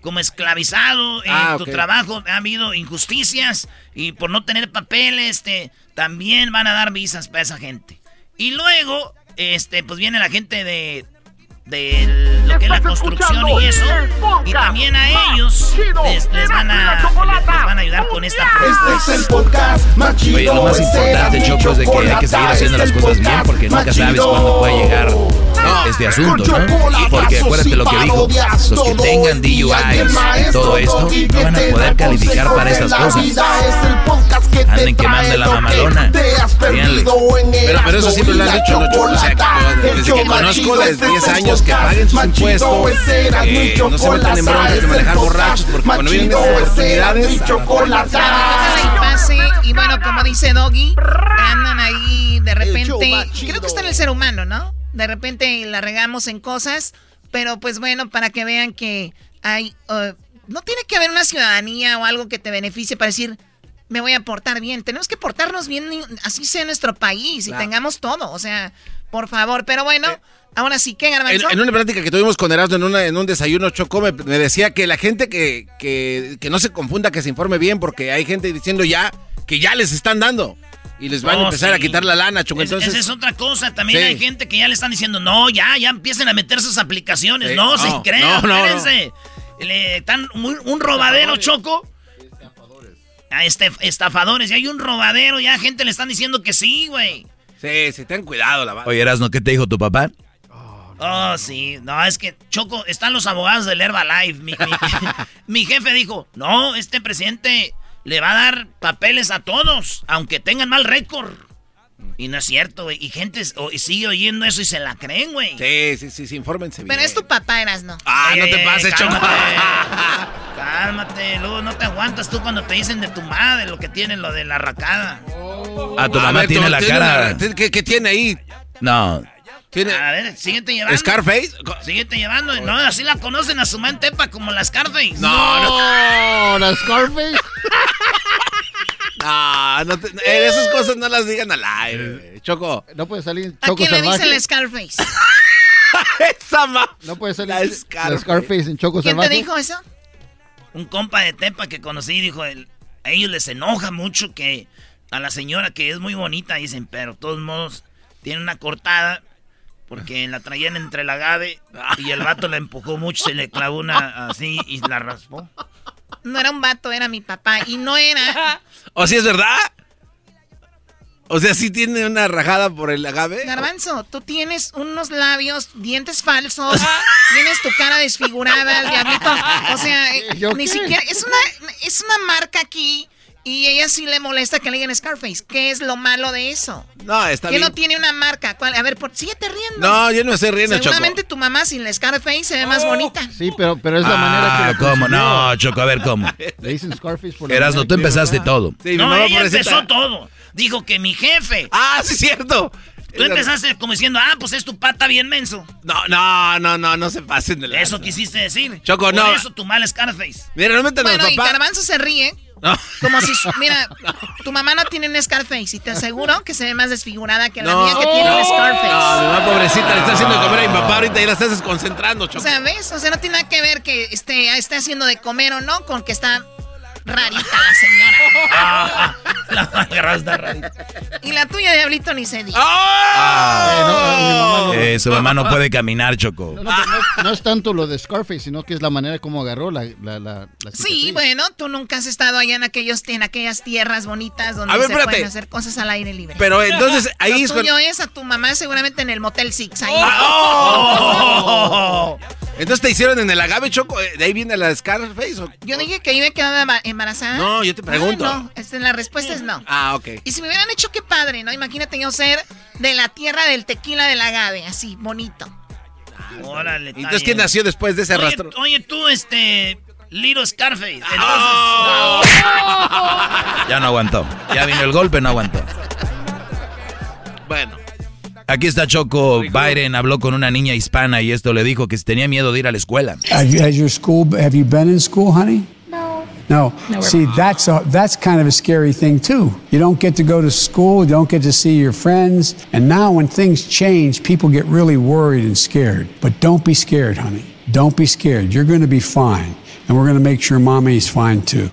Speaker 3: Como esclavizado, en
Speaker 5: Ah,
Speaker 3: tu trabajo ha habido injusticias y por no tener papeles, te, también van a dar visas para esa gente. Y luego, este, pues viene la gente de, de lo que es la construcción y eso. Y también a ellos les, les van, a, les, van a ayudar con esta
Speaker 2: Este es el podcast más chido.
Speaker 4: Oye, lo más
Speaker 2: este
Speaker 4: importante, Choco, es de que hay que seguir haciendo las
Speaker 2: este
Speaker 4: cosas bien
Speaker 2: podcast
Speaker 4: porque nunca sabes cuándo puede llegar este asunto, ¿no? Porque acuérdate lo que dijo, los que tengan DUIs, todo esto, no van a poder calificar para estas cosas. Anden quemando la mamalona.
Speaker 5: Pero, pero eso siempre lo han dicho, ¿no? O sea, desde que conozco, desde 10 años, que paguen sus impuestos, que no se metan en broncas de manejar borrachos, porque cuando vienen estas oportunidades...
Speaker 10: Y bueno, como dice Doggy, andan ahí de repente. Creo que está en el ser humano, ¿no? De repente la regamos en cosas, pero pues bueno, para que vean que hay. Uh, no tiene que haber una ciudadanía o algo que te beneficie para decir, me voy a portar bien. Tenemos que portarnos bien, así sea nuestro país y tengamos todo. O sea, por favor. Pero bueno, eh, ahora sí, ¿qué
Speaker 5: en, en, una plática que tuvimos con Erasmo en, una, en un desayuno Chocó, me, decía que la gente que, que, que, no se confunda, que se informe bien, porque hay gente diciendo ya que ya les están dando. Y les van a empezar a quitar la lana, Choco. Entonces...
Speaker 3: Esa es otra cosa. También hay gente que ya le están diciendo, no, ya, ya empiecen a meter sus aplicaciones. no, se crean, no, espérense. Le, están un robadero, Choco. A este, estafadores, y hay un robadero, ya gente le están diciendo que sí, güey.
Speaker 5: Sí, sí, ten cuidado la
Speaker 4: Oye, Erasno, ¿qué te dijo tu papá?
Speaker 3: Oh, sí. No, es que, Choco, están los abogados del Herbalife. Mi, mi jefe dijo, no, este presidente le va a dar papeles a todos, aunque tengan mal récord. Y no es cierto, güey. Y gente sigue oyendo eso y se la creen, güey.
Speaker 5: Sí, sí, sí, sí, infórmense
Speaker 10: bien. Pero es tu papá, Eras, ¿no?
Speaker 5: Ah, no te pases,
Speaker 3: cálmate, cálmate, luego no te aguantas tú cuando te dicen de tu madre lo que tiene, lo de la racada.
Speaker 4: Oh. Ah, tu mamá tiene la cara.
Speaker 5: ¿qué, tiene ahí?
Speaker 4: No.
Speaker 5: ¿Tiene...
Speaker 3: A ver, síguete llevando.
Speaker 5: ¿Scarface?
Speaker 3: Síguete llevando. No, así la conocen a su mantepa como la Scarface.
Speaker 5: No,
Speaker 6: no. ¿La Scarface?
Speaker 5: No, no eh, esas cosas no las digan al aire, Choco.
Speaker 6: No puede salir Choco
Speaker 10: ¿A quién le dicen la Scarface?
Speaker 5: Esa ma
Speaker 6: No puede salir la Scarface, en Choco
Speaker 10: ¿Quién te dijo eso?
Speaker 3: Un compa de Tepa que conocí dijo, a ellos les enoja mucho que a la señora que es muy bonita, dicen, pero de todos modos tiene una cortada porque la traían entre la agave y el vato la empujó mucho, se le clavó una así y la raspó.
Speaker 10: No era un vato, era mi papá. Y no era.
Speaker 5: ¿O si es verdad? O sea, sí tiene una rajada por el agave.
Speaker 10: Garbanzo, tú tienes unos labios, dientes falsos, tienes tu cara desfigurada, el diablito. O sea, ni siquiera. Es una, es una marca aquí y ella sí le molesta que le digan Scarface. ¿Qué es lo malo de eso?
Speaker 5: No, está bien.
Speaker 10: Que no tiene una marca. A ver, por... síguete riendo.
Speaker 5: No, yo no estoy riendo,
Speaker 10: Seguramente tu mamá sin la Scarface se ve más oh. bonita.
Speaker 6: Sí, pero, pero es la manera que
Speaker 4: ah, ¿cómo? No, Choco, a ver, ¿cómo?
Speaker 6: Le dicen Scarface por
Speaker 4: Erasno, tú empezaste todo.
Speaker 3: Sí, no, ella empezó todo. Dijo que mi jefe.
Speaker 5: Ah, sí, cierto.
Speaker 3: Tú empezaste como diciendo, ah, pues es tu pata bien menso.
Speaker 5: No, no, no, no, no se pasen de la.
Speaker 3: Eso quisiste decir.
Speaker 5: Choco, no.
Speaker 3: Por eso tu mal Scarface.
Speaker 5: Mira, realmente
Speaker 10: bueno,
Speaker 5: no,
Speaker 10: y Garbanzo se ríe como si, mira, tu mamá no tiene un Scarface y te aseguro que se ve más desfigurada que la mía que tiene un Scarface. No,
Speaker 5: mi mamá pobrecita le está haciendo comer a mi papá ahorita y la estás desconcentrando, Choco.
Speaker 10: O sea, ¿ves? O sea, no tiene nada que ver que esté, esté haciendo de comer o no con que está rarita la señora.
Speaker 3: la está rarita.
Speaker 10: Y la tuya, Diablito, ni se dice.
Speaker 4: ¡Oh! Eh, su mamá no puede caminar, Choco.
Speaker 6: No, es tanto lo de Scarface, sino que es la manera como agarró la, la, la,
Speaker 10: Sí, bueno, tú nunca has estado allá en, aquellos, en aquellas tierras bonitas donde se pueden hacer cosas al aire libre.
Speaker 5: Pero entonces ahí
Speaker 10: es tuyo es a tu mamá seguramente en el Motel Six. Ahí.
Speaker 5: ¡Oh! Entonces te hicieron en el agave, Choco. ¿De ahí viene la Scarface? ¿o?
Speaker 10: Yo dije que iba a quedar embarazada.
Speaker 5: No, yo te pregunto.
Speaker 10: no, este, la respuesta es no.
Speaker 5: Ah, ok.
Speaker 10: Y si me hubieran hecho, qué padre, ¿no? Imagínate yo ser de la tierra del tequila del agave, así, bonito.
Speaker 3: Órale,
Speaker 5: Entonces, ¿quién nació después de ese
Speaker 3: oye,
Speaker 5: rastro?
Speaker 3: Oye, tú, este. Little Scarface.
Speaker 4: Oh. ya no aguantó. Ya vino el golpe, no aguantó.
Speaker 5: Bueno.
Speaker 4: Aquí está Choco. Biden habló con una niña hispana y esto le dijo que tenía miedo de ir a la escuela.
Speaker 16: Has your school, have you been in school, honey? No. No. See, that's a, that's kind of a scary thing too. You don't get to go to school, you don't get to see your friends, and now when things change, people get really worried and scared. But don't be scared, honey. Don't be scared. You're going to be fine, and we're going to make sure mommy's fine too.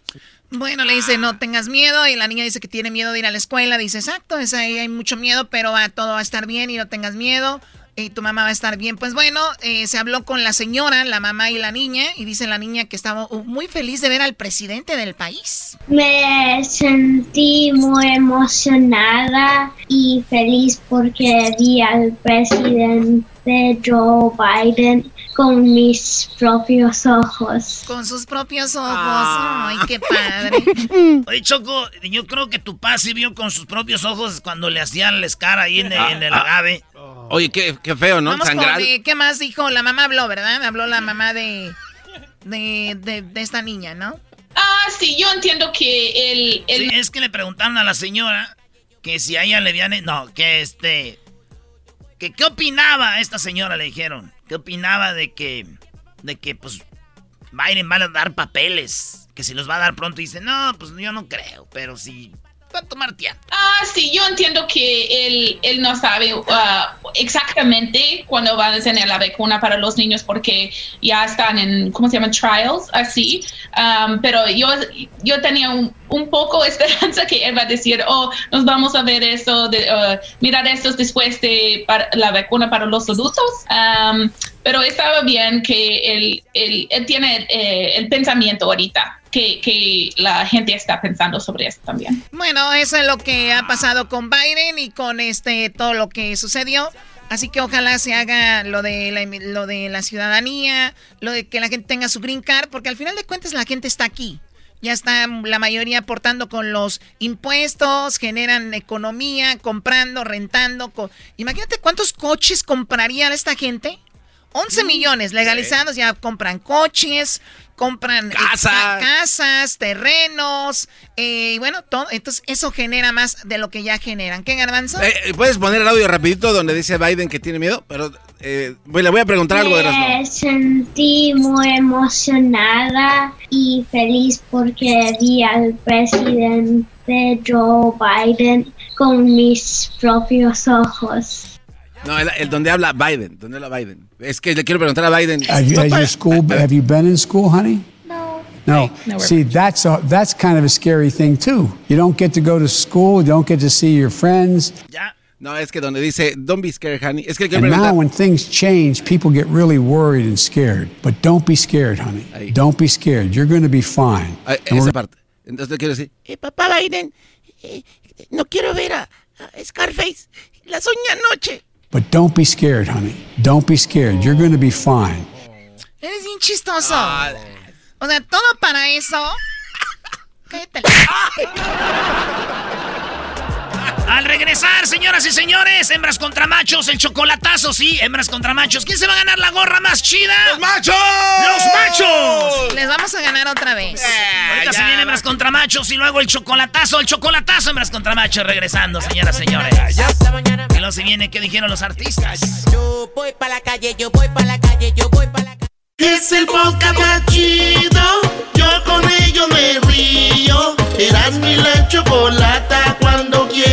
Speaker 10: Bueno, le dice, no tengas miedo, y la niña dice que tiene miedo de ir a la escuela. Dice, exacto, es ahí hay mucho miedo, pero va, todo va a estar bien y no tengas miedo y tu mamá va a estar bien. Pues bueno, eh, se habló con la señora, la mamá y la niña, y dice la niña que estaba muy feliz de ver al presidente del país.
Speaker 19: Me sentí muy emocionada y feliz porque vi al presidente de Joe Biden con mis propios ojos.
Speaker 10: Con sus propios ojos. Ay, qué padre.
Speaker 3: Oye, Choco, yo creo que tu papá sí vio con sus propios ojos cuando le hacían la escara ahí en el, en el agave.
Speaker 5: Oye, qué, qué feo, ¿no?
Speaker 10: Vamos con,
Speaker 5: Sangrar.
Speaker 10: eh, ¿Qué más dijo? La mamá habló, ¿verdad? Habló la mamá de, de, de, de esta niña, ¿no?
Speaker 20: Ah, sí, yo entiendo que el... el...
Speaker 3: Sí, es que le preguntaron a la señora que si a ella le habían... No, que este... Que qué opinaba esta señora, le dijeron. ¿Qué opinaba de que... De que, pues, Biden va a dar papeles? Que si los va a dar pronto. Y dice, no, pues yo no creo, pero sí... Va a tomar.
Speaker 20: Ah, sí, yo entiendo que él, él no sabe uh, exactamente cuándo van a tener la vacuna para los niños porque ya están en, ¿cómo se llama? Trials, así. Um, pero yo, yo tenía un, un poco esperanza que él va a decir, oh, nos vamos a ver eso, de, uh, mirar esto después de para, la vacuna para los adultos. Um, pero estaba bien que él, él, él tiene eh, el pensamiento ahorita. Que, que, la gente está pensando sobre esto también.
Speaker 10: Bueno, eso es lo que ha pasado con Biden y con este todo lo que sucedió. Así que ojalá se haga lo de la, lo de la ciudadanía, lo de que la gente tenga su green card, porque al final de cuentas la gente está aquí. Ya está la mayoría aportando con los impuestos, generan economía, comprando, rentando. Imagínate cuántos coches comprarían esta gente. 11 millones legalizados, ya compran coches, compran
Speaker 5: Casa.
Speaker 10: eh, casas, terrenos, eh, y bueno, todo. Entonces, eso genera más de lo que ya generan. ¿Qué, Garbanzo?
Speaker 5: Eh, Puedes poner el audio rapidito donde dice Biden que tiene miedo, pero eh, le voy a preguntar algo de
Speaker 19: Me sentí muy emocionada y feliz porque vi al presidente Joe Biden con mis propios ojos.
Speaker 5: No, el, el donde habla Biden, donde habla Biden. Es que le quiero preguntar a Biden.
Speaker 16: Have you, has your school, have you been in school, honey? No. No. See, that's a, that's kind of a scary thing too. You don't get to go to school, you don't get to see your friends.
Speaker 5: Ya. No, es que donde dice, don't be scared, honey. Es que le quiero
Speaker 16: And
Speaker 5: preguntar.
Speaker 16: now when things change, people get really worried and scared. But don't be scared, honey. Don't be scared. You're going to be fine.
Speaker 5: Ah,
Speaker 16: And
Speaker 5: esa parte. Entonces le quiero decir,
Speaker 7: Eh, papá Biden, eh, no quiero ver a, a Scarface. La soñé anoche.
Speaker 16: But don't be scared, honey. Don't be scared. You're going to be fine.
Speaker 10: Eres bien chistoso. o sea, todo para eso. Cállate.
Speaker 3: Al regresar, señoras y señores, hembras contra machos, el chocolatazo, sí, hembras contra machos. ¿Quién se va a ganar la gorra más chida? ¡Los
Speaker 5: machos!
Speaker 3: ¡Los machos!
Speaker 10: Les vamos a ganar otra vez.
Speaker 3: Ahorita se viene hembras contra machos y luego el chocolatazo, el chocolatazo, hembras contra machos, regresando, señoras y señores. Y luego se viene, ¿qué dijeron los artistas?
Speaker 7: Yo voy para la calle, yo voy para la calle, yo voy para la calle.
Speaker 2: Es el podcast más chido. Yo con ello me río. Eras mi la chocolata. Cuando quiera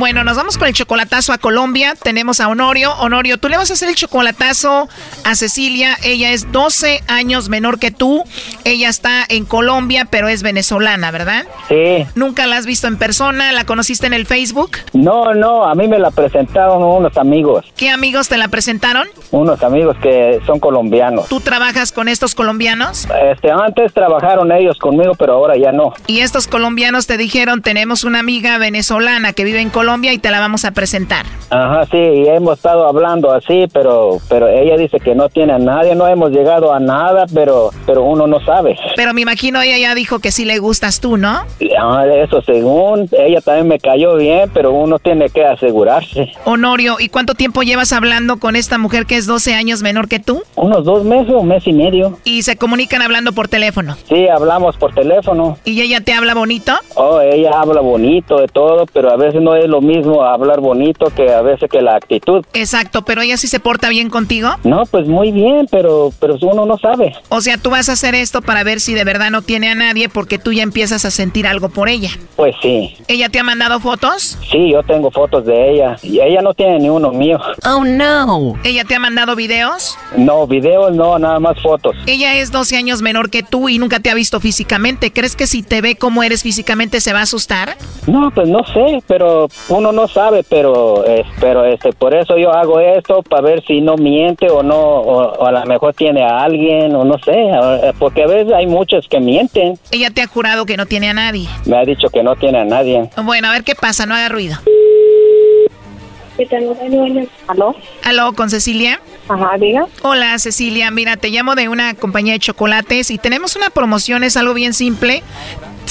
Speaker 10: Bueno, nos vamos con el chocolatazo a Colombia. Tenemos a Honorio. Honorio, tú le vas a hacer el chocolatazo a Cecilia. Ella es 12 años menor que tú. Ella está en Colombia, pero es venezolana, ¿verdad?
Speaker 21: Sí.
Speaker 10: ¿Nunca la has visto en persona? ¿La conociste en el Facebook?
Speaker 21: No, no, a mí me la presentaron unos amigos,
Speaker 10: ¿Qué amigos te la presentaron?
Speaker 21: unos amigos que son colombianos.
Speaker 10: ¿Tú trabajas con estos colombianos?
Speaker 21: Este, antes trabajaron ellos conmigo, pero ahora ya no.
Speaker 10: Y estos colombianos te dijeron, tenemos una amiga venezolana que vive en Colombia y te la vamos a presentar.
Speaker 21: Ajá, sí, y hemos estado hablando así, pero pero ella dice que no tiene a nadie, no hemos llegado a nada, pero pero uno no sabe.
Speaker 10: Pero me imagino ella ya dijo que sí le gustas tú, ¿no?
Speaker 21: Ah, eso según, ella también me cayó bien, pero uno tiene que asegurarse.
Speaker 10: Honorio, ¿y cuánto tiempo llevas hablando con esta mujer que es 12 años menor que tú?
Speaker 21: Unos dos meses, un mes y medio.
Speaker 10: Y se comunican hablando por teléfono.
Speaker 21: Sí, hablamos por teléfono.
Speaker 10: ¿Y ella te habla bonito?
Speaker 21: Oh, ella habla bonito de todo, pero a veces no es lo mismo hablar bonito que a veces que la actitud.
Speaker 10: Exacto, pero ella sí se porta bien contigo.
Speaker 21: No, pues muy bien, pero, pero uno no sabe.
Speaker 10: O sea, tú vas a hacer esto para ver si de verdad no tiene a nadie porque tú ya empiezas a sentir algo por ella.
Speaker 21: Pues sí.
Speaker 10: ¿Ella te ha mandado fotos?
Speaker 21: Sí, yo tengo fotos de ella y ella no tiene ni uno mío.
Speaker 10: Oh, no. ¿Ella te ha mandado videos?
Speaker 21: No, videos no, nada más fotos.
Speaker 10: Ella es 12 años menor que tú y nunca te ha visto físicamente. ¿Crees que si te ve como eres físicamente se va a asustar?
Speaker 21: No, pues no sé, pero uno no sabe, pero, eh, pero este, por eso yo hago esto, para ver si no miente o no, o, a lo mejor tiene a alguien, o no sé, eh, porque a veces hay muchos que mienten.
Speaker 10: Ella te ha jurado que no tiene a nadie.
Speaker 21: Me ha dicho que no tiene a nadie.
Speaker 10: Bueno, a ver qué pasa, no haga ruido.
Speaker 22: ¿Aló?
Speaker 10: ¿Aló, con Cecilia?
Speaker 22: Ajá, diga.
Speaker 10: Hola, Cecilia. Mira, te llamo de una compañía de chocolates y tenemos una promoción, es algo bien simple.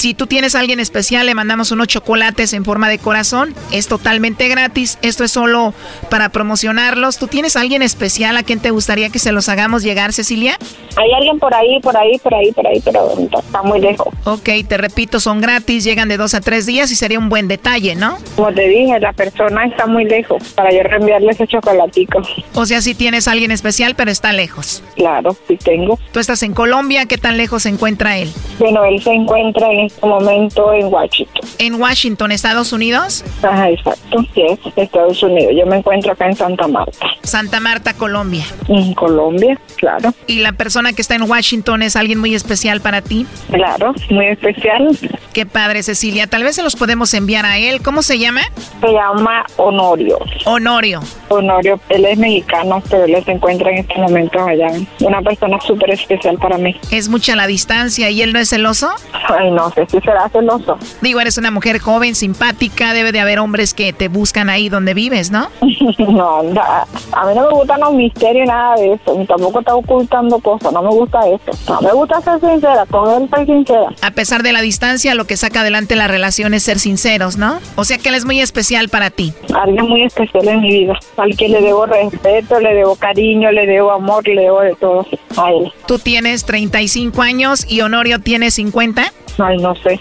Speaker 10: Si tú tienes a alguien especial, le mandamos unos chocolates en forma de corazón. Es totalmente gratis. Esto es solo para promocionarlos. ¿Tú tienes a alguien especial a quien te gustaría que se los hagamos llegar, Cecilia?
Speaker 22: Hay alguien por ahí, por ahí, por ahí, por ahí, pero está muy lejos.
Speaker 10: Ok, te repito, son gratis, llegan de dos a tres días y sería un buen detalle, ¿no?
Speaker 22: Como te dije, la persona está muy lejos para yo reenviarle ese chocolatico.
Speaker 10: O sea, si tienes a alguien especial, pero está lejos.
Speaker 22: Claro, sí tengo.
Speaker 10: Tú estás en Colombia, ¿qué tan lejos se encuentra él?
Speaker 22: Bueno, él se encuentra en este momento en Washington.
Speaker 10: ¿En Washington, Estados Unidos?
Speaker 22: Ajá, exacto, sí, Estados Unidos. Yo me encuentro acá en Santa Marta.
Speaker 10: Santa Marta, Colombia.
Speaker 22: En Colombia, claro.
Speaker 10: ¿Y la persona que está en Washington es alguien muy especial para ti?
Speaker 22: Claro, muy especial.
Speaker 10: Qué padre, Cecilia. Tal vez se los podemos enviar a él. ¿Cómo se llama?
Speaker 22: Se llama Honorio.
Speaker 10: Honorio.
Speaker 22: Honorio, él es mexicano, pero él se encuentra en este momento allá. Una persona súper especial para mí.
Speaker 10: Es mucha la distancia y él no es celoso?
Speaker 22: Ay, no si será celoso.
Speaker 10: Digo, eres una mujer joven, simpática, debe de haber hombres que te buscan ahí donde vives, ¿no?
Speaker 22: no, a mí no me gustan los misterios, nada de eso. Ni tampoco está ocultando cosas, no me gusta eso. No, me gusta ser sincera, con él soy sincera.
Speaker 10: A pesar de la distancia, lo que saca adelante la relación es ser sinceros, ¿no? O sea que él es muy especial para ti.
Speaker 22: Alguien muy especial en mi vida, al que le debo respeto, le debo cariño, le debo amor, le debo de todo a él.
Speaker 10: Tú tienes 35 años y Honorio tiene 50.
Speaker 22: Ay, no sé.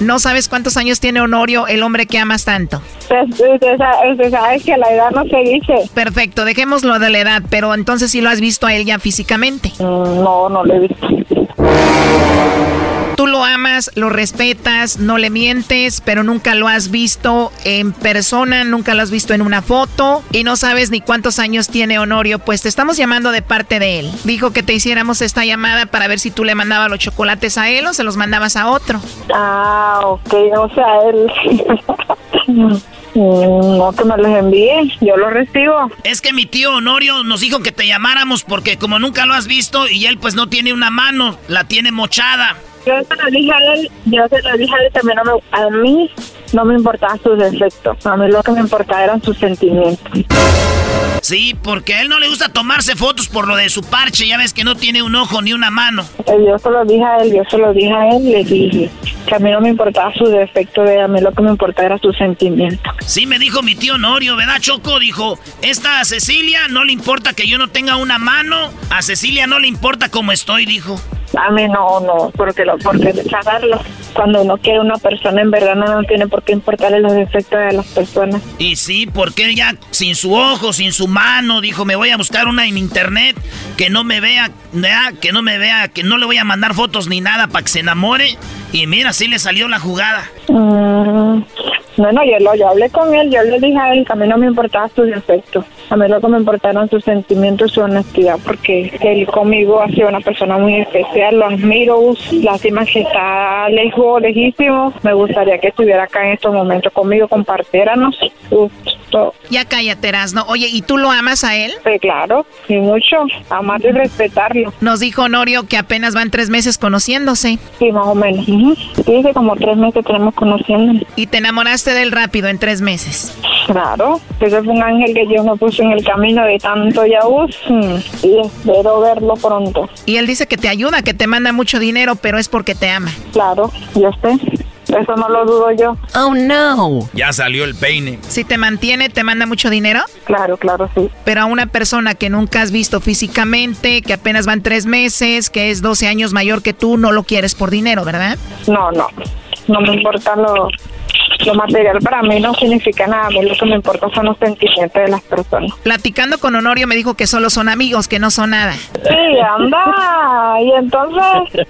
Speaker 10: ¿No sabes cuántos años tiene Honorio, el hombre que amas tanto?
Speaker 22: Usted, sabe que la edad no se dice.
Speaker 10: Perfecto, dejémoslo de la edad, pero entonces sí lo has visto a él ya físicamente.
Speaker 22: Mm, no, no lo he visto.
Speaker 10: Tú lo amas, lo respetas, no le mientes, pero nunca lo has visto en persona, nunca lo has visto en una foto y no sabes ni cuántos años tiene Honorio, pues te estamos llamando de parte de él. Dijo que te hiciéramos esta llamada para ver si tú le mandabas los chocolates a él o se los mandabas a otro.
Speaker 22: Ah, ok, o sea, él... No que me los envíe, yo los recibo.
Speaker 3: Es que mi tío Honorio nos dijo que te llamáramos porque como nunca lo has visto y él pues no tiene una mano, la tiene mochada.
Speaker 22: Yo se lo dije a él, yo se lo dije a él también, a mí no me importaban sus defectos, a mí lo que me importaba eran sus sentimientos.
Speaker 3: Sí, porque a él no le gusta tomarse fotos por lo de su parche, ya ves que no tiene un ojo ni una mano.
Speaker 22: Eh, yo se lo dije a él, yo se lo dije a él, le dije que a mí no me importaba su defecto, a mí lo que me importaba era su sentimiento.
Speaker 3: Sí, me dijo mi tío Norio, ¿verdad, Choco? Dijo, esta a Cecilia no le importa que yo no tenga una mano, a Cecilia no le importa cómo estoy, dijo.
Speaker 22: A mí no, no, porque lo, porque saberlo. Cuando uno quiere una persona, en verdad no, no tiene por qué importarle los defectos de las personas.
Speaker 3: Y sí, porque él ya sin su ojo, sin su mano, dijo, me voy a buscar una en internet que no me vea, que no me vea, que no le voy a mandar fotos ni nada para que se enamore. Y mira, sí le salió la jugada.
Speaker 22: Mm, bueno, yo, lo, yo hablé con él, yo le dije a él que a mí no me importaba su defecto. A mí lo que me importaron sus sentimientos y su honestidad, porque él conmigo ha sido una persona muy especial, lo admiro, lástima que está lejos, lejísimo. Me gustaría que estuviera acá en estos momentos conmigo, compartiéramos.
Speaker 10: Ya cállate, ¿no? Oye, ¿y tú lo amas a él?
Speaker 22: Sí, claro, y mucho. Amar y respetarlo.
Speaker 10: Nos dijo Honorio que apenas van tres meses conociéndose.
Speaker 22: Sí, más o menos. Sí, que como tres meses tenemos conociéndolo.
Speaker 10: ¿Y te enamoraste de él rápido en tres meses?
Speaker 22: Claro, ese fue un ángel que yo me puse en el camino de tanto Yahoo y espero verlo pronto.
Speaker 10: Y él dice que te ayuda, que te manda mucho dinero, pero es porque te ama.
Speaker 22: Claro, yo sé. Eso no lo dudo yo.
Speaker 10: Oh, no.
Speaker 4: Ya salió el peine.
Speaker 10: Si te mantiene, ¿te manda mucho dinero?
Speaker 22: Claro, claro, sí.
Speaker 10: Pero a una persona que nunca has visto físicamente, que apenas van tres meses, que es 12 años mayor que tú, no lo quieres por dinero, ¿verdad?
Speaker 22: No, no. No me importa lo, lo material para mí no significa nada, a mí lo que me importa son los sentimientos de las personas.
Speaker 10: Platicando con Honorio me dijo que solo son amigos, que no son nada.
Speaker 22: Sí, anda, y entonces,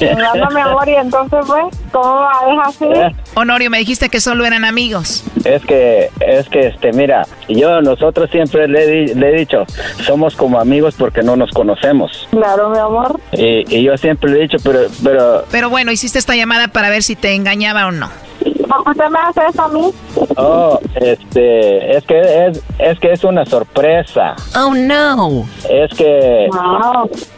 Speaker 22: anda mi amor, y entonces pues, ¿cómo va a dejar así?
Speaker 10: Honorio, me dijiste que solo eran amigos.
Speaker 21: Es que, es que, este, mira, yo, nosotros siempre le, he di- le he dicho, somos como amigos porque no nos conocemos.
Speaker 22: Claro, mi amor.
Speaker 21: Y, y yo siempre le he dicho, pero, pero,
Speaker 10: Pero bueno, hiciste esta llamada para ver si te engañaba o no.
Speaker 22: ¿Por qué usted me hace eso a mí?
Speaker 21: oh, este, es que es, es que es una sorpresa.
Speaker 10: Oh, no.
Speaker 21: Es que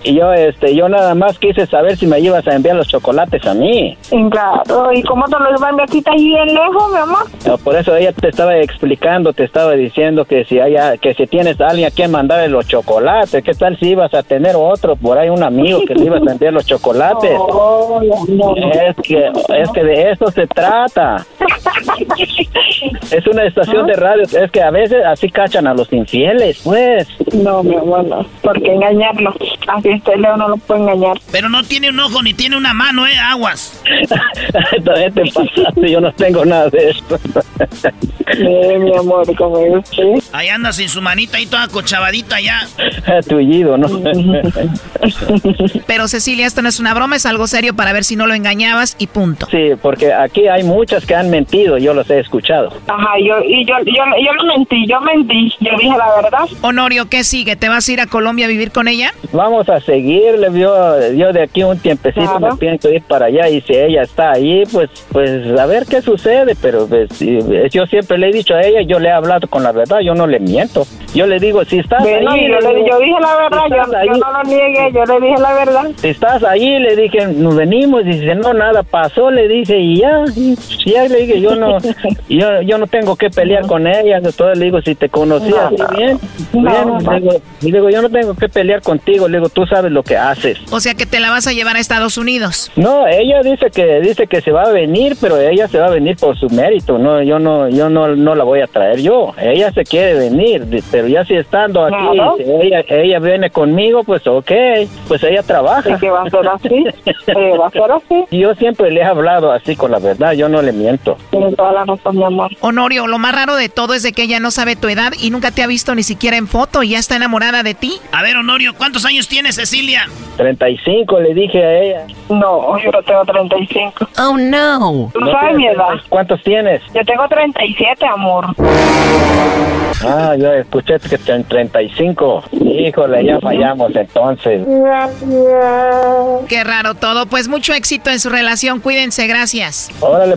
Speaker 21: y yo, este, yo nada más quise saber si me ibas a enviar los chocolates a mí.
Speaker 22: Claro, ¿y cómo te lo iba a enviar si está ahí bien lejos, mi amor?
Speaker 21: No, Por eso ella te estaba explicando, te estaba diciendo que si haya, que si tienes a alguien a quien mandarle los chocolates, ¿qué tal si ibas a tener otro por ahí un amigo que le ibas a enviar los chocolates? Es que, es que de eso se trata. Es una estación de radio, es que a veces así cachan a los infieles, pues.
Speaker 22: No, mi amor, no. ¿Por qué engañarlo? Así este Leo no lo puede engañar.
Speaker 3: Pero no tiene un ojo ni tiene una mano, ¿eh? Aguas.
Speaker 21: También te pasaste, yo no tengo nada de esto.
Speaker 22: Sí, mi amor, como usted.
Speaker 3: Ahí anda sin su manita ahí toda cochabadita ya.
Speaker 21: Tullido, ¿no?
Speaker 10: Pero Cecilia, esto no es una broma, es algo serio para ver si no lo engañabas y punto.
Speaker 21: Sí, porque aquí hay muchas que han mentido, yo los he escuchado.
Speaker 22: Ajá, yo, y yo, yo, yo lo mentí, yo mentí, yo dije la verdad.
Speaker 10: Honorio, ¿qué sigue? ¿Te vas a ir a Colombia a vivir con ella?
Speaker 21: Vamos a seguirle, yo, yo de aquí un tiempecito me pienso ir para allá y si ella está ahí, pues, pues a ver qué sucede, pero pues, y- yo siempre le he dicho a ella, yo le he hablado con la verdad, yo no le miento. Yo le digo, si estás
Speaker 22: Bueno,
Speaker 21: ahí,
Speaker 22: yo,
Speaker 21: le
Speaker 22: yo dije la verdad,
Speaker 21: si estás
Speaker 22: yo,
Speaker 21: ahí,
Speaker 22: yo no lo niegué, yo le dije la verdad.
Speaker 21: si estás ahí, le dije, nos venimos, dice, no, nada pasó, le dije, y ya, y ya le dije, yo no, yo, yo no tengo que pelear con ella, entonces le digo, si te conocía así bien, bien, le digo, y le digo, yo no tengo que pelear contigo, le digo, tú sabes lo que haces.
Speaker 10: O sea que te la vas a llevar a Estados Unidos.
Speaker 21: No, ella dice que dice que se va a venir, pero ella se va a venir por su mérito. No, yo no, yo no, no la voy a traer yo. Ella se quiere venir, pero ya si estando aquí,
Speaker 22: Claro.
Speaker 21: si ella, ella viene conmigo, pues ok, pues ella trabaja.
Speaker 22: ¿Y qué va a ser así? Eh, va a ser así.
Speaker 21: Yo siempre le he hablado así con la verdad, yo no le miento.
Speaker 22: Tiene toda la razón, mi amor.
Speaker 10: Honorio, lo más raro de todo es de que ella no sabe tu edad y nunca te ha visto ni siquiera en foto y ya está enamorada de ti.
Speaker 3: A ver, Honorio, ¿cuántos años tiene Cecilia?
Speaker 21: 35 le dije a ella.
Speaker 22: No, yo no tengo 35.
Speaker 10: Oh, no.
Speaker 22: ¿Tú sabes mi edad?
Speaker 21: ¿Cuántos tienes?
Speaker 22: Yo tengo 37, amor.
Speaker 21: Ah, yo escuché que en 35. Híjole, ya fallamos entonces.
Speaker 10: Qué raro todo. Pues mucho éxito en su relación. Cuídense, gracias.
Speaker 21: Órale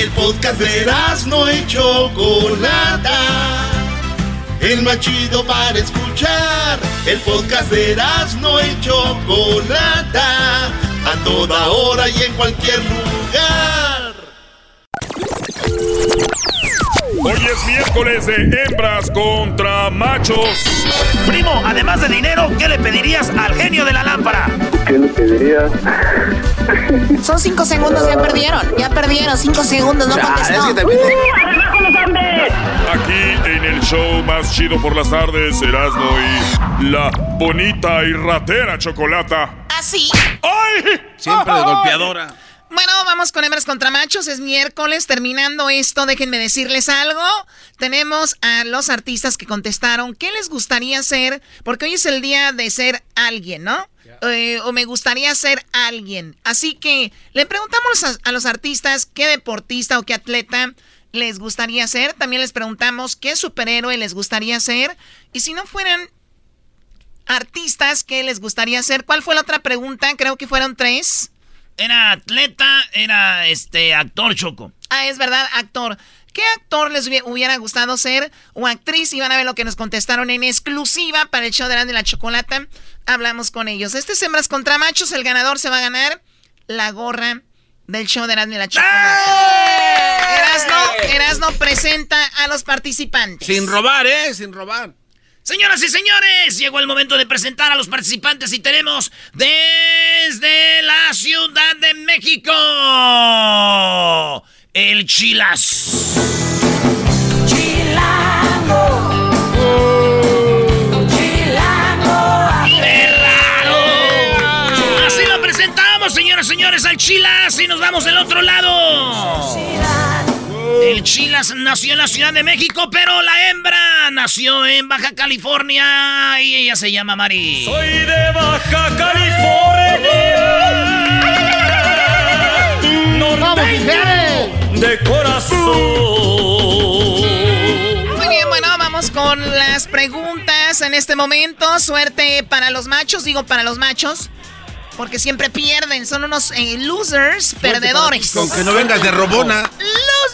Speaker 2: El podcast de no y Chocolata. El más chido para escuchar. El podcast de no y Chocolata. A toda hora y en cualquier lugar.
Speaker 13: Hoy es miércoles de hembras contra machos.
Speaker 3: Primo, además de dinero, ¿qué le pedirías al genio de la lámpara?
Speaker 23: ¿Qué le pedirías?
Speaker 7: Son cinco segundos, ya perdieron. Ya perdieron, cinco segundos, no contestó.
Speaker 13: Aquí en el show más chido por las tardes, Erasmo y la bonita y ratera chocolata.
Speaker 7: Así.
Speaker 13: ¡Ay!
Speaker 5: Siempre de golpeadora.
Speaker 10: Bueno, vamos con hembras contra machos. Es miércoles. Terminando esto, déjenme decirles algo. Tenemos a los artistas que contestaron qué les gustaría ser, porque hoy es el día de ser alguien, ¿no? Eh, o me gustaría ser alguien. Así que le preguntamos a, a los artistas qué deportista o qué atleta les gustaría ser. También les preguntamos qué superhéroe les gustaría ser. Y si no fueran artistas, ¿qué les gustaría ser? ¿Cuál fue la otra pregunta? Creo que fueron tres.
Speaker 3: Era atleta, era este actor choco.
Speaker 10: Ah, es verdad, actor. ¿Qué actor les hubiera gustado ser o actriz? Y van a ver lo que nos contestaron en exclusiva para el show de Grande la Chocolata. Hablamos con ellos. Este es Hembras contra Machos. El ganador se va a ganar la gorra del show de Erasmo y la Chocolata. Erasno, Erasno presenta a los participantes.
Speaker 5: Sin robar, ¿eh? Sin robar.
Speaker 3: Señoras y señores, llegó el momento de presentar a los participantes y tenemos desde la Ciudad de México el Chilas. Chilango. Así lo presentamos, señoras y señores, al Chilas y nos vamos del otro lado. El Chilas nació en la Ciudad de México, pero la hembra nació en Baja California y ella se llama Mari.
Speaker 14: Soy de Baja California. de corazón.
Speaker 10: Muy bien, bueno, vamos con las preguntas en este momento. Suerte para los machos, digo para los machos. Porque siempre pierden, son unos eh, losers, perdedores.
Speaker 5: Con que no vengas de robona.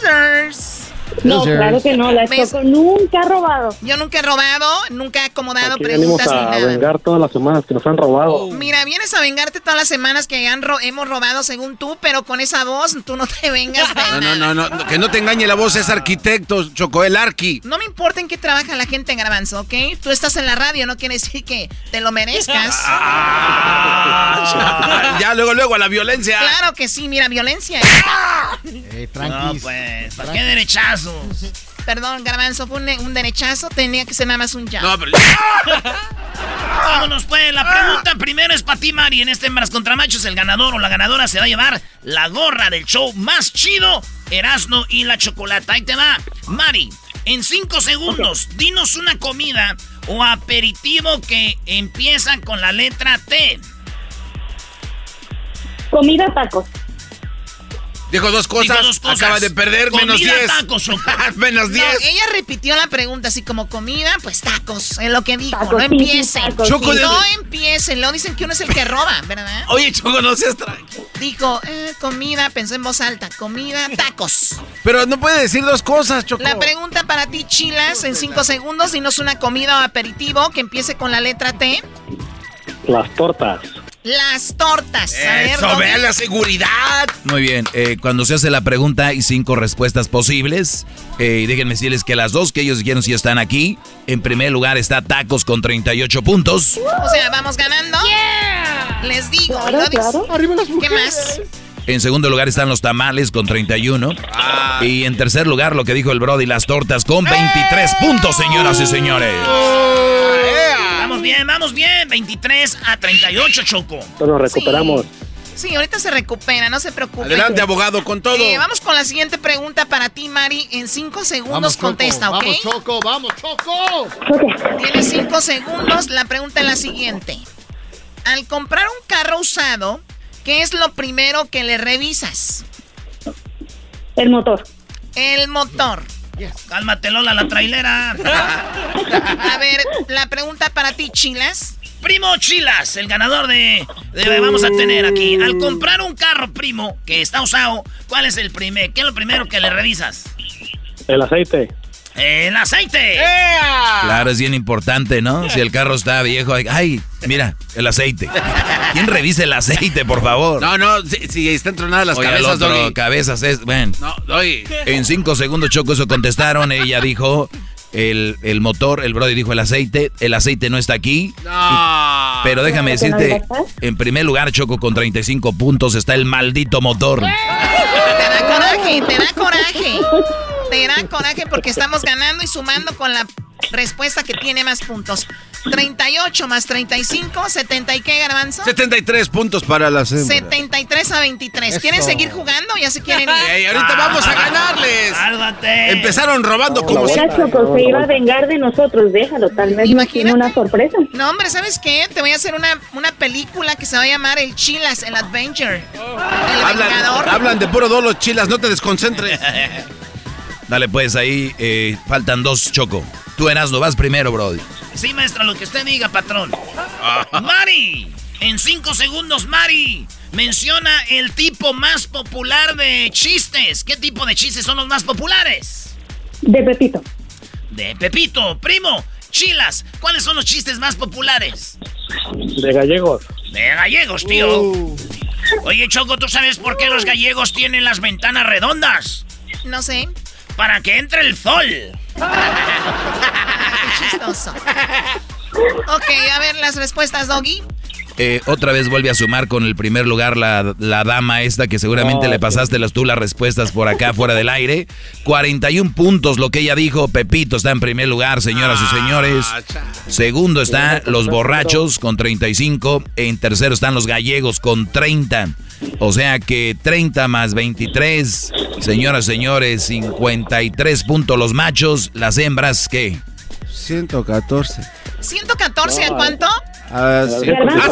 Speaker 10: Losers.
Speaker 22: No, claro que no, la Choco nunca ha robado.
Speaker 10: Yo nunca he robado, nunca he acomodado
Speaker 23: Aquí
Speaker 10: preguntas
Speaker 23: venimos
Speaker 10: ni
Speaker 23: a
Speaker 10: nada.
Speaker 23: vengar todas las semanas que nos han robado.
Speaker 10: Mira, vienes a vengarte todas las semanas que han ro- hemos robado según tú, pero con esa voz tú no te vengas de
Speaker 5: No, no, no, no, que no te engañe la voz, es arquitecto, Choco, el arqui.
Speaker 10: No me importa en qué trabaja la gente en Garbanzo, ¿ok? Tú estás en la radio, no quiere decir que te lo merezcas.
Speaker 5: Ah, ya, luego, luego, a la violencia.
Speaker 10: Claro que sí, mira, violencia.
Speaker 3: No, pues, ¿para qué derechazos?
Speaker 10: Perdón, Garbanzo, fue un, un derechazo, tenía que ser nada más un ya.
Speaker 5: No, pero...
Speaker 3: Vámonos, pues. La pregunta primero es para ti, Mari. En este Hembras contra Machos, el ganador o la ganadora se va a llevar la gorra del show más chido, Erasno y la Chocolata. Ahí te va. Mari, en cinco segundos, dinos una comida o aperitivo que empieza con la letra T.
Speaker 22: Comida tacos.
Speaker 5: Dijo dos cosas,
Speaker 3: Dijo dos cosas.
Speaker 5: acaba de perder, menos
Speaker 3: Comida,
Speaker 5: 10.
Speaker 3: tacos, Choco.
Speaker 5: menos
Speaker 10: No,
Speaker 5: 10.
Speaker 10: ella repitió la pregunta así como comida, pues tacos, es lo que dijo.
Speaker 22: Tacos,
Speaker 10: no empiecen.
Speaker 22: tacos,
Speaker 5: Choco, sí.
Speaker 10: no empiecen, lo dicen que uno es el que roba, ¿verdad?
Speaker 5: Oye, Choco, no seas tranquilo.
Speaker 10: Dijo, eh, comida, pensó en voz alta, comida, tacos.
Speaker 5: Pero no puede decir dos cosas, Choco.
Speaker 10: La pregunta para ti, Chilas, en cinco segundos, dinos una comida o aperitivo que empiece con la letra T.
Speaker 23: Las tortas.
Speaker 10: Las tortas. A ver,
Speaker 5: Eso, la seguridad.
Speaker 4: Muy bien, eh, cuando se hace la pregunta hay cinco respuestas posibles. Eh, déjenme decirles que las dos que ellos dijeron sí están aquí. En primer lugar está Tacos con 38 puntos.
Speaker 10: O sea, vamos ganando. Les digo,
Speaker 22: Claro,
Speaker 10: ¿no?
Speaker 22: claro.
Speaker 6: Arriba las
Speaker 10: ¿qué más?
Speaker 4: En segundo lugar están los tamales con 31. Y en tercer lugar, lo que dijo el Brody, las tortas con 23 puntos, señoras y señores.
Speaker 3: Vamos bien, vamos bien. 23 a 38, Choco.
Speaker 23: Entonces nos recuperamos.
Speaker 10: Sí, ahorita se recupera, no se preocupe.
Speaker 5: Adelante, abogado, con todo.
Speaker 10: Eh, vamos con la siguiente pregunta para ti, Mari. En cinco segundos
Speaker 6: Vamos, Choco.
Speaker 10: contesta, ¿ok?
Speaker 6: Vamos, Choco, vamos, Choco.
Speaker 10: Tienes cinco segundos. La pregunta es la siguiente. Al comprar un carro usado, ¿qué es lo primero que le revisas?
Speaker 22: El motor.
Speaker 10: El motor.
Speaker 3: Cálmate, Lola, la trailera.
Speaker 10: A ver, la pregunta para ti, Chilas.
Speaker 3: Primo Chilas, el ganador de, de- Vamos a tener aquí. Al comprar un carro, primo, que está usado, ¿cuál es el primer? ¿Qué es lo primero que le revisas?
Speaker 23: El aceite.
Speaker 3: El aceite.
Speaker 4: Claro, es bien importante, ¿no? Si el carro está viejo, hay- ay, mira, el aceite. ¿Quién revisa el aceite, por favor?
Speaker 5: No, no, si, si están tronadas las
Speaker 4: Oye,
Speaker 5: cabezas,
Speaker 4: otro,
Speaker 5: Doggy.
Speaker 4: cabezas es, bueno.
Speaker 5: No, Doggy.
Speaker 4: En cinco segundos, Choco, eso contestaron. Ella dijo el, el motor, el Brody dijo el aceite. El aceite no está aquí.
Speaker 5: No.
Speaker 4: Pero déjame
Speaker 22: ¿Cómo que no
Speaker 4: decirte, en primer lugar, Choco, con 35 puntos está el maldito motor.
Speaker 10: Te da coraje, te da coraje. Te da coraje porque estamos ganando y sumando con la respuesta que tiene más puntos. 38 más 35, 70 y qué, Garbanzo?
Speaker 5: 73 puntos para las hembras.
Speaker 10: 73 a 23. ¿Quieren seguir jugando ya se quieren ir?
Speaker 5: Ey, ahorita vamos a ganarles.
Speaker 3: Cálmate.
Speaker 5: Empezaron robando como si...
Speaker 22: Ahora Choco se iba a vengar de nosotros, déjalo, tal vez
Speaker 10: Imagínate.
Speaker 22: una sorpresa.
Speaker 10: No, hombre, ¿sabes qué? Te voy a hacer una, una película que se va a llamar El Chilas, el Adventure. El
Speaker 5: Hablan,
Speaker 10: Vengador.
Speaker 5: hablan de puro dolo, chilas, no te desconcentres.
Speaker 4: Dale, pues ahí eh, faltan dos, Choco. Tú, Erasmo, vas primero, Brody.
Speaker 3: Sí, maestra, lo que usted diga, patrón. Mari, en cinco segundos, Mari, menciona el tipo más popular de chistes. ¿Qué tipo de chistes son los más populares?
Speaker 24: De Pepito.
Speaker 3: De Pepito, primo. Chilas, ¿cuáles son los chistes más populares?
Speaker 23: De gallegos.
Speaker 3: De gallegos, tío.
Speaker 23: Uh.
Speaker 3: Oye, Choco, ¿tú sabes por qué los gallegos tienen las ventanas redondas?
Speaker 10: No sé.
Speaker 3: Para que entre el sol.
Speaker 10: Qué chistoso. Ok, a ver las respuestas, Doggy.
Speaker 4: Eh, otra vez vuelve a sumar con el primer lugar la, la dama esta que seguramente
Speaker 23: Oh,
Speaker 4: le pasaste las, tú las respuestas por acá fuera del aire. 41 puntos lo que ella dijo. Pepito está en primer lugar, señoras y señores. Segundo está los borrachos con 35. En tercero están los gallegos con 30. O sea que 30 más 23. Señoras y señores, 53 puntos los machos. Las hembras, ¿qué?
Speaker 5: 114.
Speaker 10: ¿114 a cuánto?
Speaker 5: ¡A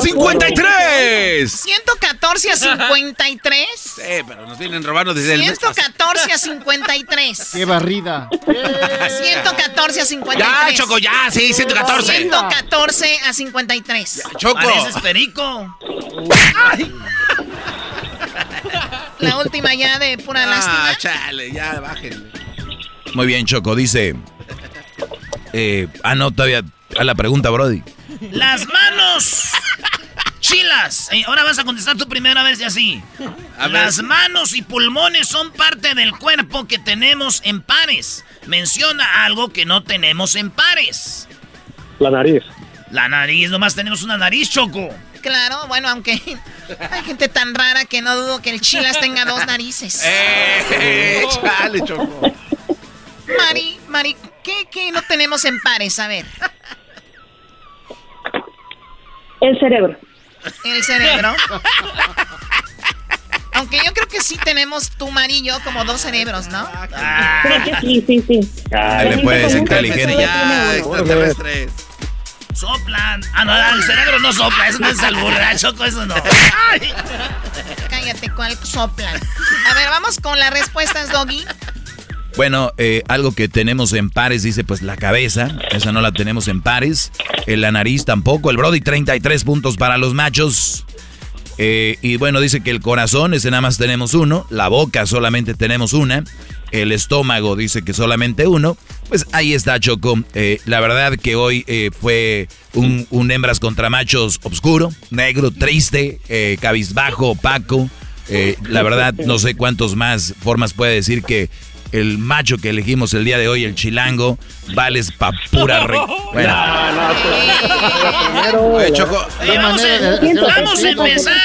Speaker 5: 53!
Speaker 10: 114 a 53.
Speaker 5: Sí, pero nos vienen robando desde el mes pasado.
Speaker 10: 114 a 53.
Speaker 6: ¡Qué barrida!
Speaker 10: 114 a 53.
Speaker 5: Ya, Choco, ya, sí, 114.
Speaker 10: 114 a 53.
Speaker 5: Choco.
Speaker 3: Pareces perico.
Speaker 10: La última ya de pura lástima.
Speaker 5: Ah, chale, ya, bájenle.
Speaker 4: Muy bien, Choco, dice. Eh, ah, no, todavía. A la pregunta, Brody.
Speaker 3: Las manos. Chilas. Eh, ahora vas a contestar tu primera vez y así. Las manos y pulmones son parte del cuerpo que tenemos en pares. Menciona algo que no tenemos en pares.
Speaker 23: La nariz.
Speaker 3: La nariz, nomás tenemos una nariz, Choco.
Speaker 10: Claro, bueno, aunque hay gente tan rara que no dudo que el Chilas tenga dos narices.
Speaker 5: ¡Eh! Chale, Choco.
Speaker 10: Mari, Mari, ¿qué, qué no tenemos en pares? A ver.
Speaker 24: El cerebro.
Speaker 10: El cerebro. Aunque yo creo que sí tenemos tú, Mari y yo, como dos cerebros, ¿no?
Speaker 24: Creo que sí, sí, sí.
Speaker 4: Dale, pues, inteligente.
Speaker 5: Ya, extraterrestres.
Speaker 3: Soplan. Ah, no, el cerebro no sopla. Eso no es albur, ¿verdad, Choco? Eso no. Ay.
Speaker 10: Cállate, ¿cuál soplan? A ver, vamos con las respuestas, Doggy.
Speaker 4: Bueno, eh, algo que tenemos en pares, dice pues la cabeza, esa no la tenemos en pares, en la nariz tampoco, el Brody 33 puntos para los machos. Eh, y bueno, dice que el corazón, ese nada más tenemos uno, la boca solamente tenemos una, el estómago dice que solamente uno. Pues ahí está Choco, Eh, la verdad que hoy eh, fue un, un hembras contra machos oscuro, negro, triste, eh, cabizbajo, opaco. Eh, la verdad no sé cuántos más formas puede decir que el macho que elegimos el día de hoy, el chilango, vales pa' pura re... Bueno.
Speaker 5: Oye, Choco.
Speaker 3: Vamos, a,
Speaker 6: de- de-
Speaker 3: vamos a empezar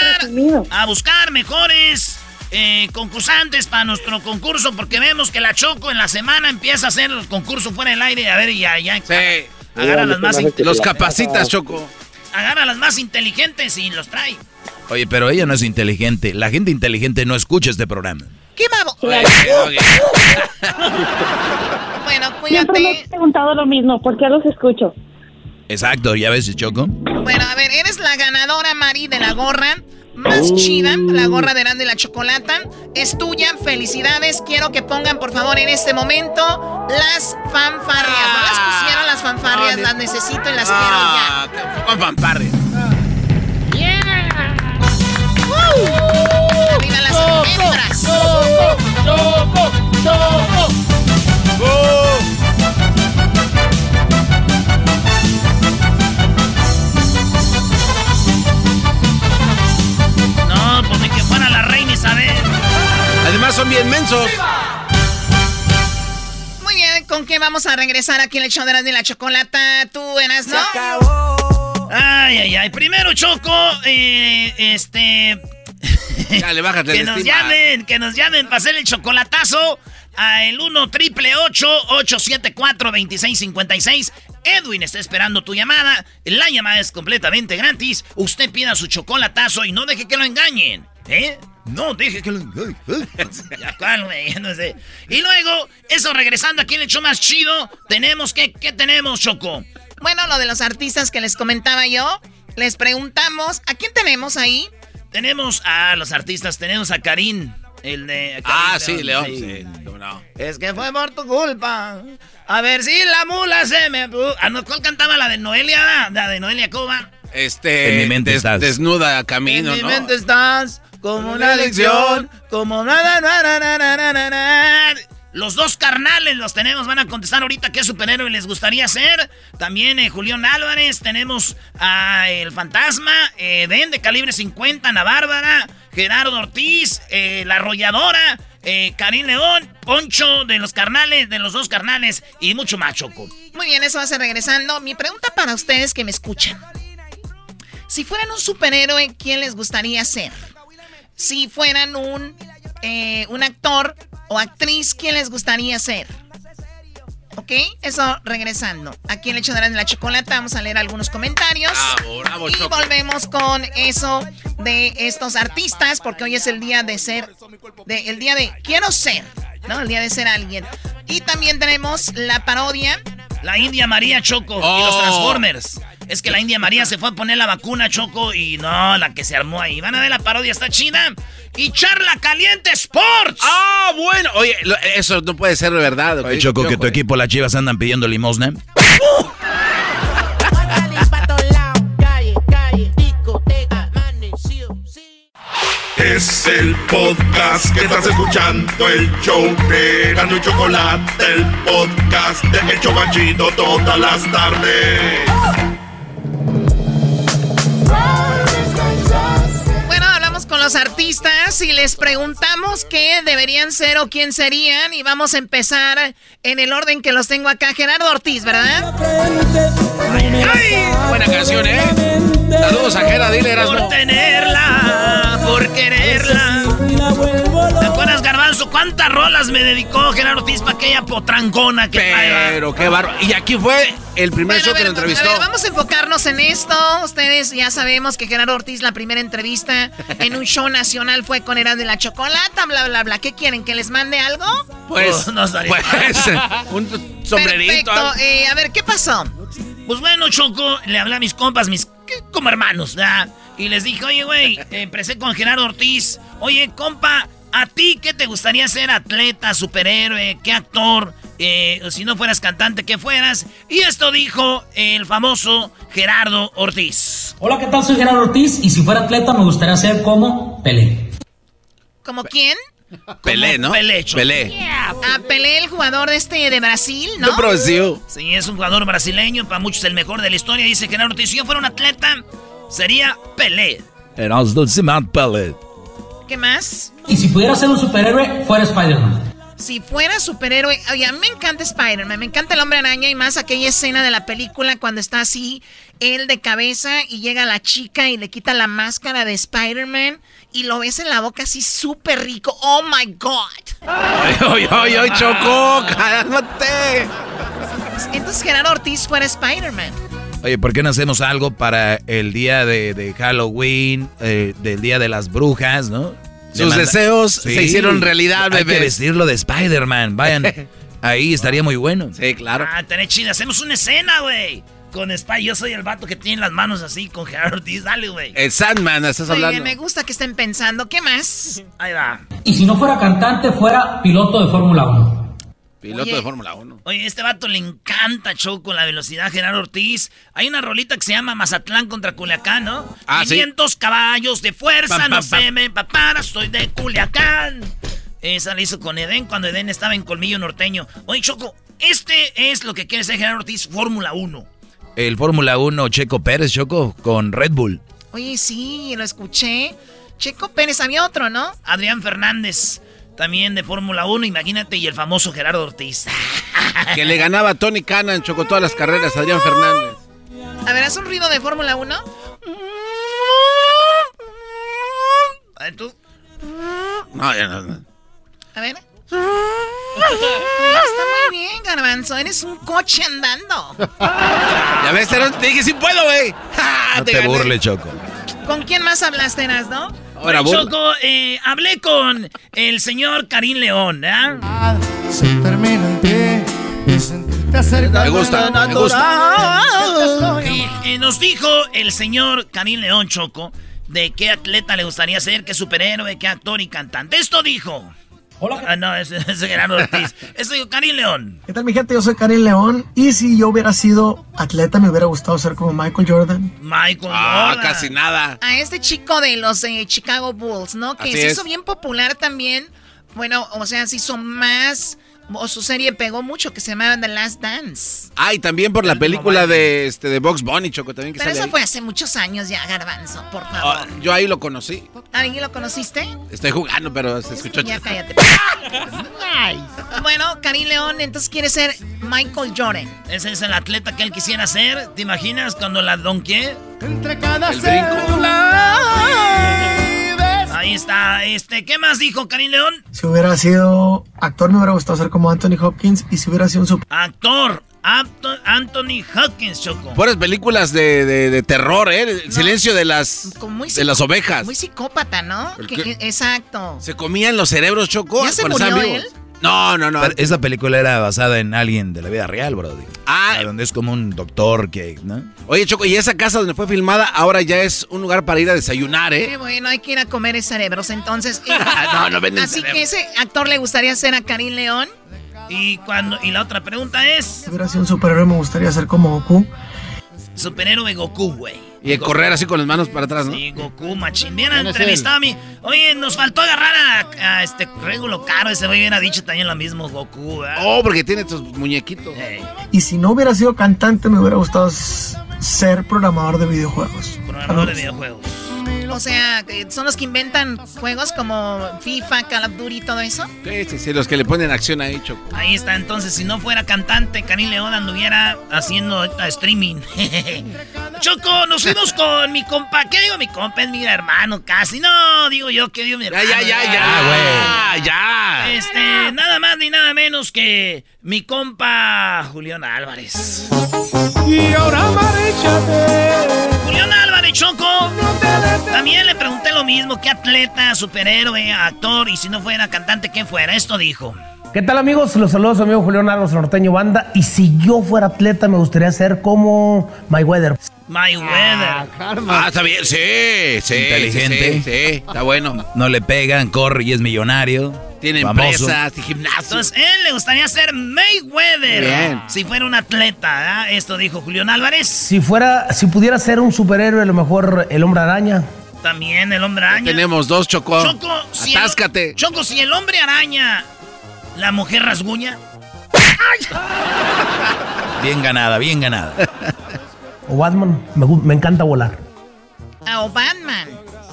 Speaker 3: a buscar mejores eh, concursantes para nuestro concurso porque vemos que la Choco en la semana empieza a hacer el concurso fuera del aire. A ver, ya, ya.
Speaker 5: Sí.
Speaker 3: Agarra las más,
Speaker 5: Los capacitas, Choco.
Speaker 3: agarra las más inteligentes y los trae.
Speaker 4: Oye, pero ella no es inteligente. La gente inteligente no escucha este programa.
Speaker 10: ¿Qué babo?
Speaker 5: Oye, oye.
Speaker 10: Bueno,
Speaker 24: Siempre me
Speaker 10: cuídate.
Speaker 24: he preguntado lo mismo. ¿Por qué los escucho?
Speaker 4: Exacto, ya ves, Choco.
Speaker 10: Bueno, a ver, eres la ganadora, Mari, de la gorra más chida, la gorra de Grande y la Chocolata. Es tuya, felicidades. Quiero que pongan, por favor, en este momento las fanfarrias. No las pusieron las fanfarrias, las necesito y las quiero ya.
Speaker 5: Ah, qué- con fanfarria.
Speaker 10: Arriba las hembras.
Speaker 3: No, pues ni que fuera la reina Isabel.
Speaker 5: Además son bien mensos.
Speaker 10: Muy bien, ¿con qué vamos a regresar aquí en el show de la Chocolata? Tú eras, ¿no?
Speaker 3: Ay, ay, ay. Primero, Choco, eh, este.
Speaker 5: Dale, bájate
Speaker 3: que nos
Speaker 5: estima.
Speaker 3: llamen, que nos llamen para hacer el chocolatazo a el 1 triple 874 2656. Edwin está esperando tu llamada. La llamada es completamente gratis. Usted pida su chocolatazo y no deje que lo engañen. ¿Eh? No deje que lo engañen. Ya, ¿cuál, güey? No sé. Y luego, eso regresando aquí en el show más chido, tenemos que, ¿qué tenemos, Choco?
Speaker 10: Bueno, lo de los artistas que les comentaba yo, les preguntamos, ¿a quién tenemos ahí?
Speaker 3: Tenemos a los artistas, tenemos a Karim, el de... a Karim
Speaker 5: Ah, sí, León. Sí, cómo no.
Speaker 3: Es que fue por tu culpa. A ver si la mula se me... Ah, no, ¿Cuál cantaba la de Noelia? La de Noelia Coba.
Speaker 5: Este.
Speaker 4: En mi mente
Speaker 5: des-
Speaker 4: estás.
Speaker 5: Desnuda camino,
Speaker 3: en mi
Speaker 5: ¿no?
Speaker 3: mente estás como una lección, como nada, nada, nada, nada, nada. Los dos carnales los tenemos, van a contestar ahorita qué superhéroe les gustaría ser. También eh, Julián Álvarez, tenemos a El Fantasma, eh, Den de calibre 50, Ana Bárbara, Gerardo Ortiz, eh, La Arrolladora, eh, Karim León, Poncho de los carnales, de los dos carnales y mucho más, Choco.
Speaker 10: Muy bien, eso ser regresando. Mi pregunta para ustedes que me escuchan. Si fueran un superhéroe, ¿quién les gustaría ser? Si fueran un, un actor o actriz, ¿quién les gustaría ser? ¿Ok? Eso regresando. Aquí en el hecho de la chocolate vamos a leer algunos comentarios. y volvemos con eso de estos artistas, porque hoy es el día de ser, de, el día de quiero ser, ¿no? El día de ser alguien. Y también tenemos la parodia.
Speaker 3: La India María Choco y los
Speaker 10: Oh.
Speaker 3: Transformers. Es que la India María se fue a poner la vacuna Choco y no, la que se armó ahí. Van a ver la parodia, está chida. Y Charla Caliente Sports.
Speaker 5: Ah, bueno. Oye, lo- eso no puede ser de verdad.
Speaker 4: Oye, Choco, que tu equipo, las chivas, andan pidiendo limosna.
Speaker 2: Es el podcast que estás escuchando, el show de Gano y Chocolate, el podcast de El Chobachito todas las tardes.
Speaker 10: Con los artistas y les preguntamos qué deberían ser o quién serían. Y vamos a empezar en el orden que los tengo acá. Gerardo Ortiz, ¿verdad?
Speaker 5: Buena canción, ¿eh? Saludos a dile, Erasmo.
Speaker 3: Por tenerla, por quererla. ¿Cuántas rolas me dedicó Gerardo Ortiz para aquella potrancona que trae?
Speaker 5: Pero qué barro. Y aquí fue el primer show que lo
Speaker 10: A
Speaker 5: entrevistó.
Speaker 10: ver, vamos a enfocarnos en esto. Ustedes ya sabemos que Gerardo Ortiz, la primera entrevista en un show nacional fue con Eras de la Chocolata, bla, bla, bla. ¿Qué quieren? ¿Que les mande algo?
Speaker 5: Pues,
Speaker 3: no estaría
Speaker 5: pues, un sombrerito.
Speaker 10: Perfecto. Eh, a ver, ¿qué pasó?
Speaker 3: Pues bueno, Choco, le hablé a mis compas, mis como hermanos, ¿verdad? Y les dije, oye, güey, empecé con Gerardo Ortiz. Oye, compa, ¿a ti qué te gustaría ser atleta, superhéroe, qué actor? Eh, si no fueras cantante, ¿qué fueras? Y esto dijo el famoso Gerardo Ortiz.
Speaker 25: Hola, ¿qué tal? Soy Gerardo Ortiz y si fuera atleta me gustaría ser como Pelé.
Speaker 10: ¿Como quién?
Speaker 5: Pelé, ¿no?
Speaker 3: Pelé.
Speaker 5: Pelé.
Speaker 10: A Pelé, el jugador de este de Brasil, ¿no?
Speaker 5: No, pero sí.
Speaker 3: Es un jugador brasileño, para muchos el mejor de la historia. Dice Gerardo Ortiz, si yo fuera un atleta, sería Pelé.
Speaker 10: ¿Qué más?
Speaker 25: Y si pudiera ser un superhéroe, fuera Spider-Man.
Speaker 10: Si fuera superhéroe, oye, a mí me encanta Spider-Man, me encanta el hombre araña y más aquella escena de la película cuando está así, él de cabeza y llega la chica y le quita la máscara de Spider-Man y lo ves en la boca así súper rico. Oh my God.
Speaker 5: Ay, ay, ay, ay, Choco, cálmate.
Speaker 10: Entonces Gerardo Ortiz fuera Spider-Man.
Speaker 4: Oye, ¿por qué no hacemos algo para el día de, de Halloween, eh, del día de las brujas, no?
Speaker 5: Sus deseos se hicieron realidad,
Speaker 4: Hay que vestirlo de Spider-Man, vayan. Ahí estaría muy bueno.
Speaker 5: Sí, claro.
Speaker 3: Ah, tenés chida. Hacemos una escena, güey. Con Spy. Yo soy el vato que tiene las manos así con Gerardo Ortiz. Dale, güey.
Speaker 5: El Sandman, estás
Speaker 10: bien,
Speaker 5: hablando.
Speaker 10: me gusta que estén pensando. ¿Qué más?
Speaker 3: Ahí va.
Speaker 25: Y si no fuera cantante, fuera piloto de Fórmula 1.
Speaker 5: Piloto
Speaker 3: Oye.
Speaker 5: de Fórmula 1.
Speaker 3: Oye, este vato le encanta Choco la velocidad, Gerardo Ortiz. Hay una rolita que se llama Mazatlán contra Culiacán, ¿no?
Speaker 5: Ah, sí.
Speaker 3: 500 caballos de fuerza,
Speaker 5: Pam,
Speaker 3: no
Speaker 5: pam.
Speaker 3: se me papara, soy de Culiacán. Esa la hizo con Edén cuando Edén estaba en Colmillo Norteño. Oye, Choco, este es lo que quiere ser Gerardo Ortiz, Fórmula 1.
Speaker 4: El Fórmula 1 Checo Pérez, Choco, con Red Bull.
Speaker 10: Oye, sí, lo escuché. Checo Pérez, había otro, ¿no?
Speaker 3: Adrián Fernández, también de Fórmula 1, imagínate, y el famoso Gerardo Ortiz.
Speaker 5: Que le ganaba a Tony Cannon, Choco, todas las carreras, Adrián Fernández.
Speaker 10: A ver, haz un ruido de Fórmula 1.
Speaker 3: A ver, tú.
Speaker 5: No, ya no. no.
Speaker 10: A ver. Está muy bien, Garbanzo. Eres un coche andando.
Speaker 5: Ya ves, te dije, sí puedo, güey. Ja,
Speaker 4: No te burles, Choco.
Speaker 10: ¿Con quién más hablaste, no?
Speaker 5: Ahora,
Speaker 3: Oye,
Speaker 5: burla.
Speaker 3: Choco, eh, hablé con el señor Karim León, ¿ah?
Speaker 14: Se termina en pie y sentirte acerca
Speaker 5: Me gusta, me gusta.
Speaker 3: Y eh, nos dijo el señor Karim León Choco de qué atleta le gustaría ser, qué superhéroe, qué actor y cantante. Esto dijo.
Speaker 25: Hola.
Speaker 3: Ah, no, es, es Gerardo Ortiz. Dijo Karim León.
Speaker 26: ¿Qué tal mi gente? Yo soy Karim León y si yo hubiera sido atleta me hubiera gustado ser como Michael Jordan.
Speaker 3: Michael
Speaker 5: Ah,
Speaker 3: Jordan.
Speaker 5: casi nada.
Speaker 10: A este chico de los eh, Chicago Bulls, ¿no? Que
Speaker 5: Así
Speaker 10: se
Speaker 5: es.
Speaker 10: hizo bien popular también. Bueno, o sea, se hizo más o su serie pegó mucho que se llamaba The Last Dance.
Speaker 5: Ah, y también por la película de este de Box Bunny, Choco, también que
Speaker 10: Pero
Speaker 5: sale
Speaker 10: eso
Speaker 5: ahí.
Speaker 10: fue hace muchos años ya, Garbanzo, por favor.
Speaker 5: Ah, yo ahí lo conocí.
Speaker 10: ¿Alguien lo conociste?
Speaker 5: Estoy jugando, pero se escuchó.
Speaker 10: Ya cállate. bueno, Karim León, entonces quiere ser Michael Jordan.
Speaker 3: Ese es el atleta que él quisiera ser. ¿Te imaginas cuando la donqué?
Speaker 27: Entre cada
Speaker 3: El brinco. Ahí está. Este, ¿qué más dijo Karim León?
Speaker 26: Si hubiera sido actor me hubiera gustado ser como Anthony Hopkins y si hubiera sido un super...
Speaker 3: Actor. Anto- Anthony Hopkins, Choco.
Speaker 5: Puras películas de, de- de terror, ¿eh? El silencio de las, de las ovejas.
Speaker 10: Muy psicópata, ¿no? Exacto.
Speaker 5: Se comían los cerebros, Choco.
Speaker 10: ¿Ya se murió
Speaker 5: vivos. No, no, no.
Speaker 4: Pero esa película era basada en alguien de la vida real, bro.
Speaker 5: Ah.
Speaker 4: Donde es como un doctor que, ¿no?
Speaker 5: Oye, Choco, y esa casa donde fue filmada ahora ya es un lugar para ir a desayunar, ¿eh?
Speaker 10: Qué bueno, hay que ir a comer cerebros. Entonces,
Speaker 5: No, no venden
Speaker 10: Así
Speaker 5: cerebros.
Speaker 10: que ese actor le gustaría ser a Karim León.
Speaker 3: Y cuando y la otra pregunta es
Speaker 26: Si hubiera sido un superhéroe me gustaría ser como Goku.
Speaker 3: superhéroe Goku, güey.
Speaker 5: Y correr así con las manos para atrás, ¿no?
Speaker 3: Sí, Goku, machín. Bien
Speaker 5: ¿Quién es
Speaker 3: entrevistado a mí. Oye, nos faltó agarrar a, a este Regulo Caro. Ese güey hubiera dicho también lo mismo, Goku. ¿verdad?
Speaker 5: Oh, porque tiene estos muñequitos.
Speaker 26: Y si no hubiera sido cantante me hubiera gustado ser programador de videojuegos.
Speaker 3: Programador de videojuegos.
Speaker 10: O sea, son los que inventan juegos como FIFA, Call of Duty y todo eso.
Speaker 5: Sí, sí, sí, los que le ponen acción ahí, Choco.
Speaker 3: Ahí está, entonces, si no fuera cantante, Karim León anduviera haciendo ahorita streaming. Choco, nos fuimos con mi compa. ¿Qué digo mi compa? Es mi hermano casi. No, digo yo que digo mi hermano.
Speaker 5: ya, ya, ya, ya.
Speaker 3: Este, nada más ni nada menos que mi compa Julián Álvarez.
Speaker 27: Y ahora marchate.
Speaker 3: Choco. También le pregunté lo mismo. ¿Qué atleta, superhéroe, actor? Y si no fuera cantante, ¿quién fuera? Esto dijo.
Speaker 28: ¿Qué tal amigos? Los saludos a su amigo Julián Álvarez Norteño Banda. Y si yo fuera atleta me gustaría ser como Mayweather.
Speaker 3: Mayweather.
Speaker 5: Ah, está bien, sí, sí.
Speaker 4: Inteligente.
Speaker 5: Sí, sí, está bueno.
Speaker 4: No le pegan, corre y es millonario.
Speaker 5: Tiene
Speaker 4: famoso.
Speaker 5: empresas y gimnasio.
Speaker 3: Entonces, él le gustaría ser Mayweather.
Speaker 28: Bien.
Speaker 3: Si fuera un atleta, ¿verdad? Esto dijo Julián Álvarez.
Speaker 28: Si fuera, si pudiera ser un superhéroe, a lo mejor el hombre araña.
Speaker 3: También el hombre araña.
Speaker 5: Tenemos dos, Choco.
Speaker 3: Choco, si el-
Speaker 5: Atáscate.
Speaker 3: Choco, si el hombre araña, la mujer rasguña.
Speaker 4: Bien ganada, bien ganada.
Speaker 28: O Batman, me, me encanta volar.
Speaker 10: Ah, o Batman.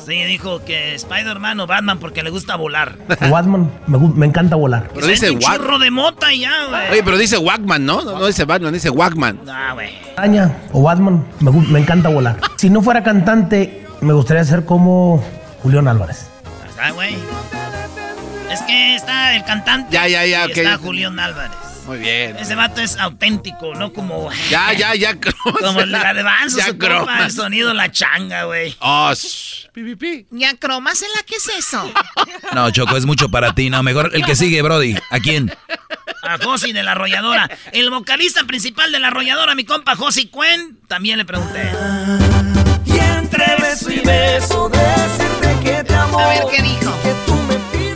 Speaker 3: Sí, dijo que Spider-Man o Batman porque le gusta volar.
Speaker 28: O Batman, me, me encanta volar.
Speaker 5: Pero dice
Speaker 3: un churro de mota y ya, güey.
Speaker 5: Oye, pero dice Wackman, ¿no? No, no dice Batman, dice Wackman.
Speaker 3: Ah, güey.
Speaker 28: Araña o Batman, me, me encanta volar. Si no fuera cantante, me gustaría ser como Julián Álvarez.
Speaker 3: Está, güey. Es que está el cantante.
Speaker 5: Ya, ya, ya,
Speaker 3: y está Julián Álvarez.
Speaker 5: Muy bien.
Speaker 3: Ese vato es auténtico, no como.
Speaker 5: Ya, ya, ya.
Speaker 3: Como el garbanzo,
Speaker 5: Ya,
Speaker 3: su compa,
Speaker 5: cromas.
Speaker 3: el sonido la changa, güey.
Speaker 5: Oh, pi, pi, pi.
Speaker 10: Ya, cromásela, ¿qué es eso?
Speaker 4: No, Choco, es mucho para ti. No, mejor el que sigue, Brody. ¿A quién?
Speaker 3: A Josi de la arrolladora. El vocalista principal de la arrolladora, mi compa Josi Cuen, también le pregunté.
Speaker 27: Beso y beso decirte que te amo.
Speaker 10: A ver, ¿qué dijo?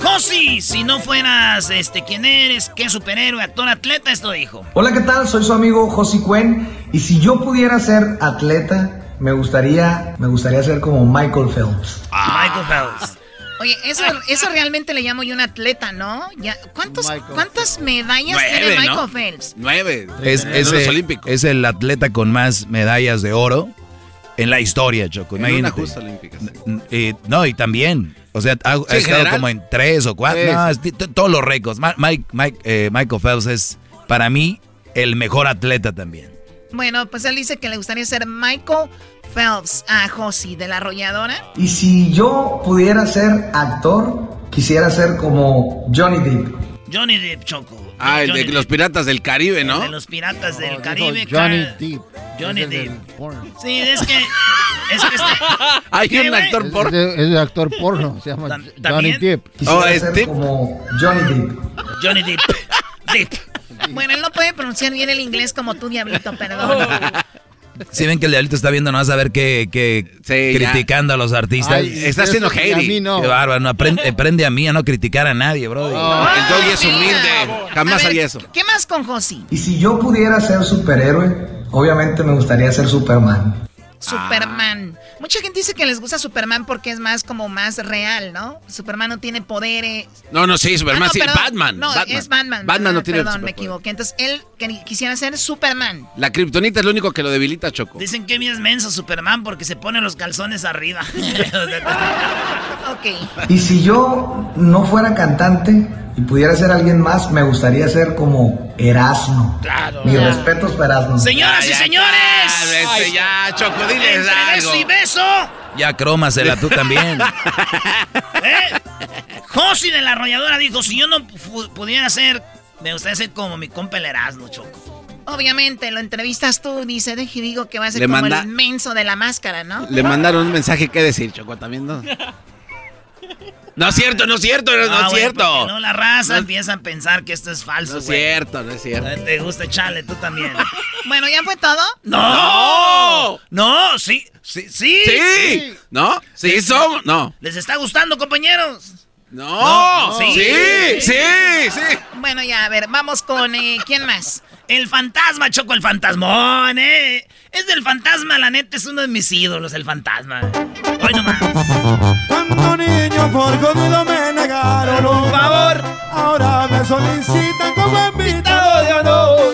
Speaker 3: Josi, si no fueras este quién eres, qué superhéroe, actor, atleta, esto dijo.
Speaker 29: Hola, ¿qué tal? Soy su amigo Josi Cuen y si yo pudiera ser atleta, me gustaría, me gustaría ser como Michael Phelps.
Speaker 3: Michael Phelps.
Speaker 10: Oye, eso, eso realmente le llamo yo un atleta, ¿no? Ya, ¿cuántos, ¿Cuántas medallas
Speaker 4: Nueve,
Speaker 10: tiene Michael
Speaker 4: ¿no?
Speaker 10: Phelps?
Speaker 5: Nueve.
Speaker 4: El- es el atleta con más medallas de oro en la historia, Choco.
Speaker 5: En una
Speaker 4: Imagínate.
Speaker 5: justa olímpica.
Speaker 4: N- y- no, y también. O sea, ha, estado
Speaker 5: general.
Speaker 4: como en tres o cuatro.
Speaker 5: Sí,
Speaker 4: no, es todos los récords. Mike, Mike, eh, Michael Phelps es, para mí, el mejor atleta también.
Speaker 10: Bueno, pues él dice que le gustaría ser Michael Phelps a Josi de la arrolladora.
Speaker 29: Y si yo pudiera ser actor, quisiera ser como Johnny Depp.
Speaker 3: Johnny Depp, Choco.
Speaker 5: Ah, el
Speaker 3: Johnny
Speaker 5: de los piratas del Caribe, ¿no?
Speaker 3: De los piratas del Caribe.
Speaker 6: Johnny
Speaker 3: Car-
Speaker 6: Depp.
Speaker 3: Johnny
Speaker 6: Es el
Speaker 3: Depp.
Speaker 6: porno.
Speaker 3: Sí, es que. Es que este.
Speaker 5: Hay
Speaker 3: ¿Qué,
Speaker 5: un actor
Speaker 6: Es,
Speaker 5: por.
Speaker 6: de- es de actor porno, se llama Johnny. Depp.
Speaker 29: Quisiera
Speaker 5: Oh, es Depp.
Speaker 29: como Johnny Depp.
Speaker 3: Johnny Depp. Depp.
Speaker 10: Bueno, él no puede pronunciar bien el inglés como tú, Diablito, perdón.
Speaker 4: Si ven que el diablito está viendo, no vas a ver que, que
Speaker 5: Sí, ya.
Speaker 4: criticando a los artistas.
Speaker 6: Ay,
Speaker 5: Está haciendo
Speaker 6: y a mí no.
Speaker 4: Qué bárbaro, no, aprende, aprende a mí a no criticar a nadie, bro.
Speaker 5: El doggy es humilde. Jamás haría eso.
Speaker 10: ¿Qué más con Josi?
Speaker 29: Y si yo pudiera ser superhéroe, obviamente me gustaría ser Superman.
Speaker 10: Superman. Mucha gente dice que les gusta Superman porque es más como más real, ¿no? Superman no tiene poderes.
Speaker 5: No, no, sí, Superman,
Speaker 10: Ah, no,
Speaker 5: sí,
Speaker 10: perdón.
Speaker 5: Batman.
Speaker 10: No,
Speaker 5: Batman.
Speaker 10: es Batman.
Speaker 5: Batman
Speaker 10: ¿verdad?
Speaker 5: no tiene
Speaker 10: Perdón, me equivoqué. Entonces él que- quisiera ser Superman.
Speaker 5: La kriptonita es lo único que lo debilita, Choco.
Speaker 3: Dicen que es menso Superman porque se pone los calzones arriba.
Speaker 10: ok.
Speaker 29: Y si yo no fuera cantante y pudiera ser alguien más, me gustaría ser como Erasmo.
Speaker 3: Claro.
Speaker 29: Mis respetos para Erasmo.
Speaker 3: Señoras y señores.
Speaker 5: Vete ya, Choco, diles
Speaker 3: Entre beso y beso.
Speaker 4: Ya crómasela tú también.
Speaker 3: ¿Eh? Josi de la arrolladora dijo, si yo no pudiera ser, me gustaría ser como mi compa el Erasmo, Choco.
Speaker 10: Obviamente, lo entrevistas tú, dice, deje digo que va a ser
Speaker 5: Le
Speaker 10: como
Speaker 5: manda-
Speaker 10: el menso de la máscara, ¿no?
Speaker 5: Le mandaron un mensaje, ¿qué decir, Choco? También no. No es cierto, no es cierto, no,
Speaker 3: Ah,
Speaker 5: es
Speaker 3: güey,
Speaker 5: cierto.
Speaker 3: porque No, la raza
Speaker 5: No-
Speaker 3: empieza a pensar que esto es falso,
Speaker 5: No es cierto, no es cierto.
Speaker 3: Eh, Te gusta echarle, tú también.
Speaker 10: Bueno, ¿ya fue todo?
Speaker 3: ¡No! ¡No! ¡Sí! ¡Sí! ¡Sí!
Speaker 5: Sí. ¿No? Sí, somos. No.
Speaker 3: ¿Les está gustando, compañeros?
Speaker 5: No.
Speaker 3: No,
Speaker 5: sí. Sí, sí,
Speaker 10: Bueno, ya, a ver, vamos con, eh, ¿quién más?
Speaker 3: El fantasma, Choco, el fantasmón, ¿eh? Es del fantasma, la neta, es uno de mis ídolos, el fantasma. Hoy nomás.
Speaker 14: Por jodido me negaron un favor, ahora me solicitan como invitado de honor.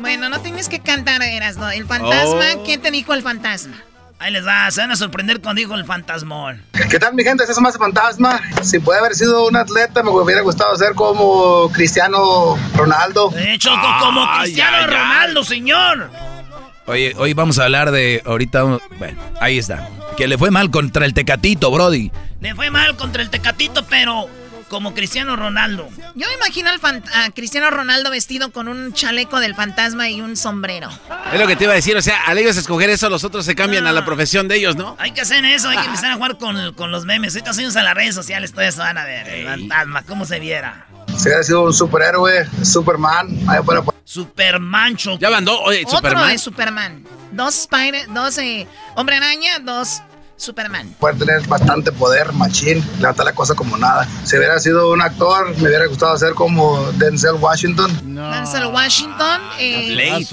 Speaker 10: Bueno, no tienes que cantar, eras, ¿no? El fantasma,
Speaker 3: Oh.
Speaker 10: ¿quién te dijo el fantasma?
Speaker 3: Ahí les va, se van a sorprender cuando dijo el fantasmón.
Speaker 30: ¿Qué tal mi gente? Este es más fantasma. Si puede haber sido un atleta, me hubiera gustado ser como Cristiano Ronaldo.
Speaker 3: Eh, Choco, como Cristiano. Ronaldo, señor.
Speaker 4: Oye, hoy vamos a hablar de ahorita. Bueno, ahí está. Que le fue mal contra el Tecatito, Brody.
Speaker 3: Le fue mal contra el Tecatito, pero como Cristiano Ronaldo.
Speaker 10: Yo me imagino al a Cristiano Ronaldo vestido con un chaleco del fantasma y un sombrero.
Speaker 5: Es lo que te iba a decir. O sea, al ellos escoger eso, los otros se cambian a la profesión de ellos, ¿no?
Speaker 3: Hay que hacer eso, hay que empezar a jugar con, con los memes. Ahorita subimos a las redes sociales, todo eso van a ver. El fantasma, cómo se viera.
Speaker 30: Si hubiera sido un superhéroe, Superman, ahí fuera
Speaker 3: Superman, Choco.
Speaker 5: Ya mandó, oye,
Speaker 10: Otro
Speaker 5: Superman.
Speaker 10: de Superman. Dos Spider, dos eh, Hombre Araña, dos Superman.
Speaker 30: poder tener bastante poder, machín, levantar la cosa como nada. Si hubiera sido un actor, me hubiera gustado ser como Denzel Washington.
Speaker 10: Denzel Washington, eh.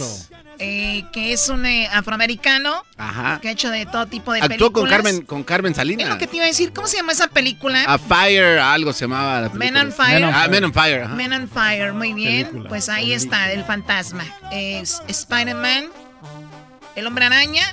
Speaker 10: Eh, que es un eh, afroamericano
Speaker 5: Ajá.
Speaker 10: que ha hecho de todo tipo de
Speaker 5: Actuó con
Speaker 10: películas.
Speaker 5: Carmen, con Carmen
Speaker 10: Es
Speaker 5: Salinas.
Speaker 10: lo que te iba a decir. ¿Cómo se llama esa película?
Speaker 5: A Fire, algo se llamaba la
Speaker 10: Men
Speaker 5: película.
Speaker 10: on Fire.
Speaker 5: Ah, Men on Fire. ajá.
Speaker 10: Men on Fire, muy bien.
Speaker 5: Película.
Speaker 10: Pues ahí está, el fantasma. Es Spider-Man, el hombre araña,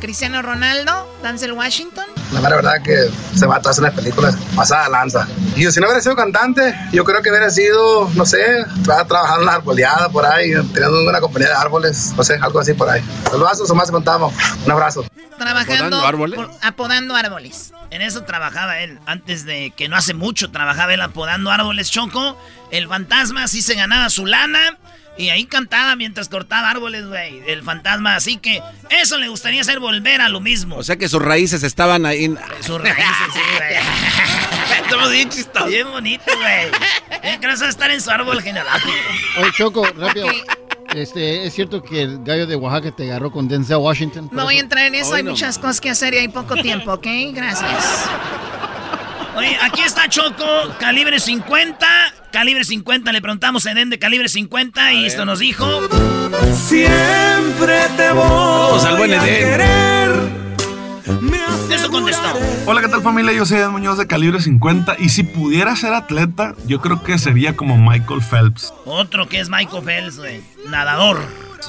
Speaker 10: Cristiano Ronaldo, Denzel Washington.
Speaker 30: La mera verdad que se va a todas las películas pasada lanza. Y yo, si no hubiera sido cantante, yo creo que hubiera sido, no sé, tra- trabajando en una arboleada por ahí, teniendo una compañía de árboles, no sé, algo así por ahí. Saludos, más contamos. Un abrazo.
Speaker 10: Trabajando
Speaker 3: ¿Apodando árboles?
Speaker 10: por- apodando árboles.
Speaker 3: En eso trabajaba él. Antes de que no hace mucho trabajaba él apodando árboles choco. El fantasma sí se ganaba su lana. Y ahí cantaba mientras cortaba árboles, güey. El fantasma. Así que eso le gustaría hacer volver a lo mismo.
Speaker 5: O sea que sus raíces estaban ahí. en-
Speaker 3: Sus raíces, sí, güey.
Speaker 5: Estamos bien chistosos.
Speaker 3: Bien bonito, güey. No sabe estar en su árbol genealógico.
Speaker 6: Oye, Choco, rápido. Este, ¿Es cierto que el gallo de Oaxaca te agarró con Denzel Washington?
Speaker 10: No voy a entrar en eso, hay
Speaker 6: no.
Speaker 10: muchas cosas que hacer y hay poco tiempo, ¿ok? Gracias.
Speaker 3: Oye, aquí está Choco, calibre 50. Calibre 50, le preguntamos a Eden de calibre 50 y esto nos dijo.
Speaker 27: Siempre te voy
Speaker 5: Vamos al buen
Speaker 27: a
Speaker 5: Edén.
Speaker 27: querer.
Speaker 3: Eso contestó.
Speaker 31: Hola, ¿qué tal familia? Yo soy Ed Muñoz de calibre 50 y si pudiera ser atleta, yo creo que sería como Michael Phelps,
Speaker 3: Otro que es Michael Phelps, güey. Nadador.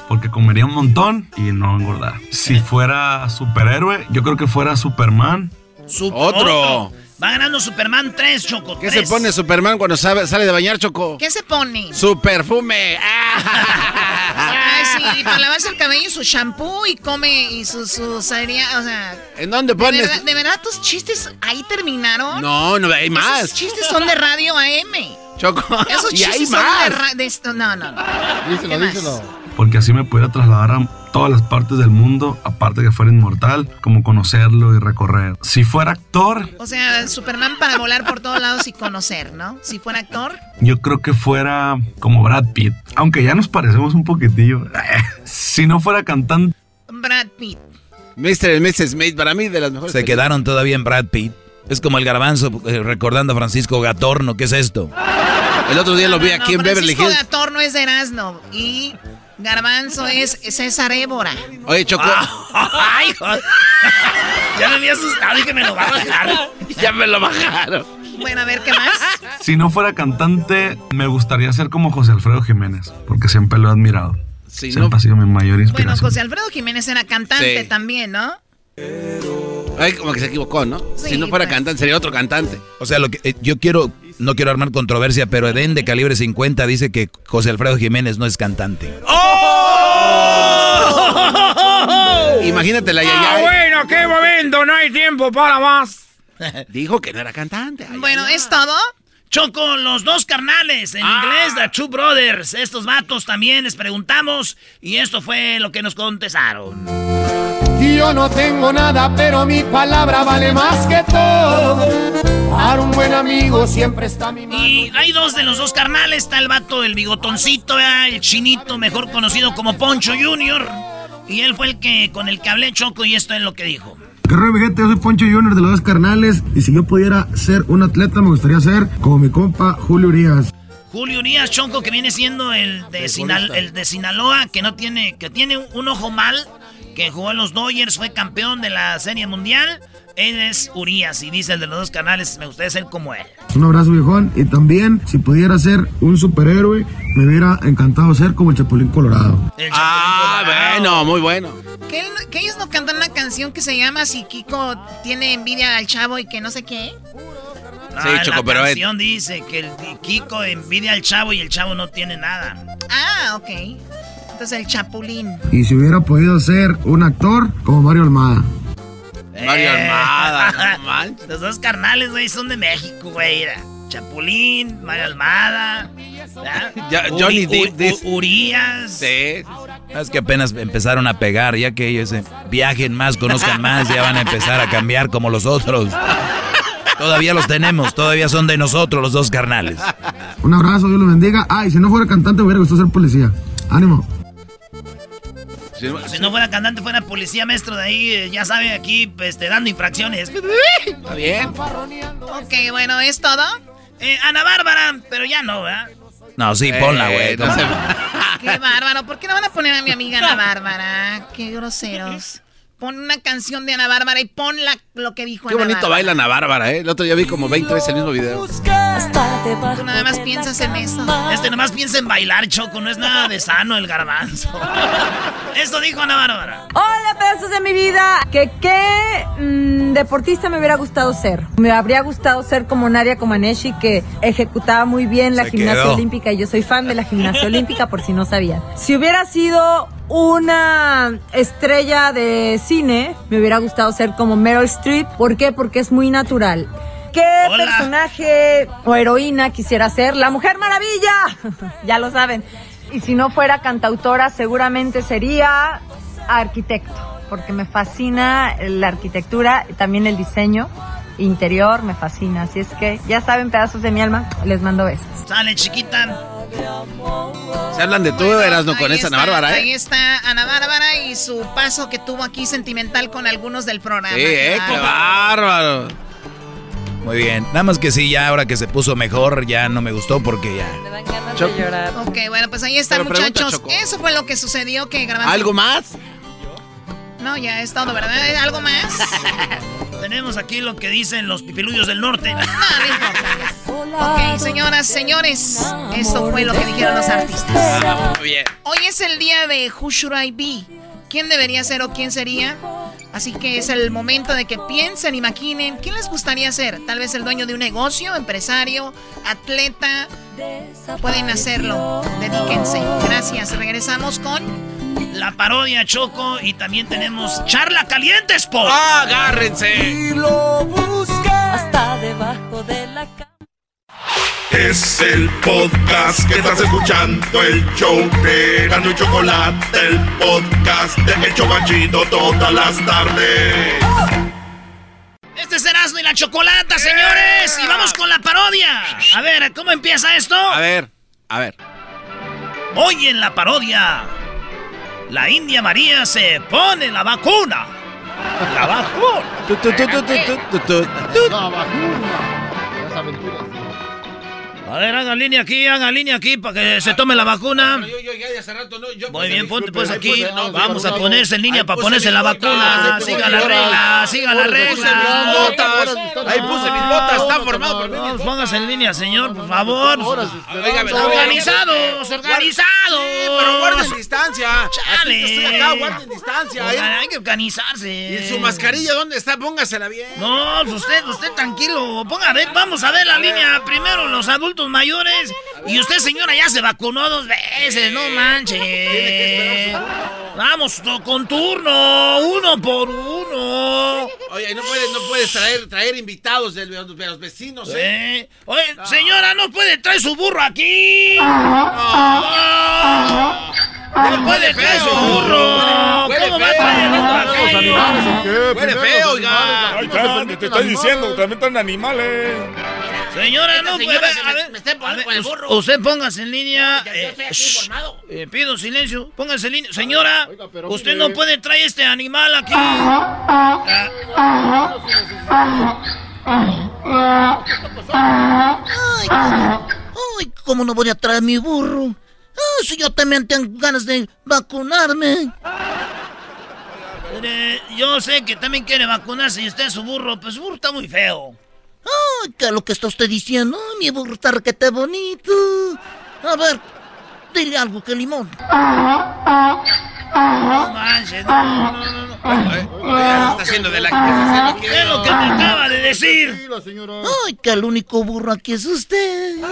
Speaker 31: porque comería un montón y no engordar. Si fuera superhéroe, yo creo que fuera Superman.
Speaker 3: Su-
Speaker 5: Otro.
Speaker 3: Va ganando Superman 3, Choco.
Speaker 5: ¿Qué se pone Superman cuando sabe- sale de bañar, Choco?
Speaker 10: ¿Qué se pone?
Speaker 5: Su perfume.
Speaker 10: Sí, para lavarse el cabello, su shampoo y come y su, su cereal, o sea...
Speaker 5: ¿En dónde
Speaker 10: ¿de
Speaker 5: pones?
Speaker 10: verdad, ¿De verdad tus chistes ahí terminaron?
Speaker 5: No, no, hay
Speaker 10: Esos
Speaker 5: más.
Speaker 10: chistes son de radio AM.
Speaker 5: Choco.
Speaker 10: Esos
Speaker 5: y
Speaker 10: chistes
Speaker 5: hay
Speaker 10: son de,
Speaker 5: más.
Speaker 10: de esto. No, no, no.
Speaker 6: Díselo,
Speaker 10: ¿Qué más?
Speaker 31: Porque así me pudiera trasladar a todas las partes del mundo, aparte que fuera inmortal, como conocerlo y recorrer. Si fuera actor,
Speaker 10: O sea, Superman para volar por todos lados y conocer, ¿no? Si fuera actor,
Speaker 31: yo creo que fuera como Brad Pitt, aunque ya nos parecemos un poquitillo. si no fuera cantante,
Speaker 10: Brad Pitt.
Speaker 5: Mr. y Mrs. Smith, para mí, de las mejores.
Speaker 4: Se quedaron todavía en Brad Pitt. Es como el garbanzo eh, recordando a Francisco Gatorno. ¿Qué es esto?
Speaker 5: El otro día lo vi
Speaker 10: No,
Speaker 5: aquí en
Speaker 10: no,
Speaker 5: Beverly
Speaker 10: Francisco
Speaker 5: Hills.
Speaker 10: Gatorno es de Erasmo y Garbanzo es César Évora.
Speaker 5: Oye, Choco.
Speaker 3: Ah, ay, joder. ya me había asustado y que me lo va a bajar.
Speaker 5: ya me lo bajaron.
Speaker 10: Bueno, a ver, ¿qué más?
Speaker 31: Si no fuera cantante, me gustaría ser como José Alfredo Jiménez, porque siempre lo he admirado.
Speaker 5: Si
Speaker 31: siempre
Speaker 5: no-
Speaker 31: ha sido mi mayor
Speaker 10: Bueno,
Speaker 31: inspiración.
Speaker 10: José Alfredo Jiménez era cantante
Speaker 5: Sí.
Speaker 10: también, ¿no?
Speaker 5: Ay, como que se equivocó, ¿no?
Speaker 10: Sí,
Speaker 5: si no fuera
Speaker 10: pues.
Speaker 5: cantante, sería otro cantante.
Speaker 4: O sea, lo que eh, yo quiero, no quiero armar controversia, pero Eden de calibre 50 dice que José Alfredo Jiménez no es cantante.
Speaker 5: Imagínate la
Speaker 3: Ah,
Speaker 5: yaya.
Speaker 3: bueno, qué momento, no hay tiempo para más.
Speaker 5: Dijo que no era cantante. Ay,
Speaker 10: Bueno, ¿es todo?
Speaker 3: Choco, los dos carnales, en
Speaker 5: Ah.
Speaker 3: inglés, The Two Brothers. Estos vatos también les preguntamos y esto fue lo que nos contestaron.
Speaker 14: Yo no tengo nada, pero mi palabra vale más que todo. Para un buen amigo siempre está mi mano.
Speaker 3: Y hay dos de los dos carnales, está el vato, el bigotoncito, ¿verdad? el chinito, mejor conocido como Poncho Junior. Y él fue el que con el que hablé Choco y esto es lo que dijo.
Speaker 29: ¿Qué rollo, mi gente? Yo soy Poncho Junior de los dos carnales. Y si yo pudiera ser un atleta, me gustaría ser como mi compa Julio Urias.
Speaker 3: Julio Urias Choco, que viene siendo el de, Sinal- el de Sinaloa, que no tiene, que tiene un ojo mal, que jugó en los Dodgers, fue campeón de la Serie Mundial. Él es Urias y dice el de los dos canales, me gustaría ser como él.
Speaker 29: Un abrazo, viejón. Y también, si pudiera ser un superhéroe, me hubiera encantado ser como el Chapulín Colorado.
Speaker 5: Ah, bueno, muy bueno.
Speaker 10: ¿Que, él- que ellos no cantan una canción que se llama Si Kiko tiene envidia al chavo y que no sé qué?
Speaker 3: Ah,
Speaker 5: Sí, Choco,
Speaker 3: la
Speaker 5: pero,
Speaker 3: canción dice que el Kiko envidia al chavo y el chavo no tiene nada.
Speaker 10: Ah, ok. Entonces el Chapulín.
Speaker 29: Y si hubiera podido ser un actor, como Mario Almada.
Speaker 5: Mario
Speaker 3: Eh.
Speaker 5: Almada, no manches.
Speaker 3: Los dos carnales, güey, son de México, güey. era Chapulín, Mario Almada.
Speaker 5: Ya- Johnny.
Speaker 3: Urias.
Speaker 5: Sí.
Speaker 4: Es que apenas empezaron a pegar, ya que ellos eh, viajen más, conozcan más, ya van a empezar a cambiar como los otros. Todavía los tenemos, todavía son de nosotros los dos carnales.
Speaker 29: Un abrazo, Dios los bendiga. Ah, y si no fuera cantante, me hubiera gustado ser policía. Ánimo.
Speaker 3: Si no fuera cantante, fuera policía maestro de ahí, eh, ya sabe, aquí, pues, te dando infracciones.
Speaker 5: Está bien.
Speaker 10: Ok, bueno, ¿es todo?
Speaker 3: Eh, Ana Bárbara, pero ya no, ¿verdad?
Speaker 4: No, sí, ponla, güey.
Speaker 5: Eh, no
Speaker 4: ¿cómo
Speaker 5: se-
Speaker 4: no?
Speaker 10: Qué bárbaro. ¿Por qué no van a poner a mi amiga Ana Bárbara? Qué groseros. Pon una canción de Ana Bárbara y pon la- lo que dijo
Speaker 5: Qué
Speaker 10: Ana
Speaker 5: bonito
Speaker 10: Bárbara.
Speaker 5: baila Ana Bárbara, ¿eh? El otro día vi como 20 veces el mismo video.
Speaker 10: Tú nada más piensas en eso.
Speaker 3: Este nomás piensa en bailar, Choco, no es nada de sano el garbanzo. Esto dijo Ana Bárbara.
Speaker 32: Hola, pedazos de mi vida. ¿Que qué mm, deportista me hubiera gustado ser? Me habría gustado ser como Nadia Comaneci, que ejecutaba muy bien la
Speaker 4: Se
Speaker 32: gimnasia
Speaker 4: quedó.
Speaker 32: olímpica. Y yo soy fan de la gimnasia olímpica, por si no sabían. Si hubiera sido una estrella de cine, me hubiera gustado ser como Meryl Streep. ¿Por qué? Porque es muy natural. ¿Qué
Speaker 3: Hola.
Speaker 32: personaje o heroína quisiera ser? La Mujer Maravilla. ya lo saben. Y si no fuera cantautora, seguramente sería arquitecto, porque me fascina la arquitectura, también el diseño interior, me fascina. Así es que ya saben, pedazos de mi alma, les mando besos.
Speaker 3: Sale, chiquita.
Speaker 5: Se hablan de tú, Erasno, con
Speaker 10: Ahí
Speaker 5: esa Ana Bárbara,
Speaker 10: Ahí
Speaker 5: ¿eh?
Speaker 10: está Ana Bárbara y su paso que tuvo aquí sentimental con algunos del programa.
Speaker 5: Sí, ¿eh? Qué bárbaro.
Speaker 4: Muy bien. Nada más que sí, ya ahora que se puso mejor, ya no me gustó porque ya.
Speaker 10: Ok, bueno, pues ahí está,
Speaker 5: Pero
Speaker 10: muchachos. Eso fue lo que sucedió que grabamos.
Speaker 5: ¿Algo más?
Speaker 10: No, ya es todo, ¿verdad? ¿Algo más?
Speaker 3: Tenemos aquí lo que dicen los pipiluyos del norte.
Speaker 10: No, no importa. Ok, señoras, señores, esto fue lo que dijeron los artistas.
Speaker 5: Muy bien.
Speaker 10: Hoy es el día de Who Should I Be? ¿Quién debería ser o quién sería? Así que es el momento de que piensen, imaginen, ¿quién les gustaría ser? Tal vez el dueño de un negocio, empresario, atleta. Pueden hacerlo, dedíquense. Gracias, regresamos con...
Speaker 3: La parodia Choco y también tenemos Charla Caliente Sport.
Speaker 5: ¡Ah, agárrense!
Speaker 27: Y lo busca hasta debajo de la cama.
Speaker 2: Es el podcast que estás escuchando, el show de Gano y Chocolate, el podcast de El Chocachito todas las tardes.
Speaker 3: Este es Erasmo y la Chocolata, señores. Y vamos con la parodia. A ver, ¿cómo empieza esto?
Speaker 5: A ver, a ver.
Speaker 3: Hoy en la parodia, la India María se pone la vacuna. La vacuna.
Speaker 6: La vacuna. Las aventuras.
Speaker 3: A ver, haga línea aquí, haga línea aquí para que se tome la vacuna.
Speaker 5: Yo, yo, ya de hace rato, no, yo,
Speaker 3: Muy
Speaker 5: pues,
Speaker 3: bien, ponte pues aquí.
Speaker 5: puse- no,
Speaker 3: Vamos a
Speaker 5: no,
Speaker 3: ponerse en línea para ponerse la vacuna. Siga la regla, siga la regla.
Speaker 5: mis botas, ahí puse mis botas, está formado por mí.
Speaker 3: Póngase en línea, señor, por favor. Organizados, organizados.
Speaker 5: Pero guarden distancia.
Speaker 3: Chale.
Speaker 5: Aquí, estoy acá, guarden distancia. Ahí-
Speaker 3: hay que organizarse.
Speaker 5: ¿Y su mascarilla dónde está? Póngasela bien.
Speaker 3: No, pues usted, usted tranquilo. Ponga a ver, vamos a ver la línea. Primero los adultos mayores. Y usted, señora, ya se vacunó dos veces. No manche. Vamos con turno, uno por uno.
Speaker 5: Oye, no puedes, no puedes traer, traer invitados de los, de los vecinos, ¿eh?
Speaker 3: ¿Eh? Oye, señora, no puede traer su burro aquí. No puede traer su burro.
Speaker 5: Huele
Speaker 3: ¿Cómo va a traer burro aquí?
Speaker 5: Huele feo, oiga.
Speaker 33: Está, te estoy diciendo, también están animales.
Speaker 3: Señora, no puede. a ver,
Speaker 5: me está con el burro.
Speaker 3: Usted póngase en línea.
Speaker 5: Ya, ya
Speaker 3: eh,
Speaker 5: estoy aquí
Speaker 3: eh, pido silencio. Póngase en línea. Señora,
Speaker 14: pero
Speaker 3: usted
Speaker 14: mire.
Speaker 3: no puede traer este animal aquí. Ah,
Speaker 7: Ay, ¿cómo? Ay, ¿cómo no voy a traer mi burro? Ah, si yo también tengo ganas de vacunarme.
Speaker 3: mire, yo sé que también quiere vacunarse y usted es su burro, pues su burro está muy feo.
Speaker 7: Ay, ¿qué es lo que está usted diciendo? Ay, mi burro está requete bonito. A ver, dile algo que limón.
Speaker 3: No manches, no, no, no, no.
Speaker 5: Ya se está haciendo de la que se está haciendo aquí.
Speaker 3: ¿Qué es lo que me acaba de decir?
Speaker 7: Ay, que el único burro aquí es usted.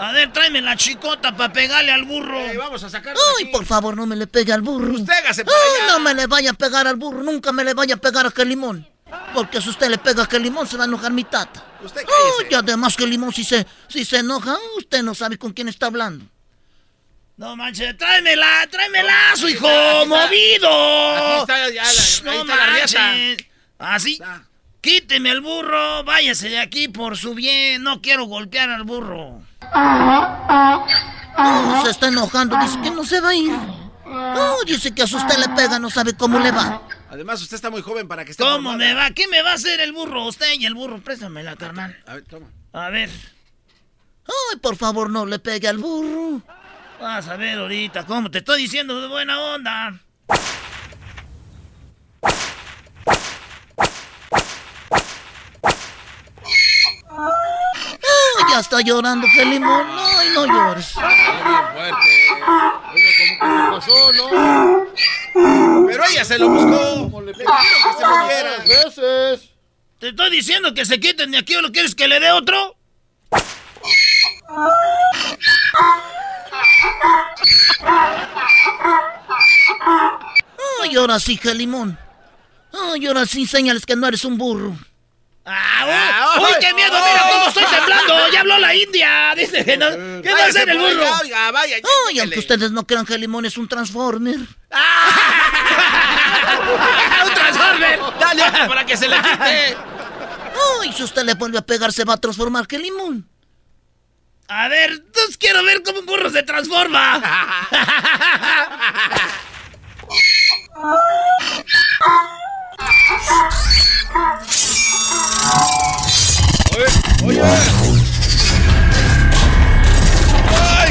Speaker 3: A ver, tráeme la chicota para pegarle al burro.
Speaker 5: Eh, vamos a sacarlo
Speaker 7: Ay, por favor, no me le pegue al burro.
Speaker 5: Usted hágase para
Speaker 7: Ay,
Speaker 5: allá.
Speaker 7: no me le vaya a pegar al burro, nunca me le vaya a pegar a aquel limón. Porque si usted le pega a aquel limón, se va a enojar mi tata.
Speaker 5: Usted cállese.
Speaker 7: y además que el limón, si se, si se enoja, usted no sabe con quién está hablando.
Speaker 3: No manches, tráemela, tráemela, su hijo,
Speaker 5: está, aquí
Speaker 3: movido.
Speaker 5: Aquí está ya la-
Speaker 3: Shh,
Speaker 5: ahí
Speaker 3: no
Speaker 5: está la
Speaker 3: manches. Así, quíteme el burro, váyase de aquí por su bien. No quiero golpear al burro.
Speaker 7: No, se está enojando, dice que no se va a ir. No, dice que a usted le pega, no sabe cómo le va.
Speaker 5: Además, usted está muy joven para que esté
Speaker 3: ¿Cómo
Speaker 5: formada.
Speaker 3: me va? ¿Qué me va a hacer el burro? Usted y el burro, préstamela, carnal.
Speaker 5: A ver, toma.
Speaker 3: A ver,
Speaker 7: Ay, por favor, no le pegue al burro.
Speaker 3: vas a ver ahorita cómo te estoy diciendo de buena onda.
Speaker 7: Ay, ya está llorando, que limón. Ay, no llores.
Speaker 14: pasó, no?
Speaker 5: Pero ella se lo buscó. Le pidieron que se
Speaker 14: veces.
Speaker 3: Te estoy diciendo que se quiten de aquí o lo quieres que le dé otro.
Speaker 7: Ay, ahora sí, Gelimón. Ay, ahora sí, señales que no eres un burro.
Speaker 3: ¡Ah, uy! ¡Uy, qué miedo! ¡Mira cómo estoy temblando! ¡Ya habló la India! Dice que no. ¿Qué va a hacer el burro?
Speaker 5: Oiga, vaya. ya,
Speaker 7: Ay, aunque ustedes no crean, Gelimón es un transformer.
Speaker 3: ¡Un transformer!
Speaker 5: Dale otro para que se le quite.
Speaker 7: Ay, si usted le vuelve a pegar, se va a transformar, Gelimón.
Speaker 3: A ver, entonces quiero ver cómo un burro se transforma.
Speaker 5: Oye, oye. ¡Ay!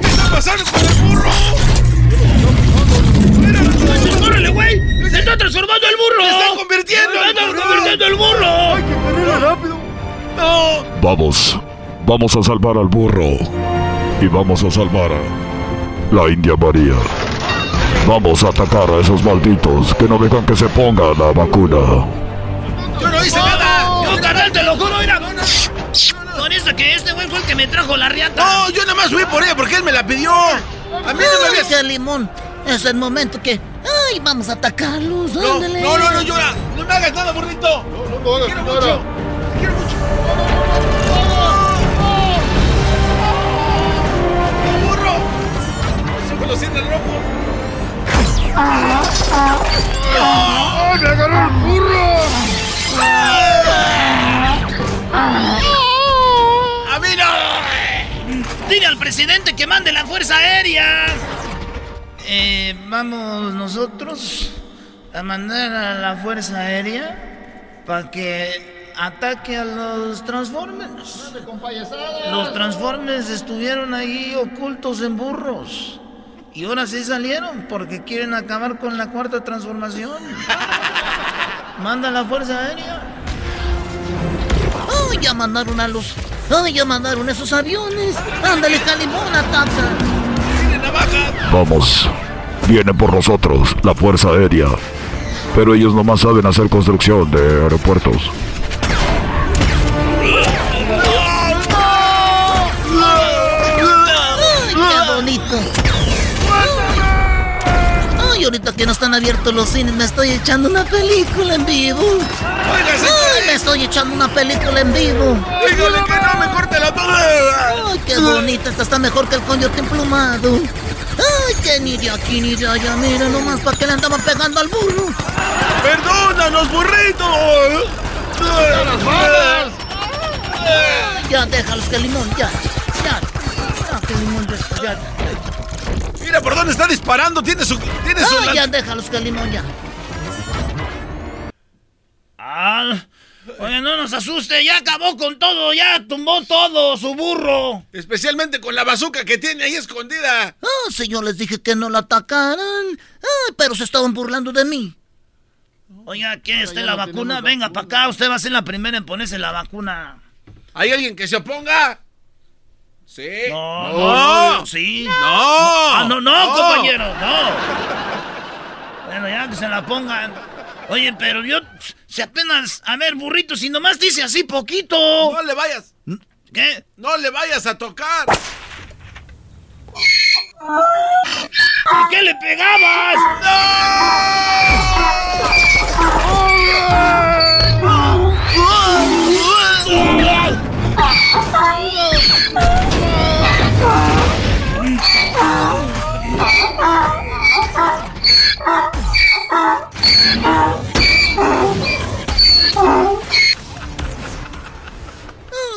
Speaker 5: ¿Qué está pasando con el burro?
Speaker 3: ¡Córrele, güey! ¡Se está transformando el burro!
Speaker 5: ¡Se está convirtiendo
Speaker 3: ¡Se está convirtiendo el burro!
Speaker 14: ¡Ay, que rápido!
Speaker 5: ¡No!
Speaker 13: Vamos, vamos a salvar al burro. Y vamos a salvar a la India María. Vamos a atacar a esos malditos que no dejan que se ponga la vacuna.
Speaker 5: ¡Yo no hice nada!
Speaker 3: Yo, carnal, te lo juro, mira. Con eso que este güey fue el que me trajo la riata.
Speaker 5: No, yo nada más fui por ella porque él me la pidió. A mí no me había...
Speaker 7: Gelimón, es el momento que... Ay, vamos a atacarlos,
Speaker 5: No,
Speaker 7: ándale.
Speaker 5: no, no, no, llora. No me hagas nada, burrito.
Speaker 14: No, no hagas,
Speaker 5: Quiero mucho. Te quiero mucho. ¡No, burro! Lo siente el rojo.
Speaker 14: ¡Ay, me agarró el burro!
Speaker 5: ¡A mí no!
Speaker 3: Dile al presidente que mande la Fuerza Aérea. Eh, vamos nosotros a mandar a la Fuerza Aérea para que ataque a los Transformers. Los Transformers estuvieron ahí ocultos en burros. Y ahora sí salieron porque quieren acabar con la cuarta transformación. Manda la Fuerza Aérea.
Speaker 7: ¡Ay, ya mandaron a los... ¡Ay, ya mandaron esos aviones! ¡Ándale, Calimón, ataca!
Speaker 13: Vamos, viene por nosotros la Fuerza Aérea. Pero ellos nomás saben hacer construcción de aeropuertos.
Speaker 7: Ahorita que no están abiertos los cines, me estoy echando una película en vivo. Ay, me estoy echando una película en vivo.
Speaker 5: Dígale que no me corte la
Speaker 7: Ay, qué bonita, esta está mejor que el coyote emplumado. Ay, que ni de aquí ni de allá, mira nomás para que le andaban pegando al burro.
Speaker 5: ¡Perdónanos, burrito!
Speaker 7: las! Ya, déjalos que limón, ya. Ya. Ya, que limón, ya. ya.
Speaker 5: Mira por dónde está disparando, tiene su. Tiene su
Speaker 7: ya, déjalos ya.
Speaker 3: Ah, oye, no nos asuste, ya acabó con todo, ya tumbó todo su burro.
Speaker 5: Especialmente con la bazuca que tiene ahí escondida.
Speaker 7: Ah, si yo les dije que no la atacaran. Ah, pero se estaban burlando de mí.
Speaker 3: Oiga, ¿quiere usted la vacuna? Venga para acá, usted va a ser la primera en ponerse la vacuna.
Speaker 5: ¿Hay alguien que se oponga? Sí.
Speaker 3: No,
Speaker 5: No.
Speaker 3: no, sí.
Speaker 5: No.
Speaker 3: Ah, no, no,
Speaker 5: No.
Speaker 3: compañero, no. Bueno, ya que se la pongan. Oye, pero yo, si apenas, a ver, burrito, si nomás dice así poquito.
Speaker 5: No le vayas.
Speaker 3: ¿Qué?
Speaker 5: No le vayas a tocar.
Speaker 3: ¿Por qué le pegabas?
Speaker 7: Ah,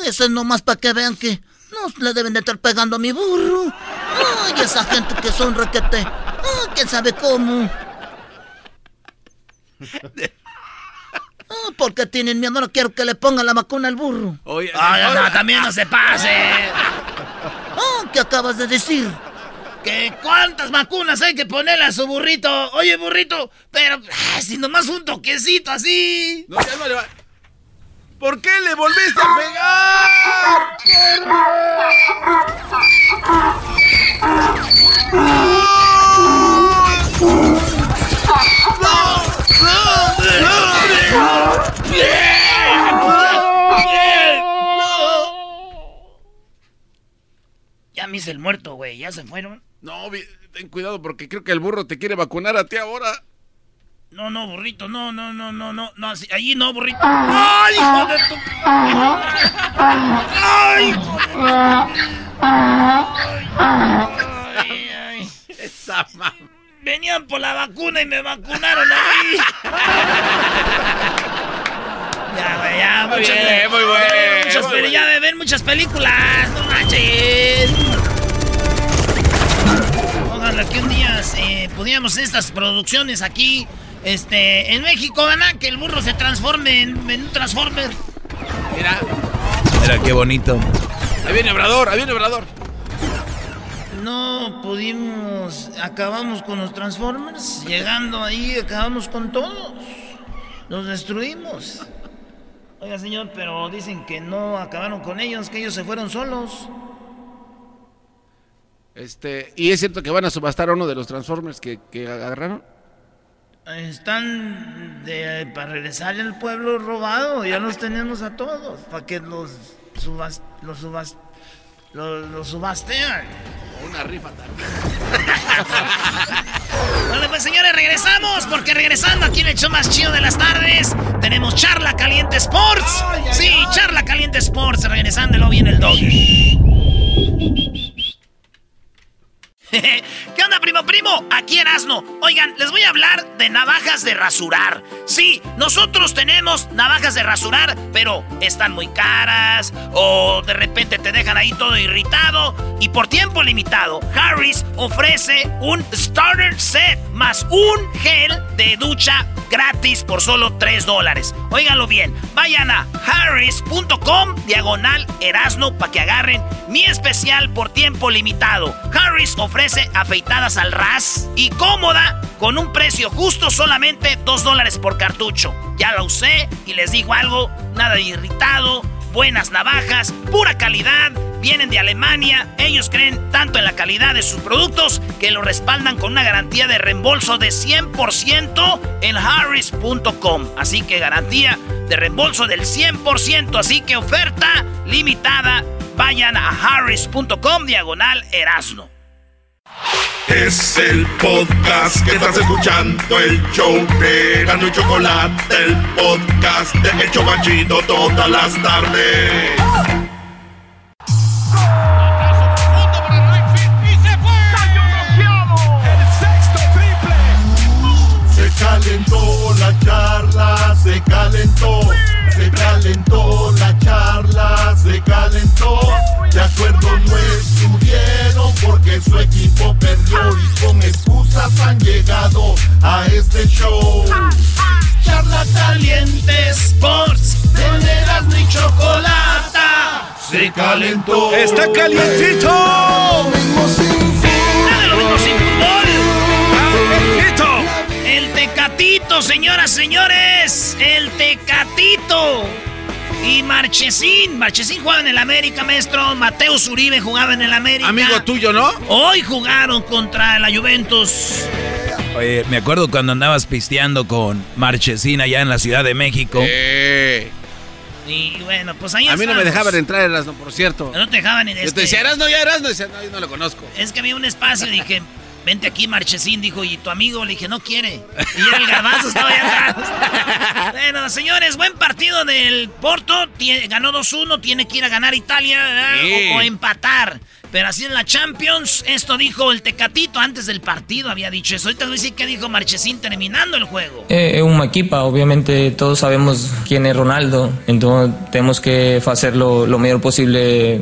Speaker 7: eso es nomás para que vean que no le deben de estar pegando a mi burro. Ay, esa gente que son requete. Ah, quién sabe cómo. Ah, porque tienen miedo, no quiero que le pongan la vacuna al burro.
Speaker 5: Oye,
Speaker 3: Ay, no, también no se pase.
Speaker 7: Ah, ¿qué acabas de decir?
Speaker 3: ¿Que cuántas vacunas hay que ponerle a su burrito? Oye, burrito, pero ah, si nomás un toquecito así.
Speaker 5: No, ya no le va. ¿Por qué le volviste a pegar?
Speaker 3: Ya me hice el muerto, güey. Ya se fueron.
Speaker 5: No, ten cuidado porque creo que el burro te quiere vacunar a ti ahora.
Speaker 3: No, no, burrito, no, no, no, no, no, no, así- allí no, burrito. ¡Ay, hijo de tu... ¡Ay, hijo de tu... Ay, ay.
Speaker 5: Esa mamá.
Speaker 3: Venían por la vacuna y me vacunaron a mí. Ya, güey, ya,
Speaker 5: Muy
Speaker 3: muchas-
Speaker 5: bien, muy
Speaker 3: ya
Speaker 5: bueno,
Speaker 3: ven muchas
Speaker 5: muy bueno.
Speaker 3: Ya ven muchas películas, no manches. Ojalá que un día eh, pudiéramos estas producciones aquí, este, en México, ¿verdad? Que el burro se transforme en, en un Transformer.
Speaker 5: Mira,
Speaker 4: Mira qué bonito.
Speaker 5: ahí viene Obrador, ahí viene Obrador.
Speaker 3: No pudimos, acabamos con los Transformers, llegando ahí acabamos con todos, los destruimos. Oiga señor, pero dicen que no acabaron con ellos, que ellos se fueron solos.
Speaker 5: Este, ¿y es cierto que van a subastar a uno de los Transformers que, que agarraron?
Speaker 3: Están de, para regresar al pueblo robado, ya los tenemos a todos, para que los subas, los subas, los, los subastean.
Speaker 5: Una rifa también.
Speaker 3: Bueno, pues señores, regresamos, porque regresando aquí en el show más chido de las tardes, tenemos Charla Caliente Sports. sí, Charla Caliente Sports, regresándolo viene el doggy. ¿Qué onda, primo, primo? Aquí Erasno. Oigan, les voy a hablar de navajas de rasurar. Sí, nosotros tenemos navajas de rasurar, pero están muy caras o de repente te dejan ahí todo irritado. Y por tiempo limitado, Harris ofrece un starter set más un gel de ducha gratis por solo 3 dólares. Óiganlo bien, vayan a harris.com diagonal erasno para que agarren mi especial por tiempo limitado. Harris ofrece afeitadas al ras y cómoda con un precio justo solamente 2 dólares por cartucho. Ya la usé y les digo algo, nada de irritado, buenas navajas, pura calidad vienen de Alemania. Ellos creen tanto en la calidad de sus productos que lo respaldan con una garantía de reembolso de 100% en harris.com. Así que garantía de reembolso del 100%. Así que oferta limitada. Vayan a harris.com diagonal erasno.
Speaker 2: Es el podcast que estás escuchando, el show de Gano y Chocolate, el podcast de El Chocachito todas las tardes. Se calentó la charla, se calentó, se calentó la charla, se calentó. De acuerdo no estuvieron porque su equipo perdió y con excusas han llegado a este show. Charla caliente Sports, tenerás mi chocolata. Se calentó.
Speaker 14: Está calientito.
Speaker 3: Lo mismo sin fútbol. El Tecatito, señoras, señores. El Tecatito. Y Marchesín. Marchesín jugaba en el América, maestro. Mateo Zuribe jugaba en el América.
Speaker 5: Amigo tuyo, ¿no?
Speaker 3: Hoy jugaron contra la Juventus.
Speaker 4: Oye, me acuerdo cuando andabas pisteando con Marchesín allá en la Ciudad de México.
Speaker 3: Y bueno, pues ahí
Speaker 5: A mí no me dejaban entrar, Erasno, por cierto.
Speaker 3: No te dejaban ni
Speaker 5: Yo te decía, Erasno, ya Erasno. Decía, no, yo no lo conozco.
Speaker 3: Es que había un espacio y dije, vente aquí, Marchesín. Dijo, ¿y tu amigo? Le dije, no quiere. Y era el garbanzo, estaba allá atrás. Bueno, señores, buen partido del Porto. Tie- ganó 2-1, tiene que ir a ganar Italia.
Speaker 5: Sí.
Speaker 3: o, o empatar. Pero así en la Champions, esto dijo el Tecatito antes del partido, había dicho eso. Ahorita voy a decir qué dijo Marchesín terminando el juego.
Speaker 34: Eh, Es una equipa, obviamente todos sabemos quién es Ronaldo, entonces tenemos que hacer lo, lo mejor posible eh,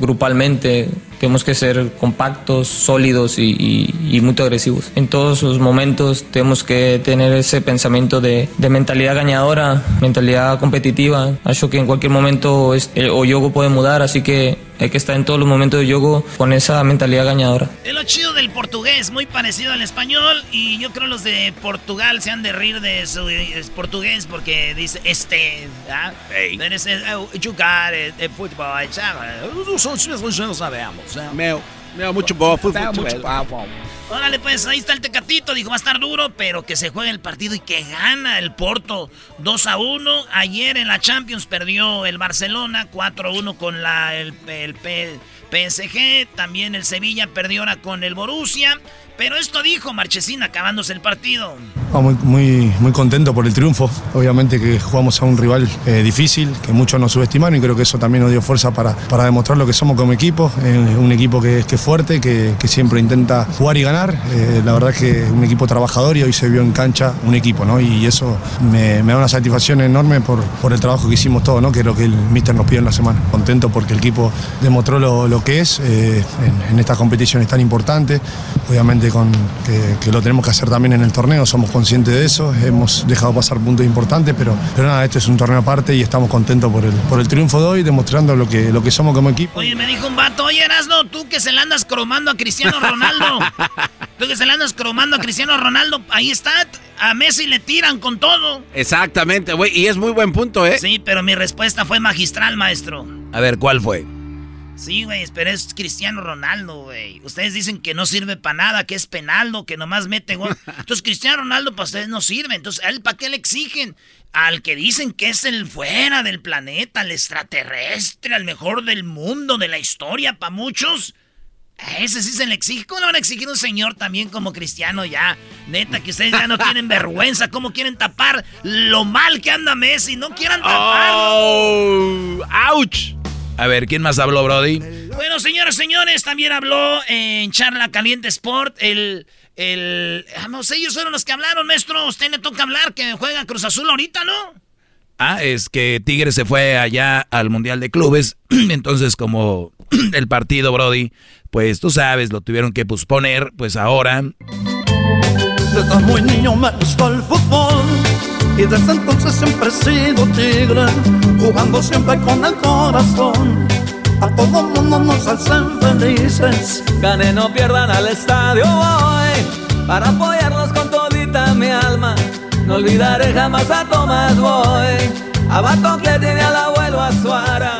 Speaker 34: grupalmente, tenemos que ser compactos, sólidos y, y- y muy agresivos. En todos los momentos tenemos que tener ese pensamiento de, de mentalidad ganadora, mentalidad competitiva. Acho que en cualquier momento es- el- o yogo puede mudar, así que hay que estar en todos los momentos de yogo con esa mentalidad ganadora.
Speaker 3: Es lo chido del portugués, muy parecido al español. Y yo creo los de Portugal se han de rir de su portugués porque dice este. ¿verdad? Pero ese, eh, jugar eh, de fútbol, ¿sabes? Nosotros no sabemos.
Speaker 5: Meu, meu, mucho bobo, fútbol.
Speaker 3: Mucho Órale, pues ahí está el Tecatito. Dijo, va a estar duro, pero que se juegue el partido y que gana el Porto 2 a 1. Ayer en la Champions perdió el Barcelona 4 a 1 con la, el, el P- PSG. También el Sevilla perdió ahora con el Borussia. Pero esto dijo Marchesín acabándose el partido.
Speaker 35: Ah, Muy, muy, muy contento por el triunfo. Obviamente que jugamos a un rival eh, difícil, que muchos nos subestimaron y creo que eso también nos dio fuerza para, para demostrar lo que somos como equipo. Eh, un equipo que, es fuerte, que, que siempre intenta jugar y ganar. Eh, la verdad es que un equipo trabajador y hoy se vio en cancha un equipo, ¿no? Y eso me, da una satisfacción enorme por, por el trabajo que hicimos todos, ¿no? Que es lo que el míster nos pidió en la semana. Contento porque el equipo demostró lo, lo que es en, en estas competiciones tan importantes. Obviamente con, que, que lo tenemos que hacer también en el torneo, somos conscientes de eso, hemos dejado pasar puntos importantes, pero, pero nada, este es un torneo aparte y estamos contentos por el, por el triunfo de hoy, demostrando lo que, lo que somos como equipo.
Speaker 3: Oye, me dijo un vato, oye, Erasno, tú que se le andas cromando a Cristiano Ronaldo. tú que se le andas cromando a Cristiano Ronaldo, ahí está, a Messi le tiran con todo.
Speaker 5: Exactamente, güey. Y es muy buen punto, ¿eh?
Speaker 3: Sí, pero mi respuesta fue magistral, maestro.
Speaker 4: A ver, ¿cuál fue?
Speaker 3: Sí, güey, pero es Cristiano Ronaldo, güey. Ustedes dicen que no sirve para nada, que es penaldo, que nomás mete gol. Entonces, Cristiano Ronaldo para ustedes no sirve. Entonces, ¿a él para qué le exigen? Al que dicen que es el fuera del planeta, el extraterrestre, al mejor del mundo, de la historia, para muchos. A ese sí se le exige. ¿Cómo le van a exigir un señor también como cristiano ya? Neta, que ustedes ya no tienen vergüenza. ¿Cómo quieren tapar lo mal que anda Messi? No quieran taparlo.
Speaker 4: ¡Auch! A ver, ¿quién más habló, Brody?
Speaker 3: Bueno, señores, señores, también habló en Charla Caliente Sport el... el vamos, ellos fueron los que hablaron, maestro. Usted le toca hablar que juega Cruz Azul ahorita, ¿no?
Speaker 4: Ah, es que Tigres se fue allá al Mundial de Clubes. Entonces, como el partido, Brody, pues tú sabes, lo tuvieron que posponer. Pues ahora
Speaker 14: Desde muy niño me gustó el fútbol y desde entonces siempre he sido tigre, jugando siempre con el corazón. A todo mundo nos hacen felices.
Speaker 27: Gane, no pierdan al estadio hoy para apoyarlos con todita mi alma. No olvidaré jamás a Tomás Boy, a Bato que tiene al abuelo Azuara.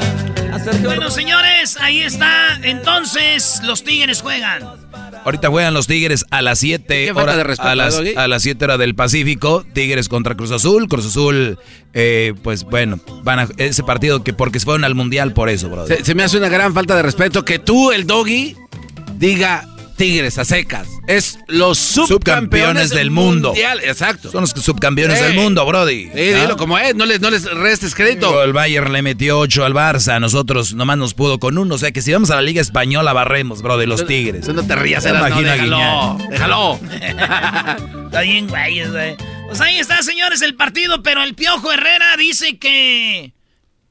Speaker 27: a Sergio
Speaker 3: Bueno, señores, ahí está. Entonces, los Tigres juegan.
Speaker 4: Ahorita juegan los Tigres a las 7
Speaker 5: Qué falta de respeto,
Speaker 4: a las,
Speaker 5: ¿eh, Doggy?
Speaker 4: a las 7 horas del Pacífico. Tigres contra Cruz Azul. Cruz Azul, eh, pues bueno, van a ese partido que porque se fueron al Mundial por eso, brother.
Speaker 5: Se, se me hace una gran falta de respeto que tú, el doggy, diga Tigres a secas. Es los subcampeones, del mundo. Mundial, Exacto.
Speaker 4: Son los subcampeones
Speaker 5: Sí.
Speaker 4: del mundo, Brody.
Speaker 5: Sí,
Speaker 4: ¿no?
Speaker 5: dilo como es, no les, no les restes crédito.
Speaker 4: Digo, El Bayern le metió 8 al Barça, nosotros nomás nos pudo con uno. O sea que si vamos a la Liga Española, barremos, bro, de los Tigres.
Speaker 5: No te rías, Erasmo,
Speaker 4: imagina
Speaker 5: déjalo, déjalo.
Speaker 3: Está bien, güey. Pues ahí está, señores, el partido, pero el Piojo Herrera dice que...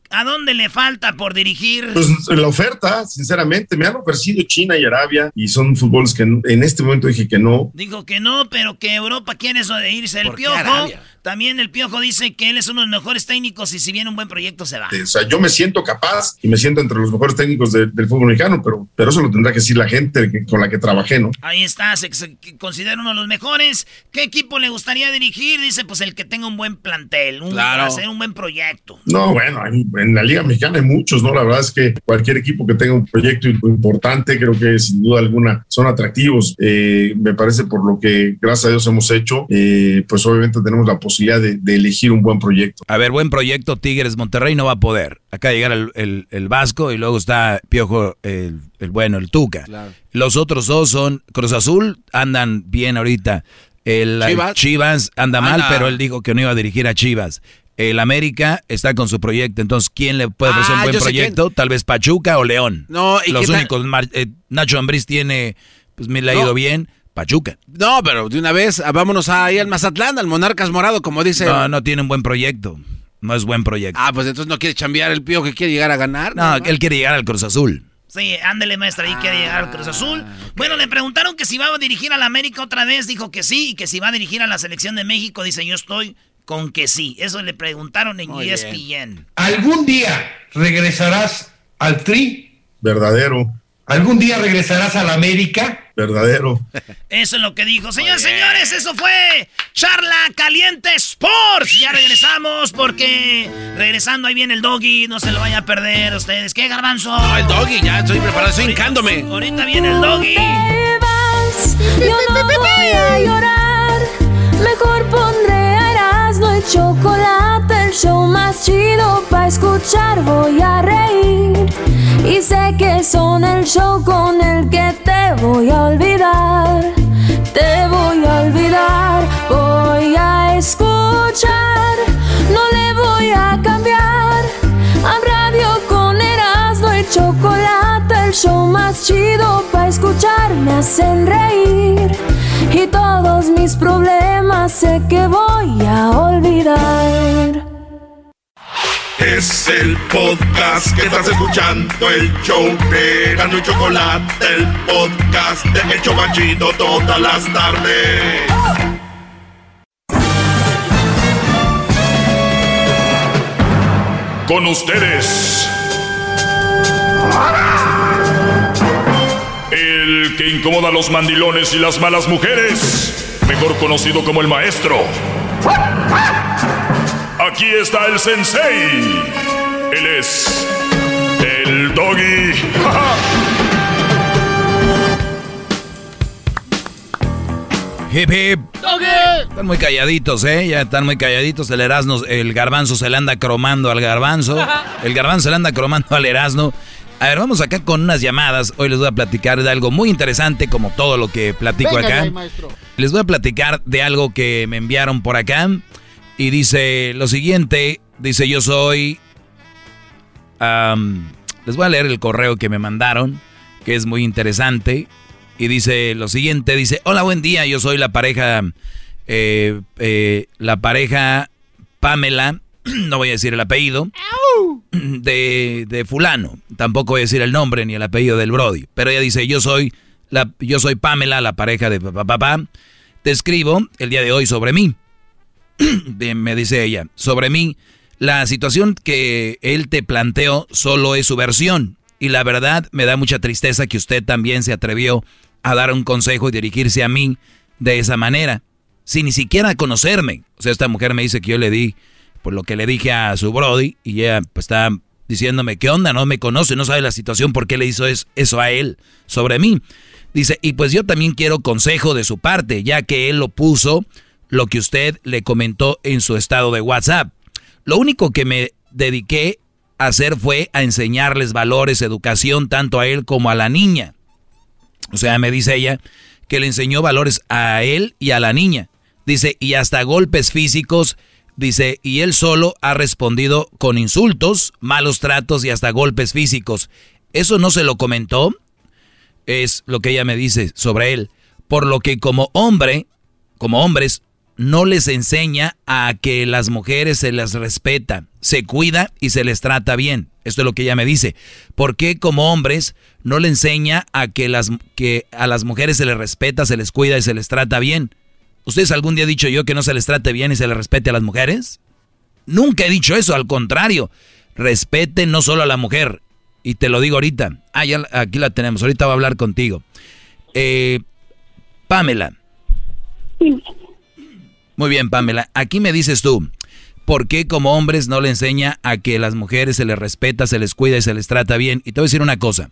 Speaker 3: ¿A dónde le falta por dirigir?
Speaker 36: Pues la oferta, sinceramente, me han ofrecido China y Arabia y son fútboles que en en este momento dije que no.
Speaker 3: Dijo que no, pero que Europa quiere eso de irse. El
Speaker 36: ¿Por qué
Speaker 3: Piojo,
Speaker 36: Arabia?
Speaker 3: También el Piojo dice que él es uno de los mejores técnicos y si viene un buen proyecto se va.
Speaker 36: O sea, yo me siento capaz y me siento entre los mejores técnicos de- del fútbol mexicano, pero, pero eso lo tendrá que decir la gente que- con la que trabajé, ¿no?
Speaker 3: Ahí está, se, se considera uno de los mejores. ¿Qué equipo le gustaría dirigir? Dice, pues el que tenga un buen plantel, un,
Speaker 36: Claro.
Speaker 3: hacer un buen proyecto.
Speaker 36: No, bueno, en la Liga Mexicana hay muchos, ¿no? La verdad es que cualquier equipo que tenga un proyecto importante, creo que sin duda alguna son atractivos. Eh, me parece por lo que, gracias a Dios, hemos hecho, eh, pues obviamente tenemos la posibilidad de, de elegir un buen proyecto.
Speaker 4: A ver, buen proyecto, Tigres Monterrey no va a poder. Acá llegar el, el- el Vasco y luego está Piojo, el, el bueno, el Tuca. Los otros dos son Cruz Azul, andan bien ahorita. El el
Speaker 5: Chivas.
Speaker 4: Chivas, anda mal,
Speaker 5: Anda.
Speaker 4: pero él dijo que no iba a dirigir a Chivas. El América está con su proyecto, entonces ¿quién le puede ofrecer
Speaker 5: Ah,
Speaker 4: un buen
Speaker 5: yo sé
Speaker 4: proyecto? Tal vez Pachuca o León.
Speaker 5: No, ¿y
Speaker 4: Los únicos, eh, Nacho Ambriz tiene, pues me le ha ido
Speaker 5: No.
Speaker 4: bien, Pachuca.
Speaker 5: No, pero de una vez ah, vámonos ahí al Mazatlán, al Monarcas Morado, como dice.
Speaker 4: No, no tiene un buen proyecto, no es buen proyecto.
Speaker 5: Ah, pues entonces no quiere chambear el pío que quiere llegar a ganar.
Speaker 4: No, él quiere llegar al Cruz Azul.
Speaker 3: Sí, ándele, maestra, ahí quiere llegar al Cruz Azul. Bueno, le preguntaron que si va a dirigir a la América otra vez, dijo que sí, y que si va a dirigir a la selección de México, dice yo estoy con que sí. Eso le preguntaron en E
Speaker 36: Muy
Speaker 3: ESPN.
Speaker 37: ¿Algún día regresarás al Tri?
Speaker 36: Verdadero,
Speaker 37: ¿Algún día regresarás a la América?
Speaker 36: Verdadero.
Speaker 3: Eso es lo que dijo. Señores, señores, eso fue Charla Caliente Sports. Ya regresamos porque regresando ahí viene el doggy. No se lo vaya a perder ustedes. ¿Qué, garbanzo?
Speaker 5: No, el doggy, ya estoy preparado, estoy hincándome.
Speaker 3: Ahorita viene el doggy.
Speaker 38: Yo no voy a llorar. Mejor pondré a chocolate. El show más chido para escuchar. Voy a reír. Y sé que son el show con el que te voy a olvidar. Te voy a olvidar. Voy a escuchar. No le voy a cambiar. Chocolate. El show más chido para escuchar. Me hacen reír. Y todos mis problemas sé que voy a olvidar.
Speaker 2: Es el podcast que estás escuchando, el show de Gano y Chocolate, el podcast de El Chocachito todas las tardes.
Speaker 13: Con ustedes. El que incomoda a los mandilones y las malas mujeres. Mejor conocido como el maestro. Aquí está el sensei. Él es el doggy.
Speaker 4: Hip hip. Están muy calladitos, ¿eh? Ya están muy calladitos. El Erasmo, el garbanzo se le anda cromando al garbanzo. El garbanzo se le anda cromando al Erasmo. A ver, vamos acá con unas llamadas. Hoy les voy a platicar de algo muy interesante, como todo lo que platico
Speaker 6: Venga
Speaker 4: acá.
Speaker 6: ahí, maestro.
Speaker 4: Les voy a platicar de algo que me enviaron por acá. Y dice lo siguiente. Dice, yo soy... les voy a leer el correo que me mandaron, que es muy interesante. Y dice lo siguiente, dice, hola, buen día, yo soy la pareja, eh, eh, la pareja Pamela, no voy a decir el apellido, de, de fulano, tampoco voy a decir el nombre ni el apellido del Brody, pero ella dice, yo soy, la, yo soy Pamela, la pareja de papá, papá, Te escribo el día de hoy sobre mí. me dice ella, sobre mí. La situación que él te planteó solo es su versión. Y la verdad me da mucha tristeza que usted también se atrevió a dar un consejo y dirigirse a mí de esa manera, sin ni siquiera conocerme. O sea, esta mujer me dice que yo le di por lo que le dije a su Brody y ella pues está diciéndome, ¿qué onda? No me conoce, no sabe la situación, ¿por qué le hizo eso a él sobre mí? Dice, y pues yo también quiero consejo de su parte, ya que él lo puso lo que usted le comentó en su estado de WhatsApp. Lo único que me dediqué a hacer fue a enseñarles valores, educación, tanto a él como a la niña. O sea, me dice ella que le enseñó valores a él y a la niña. Dice, y hasta golpes físicos. Dice, y él solo ha respondido con insultos, malos tratos y hasta golpes físicos. Eso no se lo comentó, es lo que ella me dice sobre él. Por lo que como hombre, como hombres, no les enseña a que las mujeres se las respeta, se cuida y se les trata bien. Esto es lo que ella me dice. ¿Por qué como hombres no le enseña a que, las, que a las mujeres se les respeta, se les cuida y se les trata bien? ¿Ustedes algún día ha dicho yo que no se les trate bien y se les respete a las mujeres? Nunca he dicho eso, al contrario. Respeten no solo a la mujer. Y te lo digo ahorita. Ah, ya aquí la tenemos. Ahorita va a hablar contigo. Eh, Pamela. Muy bien, Pamela. Aquí me dices tú, ¿por qué como hombres no le enseña a que las mujeres se les respeta, se les cuida y se les trata bien? Y te voy a decir una cosa.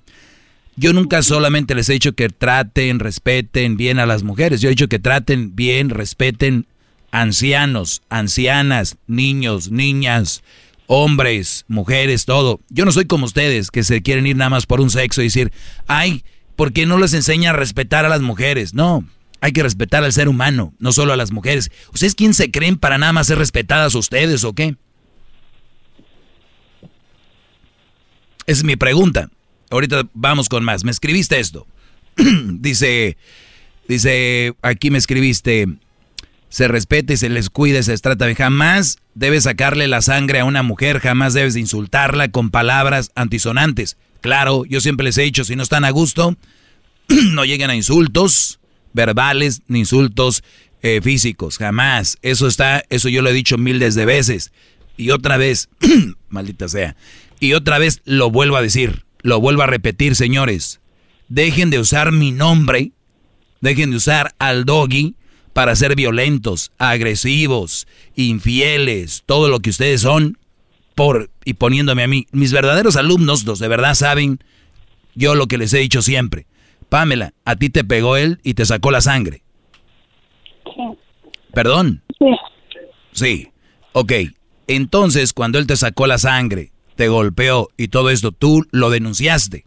Speaker 4: Yo nunca solamente les he dicho que traten, respeten bien a las mujeres. Yo he dicho que traten bien, respeten ancianos, ancianas, niños, niñas, hombres, mujeres, todo. Yo no soy como ustedes que se quieren ir nada más por un sexo y decir, ay, ¿por qué no les enseña a respetar a las mujeres? No, hay que respetar al ser humano, no solo a las mujeres. ¿Ustedes quién se creen para nada más ser respetadas ustedes o qué? Esa es mi pregunta. Ahorita vamos con más. Me escribiste esto. dice, dice, aquí me escribiste, se respete se les cuide, se trata Jamás debes sacarle la sangre a una mujer, jamás debes insultarla con palabras antisonantes. Claro, yo siempre les he dicho, si no están a gusto, no lleguen a insultos, verbales ni insultos eh, físicos, jamás. Eso está, eso yo lo he dicho miles de veces. Y otra vez, maldita sea, y otra vez lo vuelvo a decir, lo vuelvo a repetir, señores. Dejen de usar mi nombre, dejen de usar al doggy para ser violentos, agresivos, infieles, todo lo que ustedes son, por y poniéndome a mí. Mis verdaderos alumnos, los de verdad saben yo lo que les he dicho siempre. Pamela, a ti te pegó él y te sacó la sangre. Sí. ¿Perdón?
Speaker 38: Sí.
Speaker 4: Sí. Ok. Entonces, cuando él te sacó la sangre, te golpeó y todo esto, ¿tú lo denunciaste?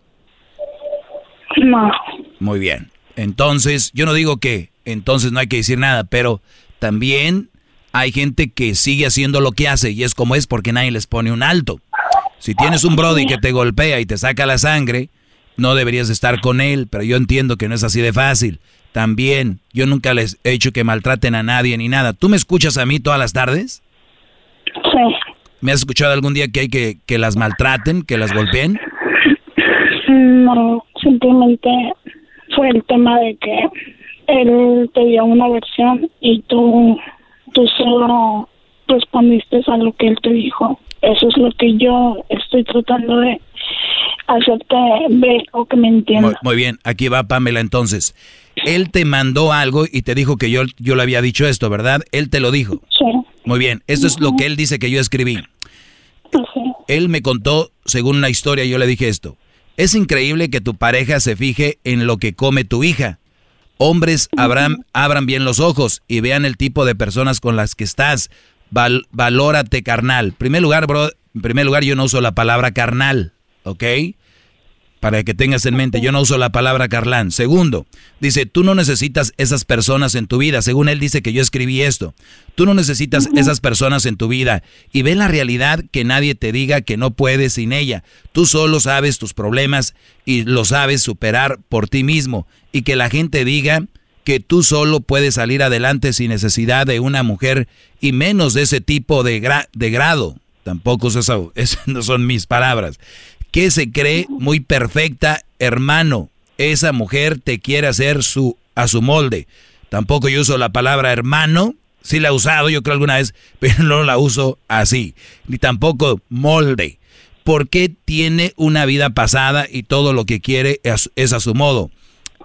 Speaker 38: No.
Speaker 4: Muy bien. Entonces, yo no digo que entonces no hay que decir nada, pero también hay gente que sigue haciendo lo que hace y es como es porque nadie les pone un alto. Si tienes un Brody que te golpea y te saca la sangre, no deberías estar con él, pero yo entiendo que no es así de fácil. También, yo nunca les he hecho que maltraten a nadie ni nada. ¿Tú me escuchas a mí todas las tardes?
Speaker 38: Sí.
Speaker 4: ¿Me has escuchado algún día que hay que, que las maltraten, que las golpeen?
Speaker 38: No, simplemente fue el tema de que él te dio una versión y tú, tú solo respondiste a lo que él te dijo. Eso es lo que yo estoy tratando de hacerte ver o que me entiendas.
Speaker 4: Muy, bien, aquí va Pamela entonces. Él te mandó algo y te dijo que yo, yo le había dicho esto, ¿verdad? Él te lo dijo.
Speaker 38: Sí.
Speaker 4: Muy bien, esto es lo que él dice que yo escribí. Él me contó, según una historia, yo le dije esto. Es increíble que tu pareja se fije en lo que come tu hija. Hombres abran, abran bien los ojos y vean el tipo de personas con las que estás. valórate, carnal. En primer lugar, bro, en primer lugar, yo no uso la palabra carnal. ¿ok? Para que tengas en mente, yo no uso la palabra Carlán. Segundo, dice, tú no necesitas esas personas en tu vida. Según él dice que yo escribí esto. Tú no necesitas esas personas en tu vida. Y ve la realidad que nadie te diga que no puedes sin ella. Tú solo sabes tus problemas y lo sabes superar por ti mismo. Y que la gente diga que tú solo puedes salir adelante sin necesidad de una mujer y menos de ese tipo de, de grado. Tampoco eso, eso no son mis palabras que se cree muy perfecta, hermano. Esa mujer te quiere hacer su, a su molde. Tampoco yo uso la palabra hermano. Sí la he usado, yo creo alguna vez, pero no la uso así. Ni tampoco molde. Porque tiene una vida pasada y todo lo que quiere es, es a su modo.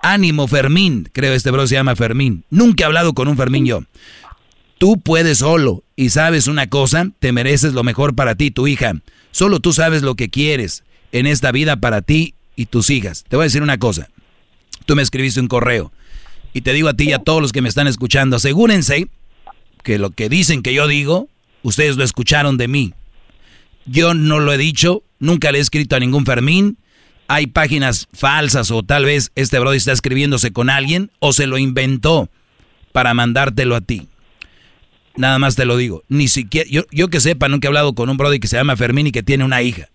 Speaker 4: Ánimo, Fermín. Creo este bro se llama Fermín. Nunca he hablado con un Fermín yo. Tú puedes solo y sabes una cosa, te mereces lo mejor para ti, tu hija. Solo tú sabes lo que quieres en esta vida para ti y tus hijas. Te voy a decir una cosa. Tú me escribiste un correo y te digo a ti y a todos los que me están escuchando, asegúrense que lo que dicen que yo digo, ustedes lo escucharon de mí. Yo no lo he dicho, nunca le he escrito a ningún Fermín. Hay páginas falsas o tal vez este brother está escribiéndose con alguien o se lo inventó para mandártelo a ti. Nada más te lo digo. Ni siquiera, yo, que sepa, nunca he hablado con un brother que se llama Fermín y que tiene una hija.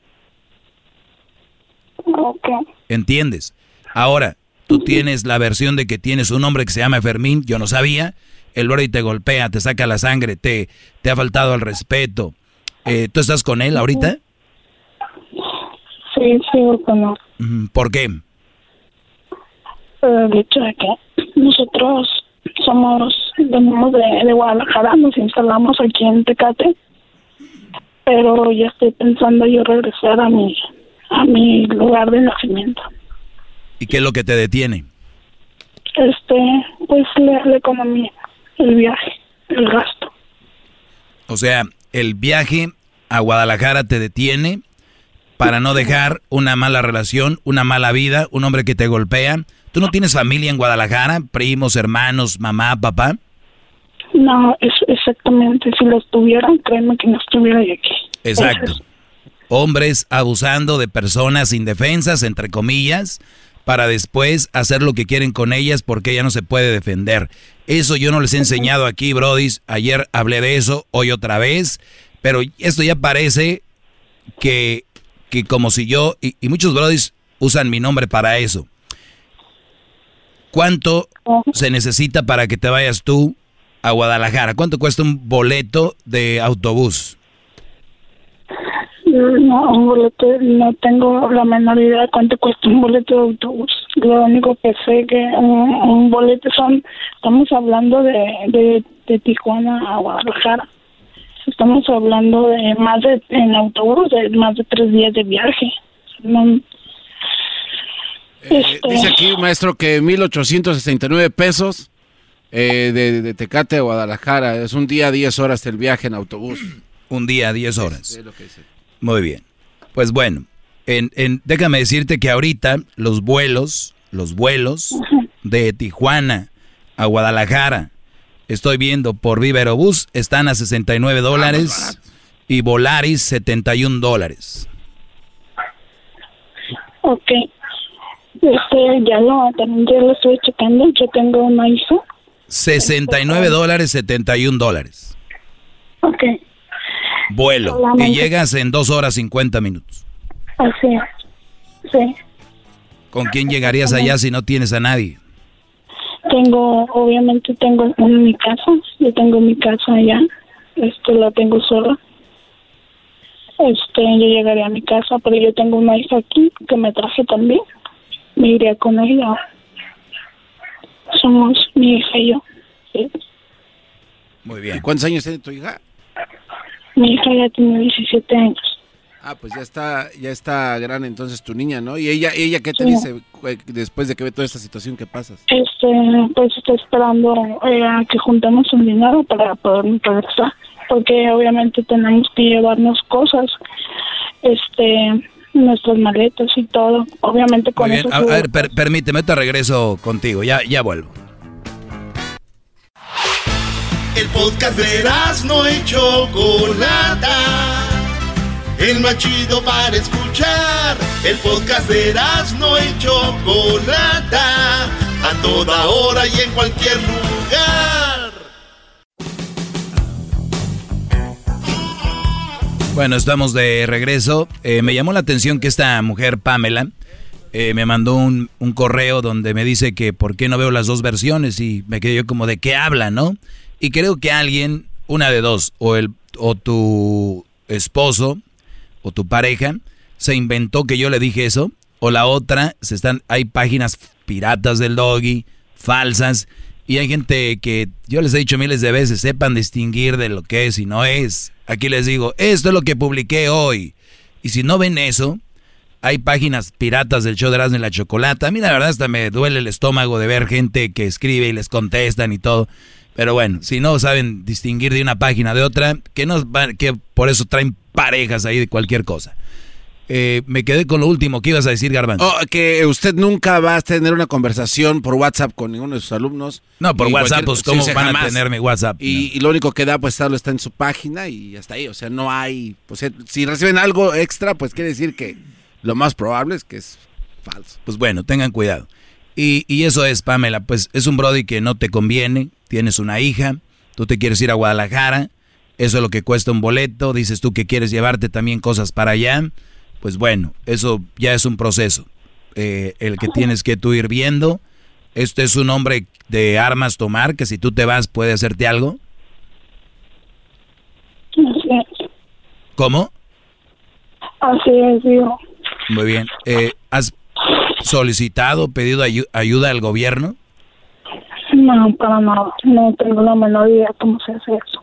Speaker 4: ¿Entiendes? Ahora, tú tienes la versión de que tienes un hombre que se llama Fermín, yo no sabía. El brother te golpea, te saca la sangre, te, te ha faltado al respeto. Eh, ¿Tú estás con él ahorita?
Speaker 39: Sí, sí, con
Speaker 4: él. ¿Por qué?
Speaker 39: El hecho de que nosotros somos, venimos de, de Guadalajara, nos instalamos aquí en Tecate, pero ya estoy pensando yo regresar a mi, a mi lugar de nacimiento.
Speaker 4: ¿Y qué es lo que te detiene?
Speaker 39: Este, pues la, la economía, el viaje, el gasto.
Speaker 4: O sea, el viaje a Guadalajara te detiene para no dejar una mala relación, una mala vida, un hombre que te golpea. ¿Tú no tienes familia en Guadalajara? ¿Primos, hermanos, mamá, papá?
Speaker 39: No, es exactamente. Si los tuvieran, créeme que no estuviera yo aquí.
Speaker 4: Exacto. Hombres abusando de personas indefensas, entre comillas, para después hacer lo que quieren con ellas porque ella no se puede defender. Eso yo no les he enseñado aquí, brodis. Ayer hablé de eso, hoy otra vez. Pero esto ya parece que, que como si yo, y, y muchos brodis usan mi nombre para eso. ¿Cuánto se necesita para que te vayas tú a Guadalajara? ¿Cuánto cuesta un boleto de autobús?
Speaker 39: No, un boleto, no tengo la menor idea de cuánto cuesta un boleto de autobús. Lo único que sé que un, un boleto son, estamos hablando de, de, de Tijuana a Guadalajara. Estamos hablando de más de, en autobús, de más de tres días de viaje. No,
Speaker 5: Eh,
Speaker 39: este,
Speaker 5: dice aquí, maestro, que 1.869 pesos eh, de, de Tecate a Guadalajara. Es un día, 10 horas el viaje en autobús.
Speaker 4: Un día, 10 horas.
Speaker 5: Es lo que dice.
Speaker 4: Muy bien. Pues bueno, en, en- déjame decirte que ahorita los vuelos, los vuelos de Tijuana a Guadalajara, estoy viendo por Viva Aerobús, están a 69 dólares y Volaris 71 dólares.
Speaker 39: ok. Este, ya también ya lo estoy checando. Yo tengo una hija.
Speaker 4: 69 dólares, 71 dólares.
Speaker 39: Ok,
Speaker 4: Vuelo. Y
Speaker 39: Solamente.
Speaker 4: llegas en 2 horas 50 minutos.
Speaker 39: así es. Sí.
Speaker 4: ¿Con quién llegarías allá si no tienes a nadie?
Speaker 39: Tengo, obviamente tengo en mi casa, yo tengo mi casa allá, este, la tengo sola. Este, yo llegaré a mi casa, pero yo tengo una hija aquí que me traje también. Me iré con ella. Somos mi hija y yo. sí.
Speaker 4: Muy bien.
Speaker 5: ¿Y cuántos años tiene tu hija?
Speaker 39: Mi hija ya tiene 17 años.
Speaker 5: Ah, pues ya está, ya está grande entonces tu niña, ¿no? ¿Y ella, ella qué te
Speaker 39: Sí.
Speaker 5: dice eh, después de que ve toda esta situación que pasas?
Speaker 39: Este, pues está esperando eh, a que juntemos un dinero para poder regresar, porque obviamente tenemos que llevarnos cosas, este, nuestras maletas y todo. Obviamente con
Speaker 4: Muy bien.
Speaker 39: eso.
Speaker 4: A, a ver, per- permíteme, te regreso contigo. Ya, ya vuelvo.
Speaker 2: El podcast de no y Chocolata. El más chido para escuchar. El podcast de no y Chocolata. A toda hora y en cualquier lugar.
Speaker 4: Bueno, estamos de regreso. Eh, me llamó la atención que esta mujer, Pamela, eh, me mandó un, un correo donde me dice que por qué no veo las dos versiones y me quedé yo como de qué habla, ¿no? Y creo que alguien, una de dos, o, el, o tu esposo o tu pareja, se inventó que yo le dije eso, o la otra, se están, hay páginas piratas del doggy, falsas, Y hay gente que yo les he dicho miles de veces, sepan distinguir de lo que es y no es. Aquí les digo, esto es lo que publiqué hoy. Y si no ven eso, hay páginas piratas del show de Erasmo y la Chocolata. A mí la verdad hasta me duele el estómago de ver gente que escribe y les contestan y todo. Pero bueno, si no saben distinguir de una página de otra, que no que por eso traen parejas ahí de cualquier cosa. Eh, me quedé con lo último que ibas a decir, Garbanzo.
Speaker 5: Oh, que usted nunca va a tener una conversación por WhatsApp con ninguno de sus alumnos.
Speaker 4: No, por WhatsApp, pues cómo
Speaker 5: sí,
Speaker 4: van a tener mi WhatsApp.
Speaker 5: Y, y lo único que da, pues solo está en su página y hasta ahí. O sea, no hay. Pues, si reciben algo extra, pues quiere decir que lo más probable es que es falso.
Speaker 4: Pues bueno, tengan cuidado. Y, y eso es, Pamela, pues es un Brody que no te conviene, tienes una hija, tú te quieres ir a Guadalajara, eso es lo que cuesta un boleto, dices tú que quieres llevarte también cosas para allá, pues bueno, eso ya es un proceso, eh, el que tienes que tú ir viendo. Este es un hombre de armas tomar, que si tú te vas puede hacerte algo. ¿Cómo?
Speaker 39: así es, digo.
Speaker 4: Muy bien. Eh, ¿Has solicitado, pedido ayu- ayuda al gobierno?
Speaker 39: No, para nada. No tengo la menor idea cómo se hace eso.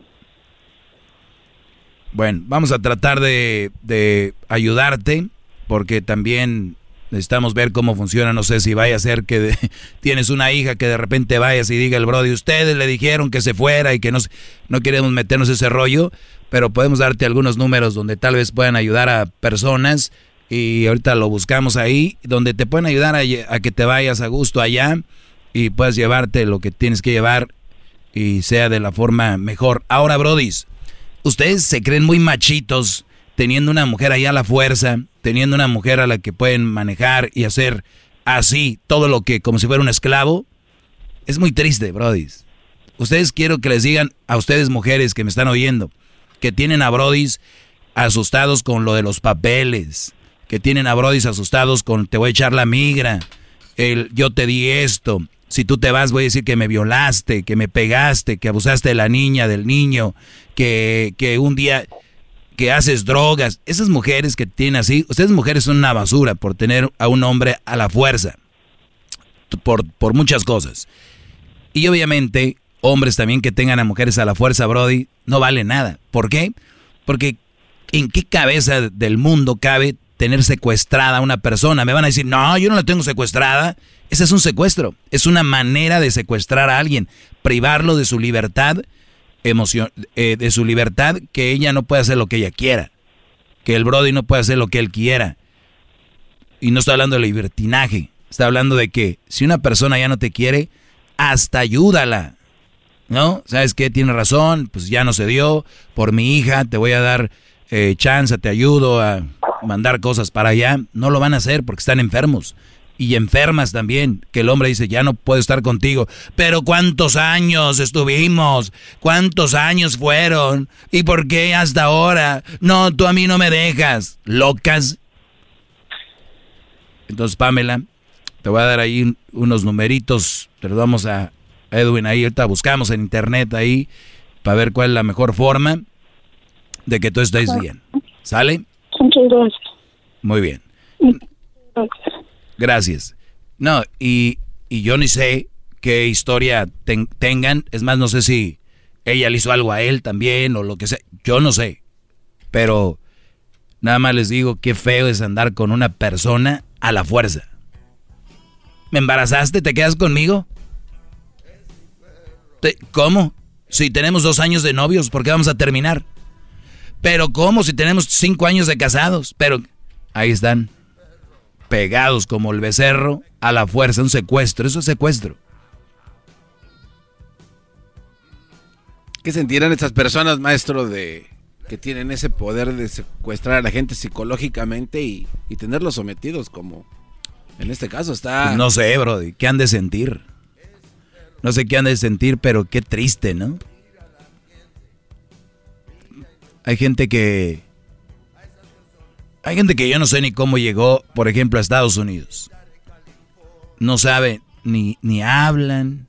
Speaker 4: Bueno, vamos a tratar de, de ayudarte porque también necesitamos ver cómo funciona. No sé si vaya a ser que de- tienes una hija que de repente vayas y diga el Brody, ustedes le dijeron que se fuera y que no, no queremos meternos ese rollo, pero podemos darte algunos números donde tal vez puedan ayudar a personas y ahorita lo buscamos ahí, donde te pueden ayudar a que te vayas a gusto allá y puedas llevarte lo que tienes que llevar y sea de la forma mejor. Ahora, Brodis, ustedes se creen muy machitos teniendo una mujer ahí a la fuerza, teniendo una mujer a la que pueden manejar y hacer así todo lo que como si fuera un esclavo. Es muy triste, Brodis. Ustedes quiero que les digan a ustedes mujeres que me están oyendo que tienen a Brodis asustados con lo de los papeles, que tienen a Brodis asustados con te voy a echar la migra, el yo te di esto, si tú te vas voy a decir que me violaste, que me pegaste, que abusaste de la niña, del niño, que, que un día que haces drogas. Esas mujeres que tienen así, ustedes mujeres son una basura por tener a un hombre a la fuerza, por, por muchas cosas. Y obviamente, hombres también que tengan a mujeres a la fuerza, Brody, no vale nada. ¿Por qué? Porque ¿en qué cabeza del mundo cabe tener secuestrada a una persona? Me van a decir, no, yo no la tengo secuestrada. Ese es un secuestro. Es una manera de secuestrar a alguien, privarlo de su libertad, emoción, eh, de su libertad, que ella no puede hacer lo que ella quiera. Que el Brody no puede hacer lo que él quiera. Y no estoy hablando de libertinaje. Está hablando de que si una persona ya no te quiere, hasta ayúdala. ¿No? ¿Sabes qué? Tiene razón, pues ya no se dio. Por mi hija te voy a dar eh, chance, te ayudo a mandar cosas para allá. No lo van a hacer porque están enfermos. Y enfermas también, que el hombre dice, ya no puedo estar contigo. Pero ¿cuántos años estuvimos? ¿Cuántos años fueron? ¿Y por qué hasta ahora? No, tú a mí no me dejas. Locas. Entonces, Pamela, te voy a dar ahí un- unos numeritos, te los damos a Edwin ahí, ahorita buscamos en internet ahí para ver cuál es la mejor forma de que tú estés bien. ¿Sale?
Speaker 39: Muchas gracias.
Speaker 4: Muy bien.
Speaker 39: Gracias.
Speaker 4: Gracias. No, y, y yo ni sé qué historia ten- tengan. Es más, no sé si ella le hizo algo a él también o lo que sea. Yo no sé. Pero nada más les digo qué feo es andar con una persona a la fuerza. ¿Me embarazaste? ¿Te quedas conmigo? Te- ¿Cómo? Si tenemos dos años de novios, ¿por qué vamos a terminar? Pero ¿cómo? Si tenemos cinco años de casados. Pero ahí están pegados como el becerro a la fuerza, un secuestro, eso es secuestro.
Speaker 5: ¿Qué sentirán estas personas, maestro, de que tienen ese poder de secuestrar a la gente psicológicamente y, y tenerlos sometidos como en este caso está...
Speaker 4: Pues no sé, Brody, ¿qué han de sentir? No sé qué han de sentir, pero qué triste, ¿no? Hay gente que... Hay gente que yo no sé ni cómo llegó, por ejemplo, a Estados Unidos. No saben, ni, ni hablan,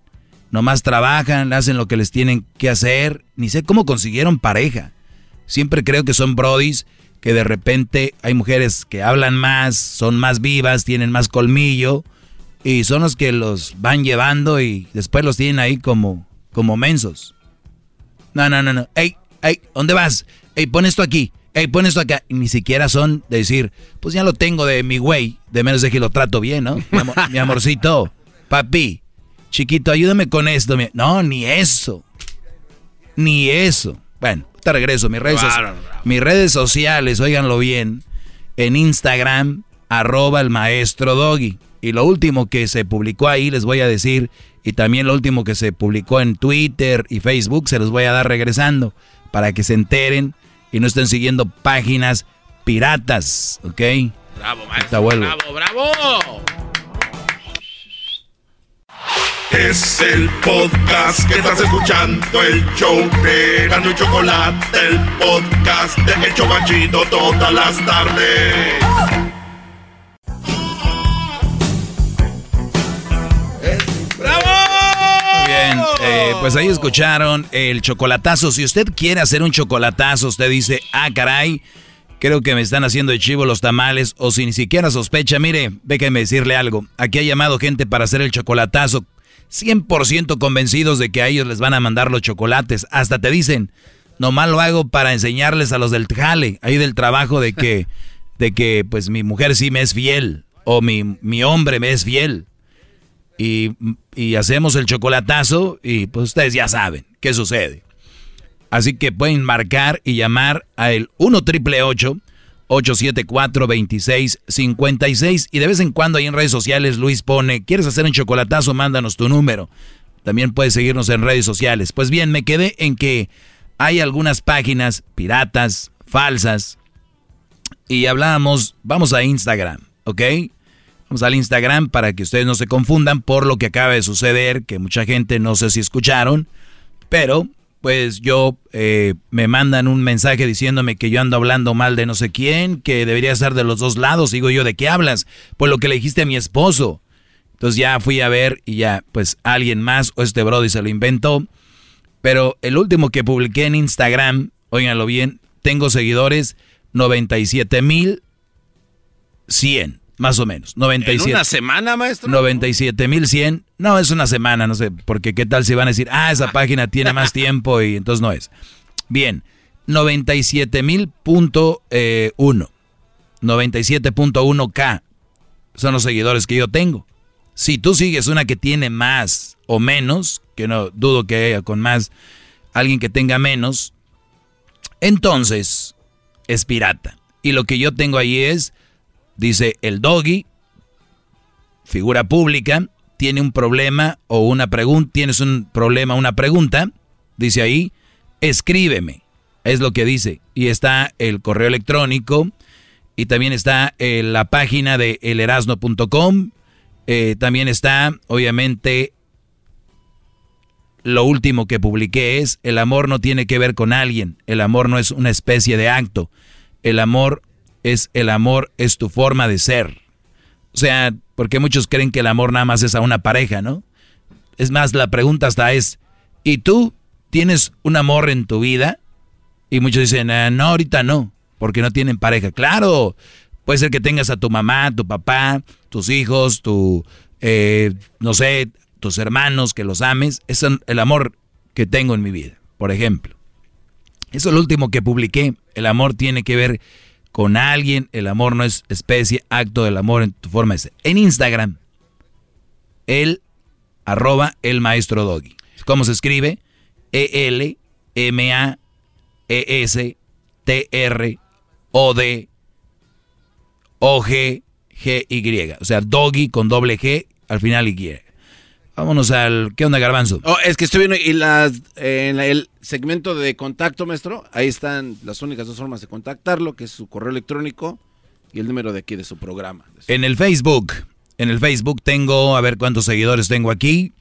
Speaker 4: nomás trabajan, hacen lo que les tienen que hacer, ni sé cómo consiguieron pareja. Siempre creo que son brodis que de repente hay mujeres que hablan más, son más vivas, tienen más colmillo Y son los que los van llevando y después los tienen ahí como, como mensos. No, no, no, no. Ey, ey, ¿dónde vas? Ey, pon esto aquí. Ey, pon esto acá. Y ni siquiera son de decir, pues ya lo tengo de mi güey. De menos de que lo trato bien, ¿no? Mi, amor- mi amorcito. Papi, chiquito, ayúdame con esto. No, ni eso. Ni eso. Bueno, te regreso. Mis redes, mis redes sociales, óiganlo bien. En Instagram, arroba el maestro Doggy. Y lo último que se publicó ahí, les voy a decir, y también lo último que se publicó en Twitter y Facebook, se los voy a dar regresando, para que se enteren y no estén siguiendo páginas piratas, ¿ok?
Speaker 5: Bravo,
Speaker 4: vuelvo.
Speaker 5: Bravo, bravo.
Speaker 2: Es el podcast que estás escuchando, el show de Gano y Chocolate, el podcast de Hecho Machito todas las tardes.
Speaker 4: Bien, eh, pues ahí escucharon el chocolatazo. Si usted quiere hacer un chocolatazo, usted dice, ah, caray, creo que me están haciendo de chivo los tamales, o si ni siquiera sospecha, mire, déjeme decirle algo. Aquí ha llamado gente para hacer el chocolatazo, 100% convencidos de que a ellos les van a mandar los chocolates. Hasta te dicen, nomás lo hago para enseñarles a los del jale, ahí del trabajo, de que, de que pues mi mujer sí me es fiel, o mi, mi hombre me es fiel y, y hacemos el chocolatazo y pues ustedes ya saben qué sucede. Así que pueden marcar y llamar al 1 triple 874 2656 y de vez en cuando ahí en redes sociales Luis pone, ¿quieres hacer un chocolatazo? Mándanos tu número. También puedes seguirnos en redes sociales. Pues bien, me quedé en que hay algunas páginas piratas, falsas, y hablábamos, vamos a Instagram, ¿ok? Al Instagram para que ustedes no se confundan por lo que acaba de suceder, que mucha gente no sé si escucharon, pero pues yo eh, me mandan un mensaje diciéndome que yo ando hablando mal de no sé quién, que debería estar de los dos lados. Digo yo, ¿de qué hablas? Pues lo que le dijiste a mi esposo. Entonces ya fui a ver y ya, pues alguien más o este Brody se lo inventó. Pero el último que publiqué en Instagram, óiganlo bien, tengo seguidores 97 mil 100, más o menos. 97.
Speaker 5: ¿En una semana, maestro?
Speaker 4: 97.100. No, es una semana, no sé, porque qué tal si van a decir, ah, esa página tiene más tiempo y entonces no es. Bien, 97.000.1. 97.1K son los seguidores que yo tengo. Si tú sigues una que tiene más o menos, que no dudo que haya con más alguien que tenga menos, entonces es pirata. Y lo que yo tengo ahí es, dice el doggy, figura pública, tiene un problema o una pregunta, tienes un problema, una pregunta, dice ahí, escríbeme, es lo que dice. Y está el correo electrónico y también está eh, la página de elerasno.com, eh, también está, obviamente, lo último que publiqué es, el amor no tiene que ver con alguien, el amor no es una especie de acto, el amor es el amor, es tu forma de ser. O sea, porque muchos creen que el amor nada más es a una pareja, ¿no? Es más, la pregunta hasta es, ¿y tú tienes un amor en tu vida? Y muchos dicen, "Ah, no, ahorita no, porque no tienen pareja. Claro, puede ser que tengas a tu mamá, tu papá, tus hijos, tu, eh, no sé, tus hermanos, que los ames. Es el amor que tengo en mi vida, por ejemplo. Eso es lo último que publiqué. El amor tiene que ver con alguien. El amor no es especie, acto del amor en tu forma de ser. En Instagram, el arroba el maestro doggy. ¿Cómo se escribe? E E-L-M-A-E-S-T-R-O-D O-G-G-Y. O sea, doggy con doble G al final Y. Vámonos al... ¿Qué onda, Garbanzo?
Speaker 5: Oh, es que estoy viendo y las, en el segmento de contacto, maestro, ahí están las únicas dos formas de contactarlo, que es su correo electrónico y el número de aquí de su programa.
Speaker 4: En el Facebook. En el Facebook tengo, a ver cuántos seguidores tengo aquí.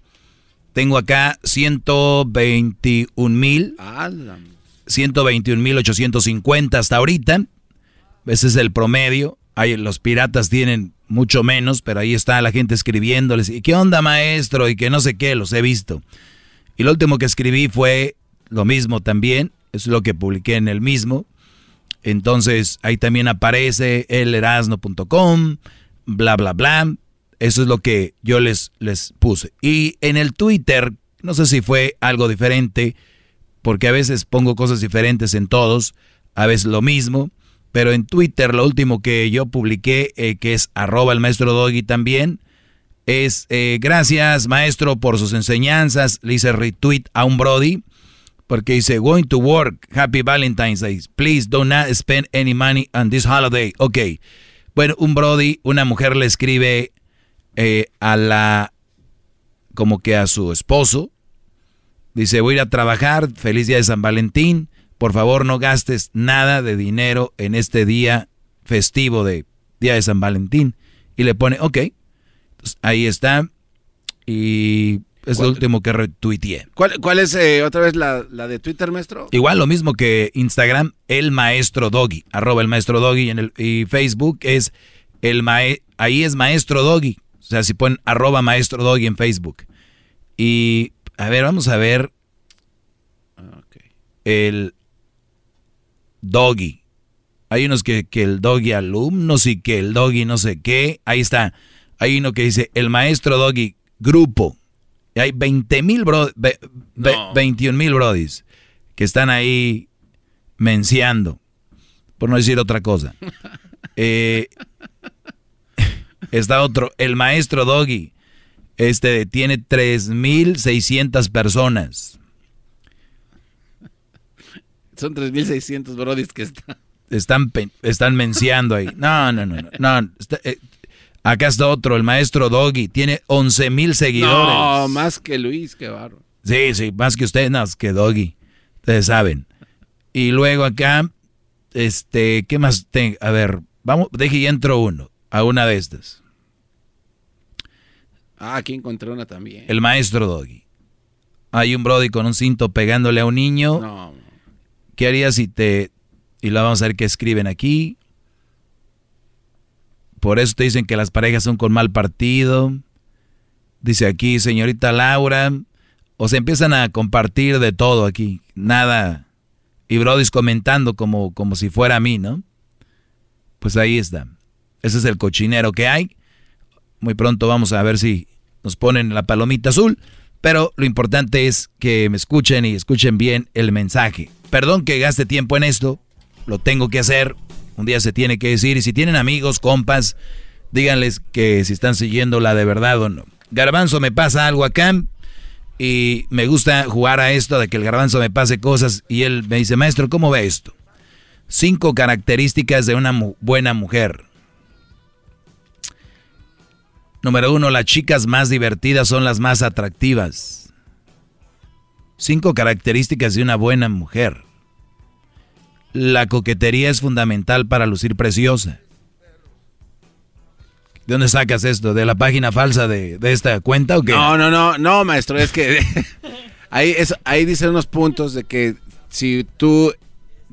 Speaker 4: Tengo acá 121 mil. 121 mil 850 hasta ahorita. Ese es el promedio. Hay, los piratas tienen mucho menos, pero ahí está la gente escribiéndoles. ¿Y qué onda, maestro? Y que no sé qué, los he visto. Y lo último que escribí fue lo mismo también. Es lo que publiqué en el mismo. Entonces ahí también aparece elerasno.com, bla, bla, bla. Eso es lo que yo les, les puse. Y en el Twitter, no sé si fue algo diferente, porque a veces pongo cosas diferentes en todos, a veces lo mismo, pero en Twitter lo último que yo publiqué, eh, que es arroba el maestro Doggy también, es eh, gracias maestro por sus enseñanzas, le hice retweet a un Brody, porque dice, going to work, happy Valentine's Day, please do not spend any money on this holiday. Ok, bueno, un Brody, una mujer le escribe eh, a la, como que a su esposo, dice, voy a ir a trabajar, feliz día de San Valentín, por favor no gastes nada de dinero en este día festivo de día de San Valentín. Y le pone, ok, Entonces, ahí está, y es lo último que retuiteé.
Speaker 5: ¿Cuál, cuál es eh, otra vez la, la de Twitter, maestro?
Speaker 4: Igual lo mismo que Instagram, el maestro Doggy, arroba el maestro Doggy, en el, y Facebook es el mae, ahí es maestro Doggy, o sea, si ponen arroba maestro Doggy en Facebook. Y, a ver, vamos a ver el Doggy. Hay unos que, que el Doggy alumnos y que el Doggy no sé qué. Ahí está. Hay uno que dice el maestro Doggy grupo. Y hay 20 mil bro, ve- ve- 21 mil brodis que están ahí menciando, por no decir otra cosa. Eh, está otro, el maestro Doggy, este tiene 3.600 personas.
Speaker 5: Son 3.600 brodis que están.
Speaker 4: Están, están menciando ahí. No, no, no, no. no, está- eh, acá está otro, el maestro Doggy, tiene 11 mil seguidores.
Speaker 5: No, más que Luis, qué barro.
Speaker 4: Sí, sí, más que ustedes, no, que Doggy. Ustedes saben. Y luego acá, este, ¿qué más tengo? A ver, vamos, deje y entro uno, a una de estas.
Speaker 5: Ah, aquí encontré una también.
Speaker 4: El maestro Doggy. Hay un Brody con un cinto pegándole a un niño.
Speaker 5: No.
Speaker 4: ¿Qué harías si te... Y lo vamos a ver qué escriben aquí. Por eso te dicen que las parejas son con mal partido. Dice aquí, señorita Laura. O se empiezan a compartir de todo aquí. Nada. Y Brody's comentando como, como si fuera a mí, ¿no? Pues ahí está. Ese es el cochinero que hay. Muy pronto vamos a ver si nos ponen la palomita azul. Pero lo importante es que me escuchen y escuchen bien el mensaje. Perdón que gaste tiempo en esto. Lo tengo que hacer. Un día se tiene que decir. Y si tienen amigos, compas, díganles que si están siguiendo la de verdad o no. Garbanzo me pasa algo acá. Y me gusta jugar a esto de que el garbanzo me pase cosas. Y él me dice, maestro, ¿cómo ve esto? Cinco características de una buena mujer. Número uno, las chicas más divertidas son las más atractivas. Cinco características de una buena mujer. La coquetería es fundamental para lucir preciosa. ¿De dónde sacas esto? ¿De la página falsa de, de esta cuenta o qué?
Speaker 5: No, no, no, no, maestro, es que ahí, es, ahí dicen unos puntos de que si tú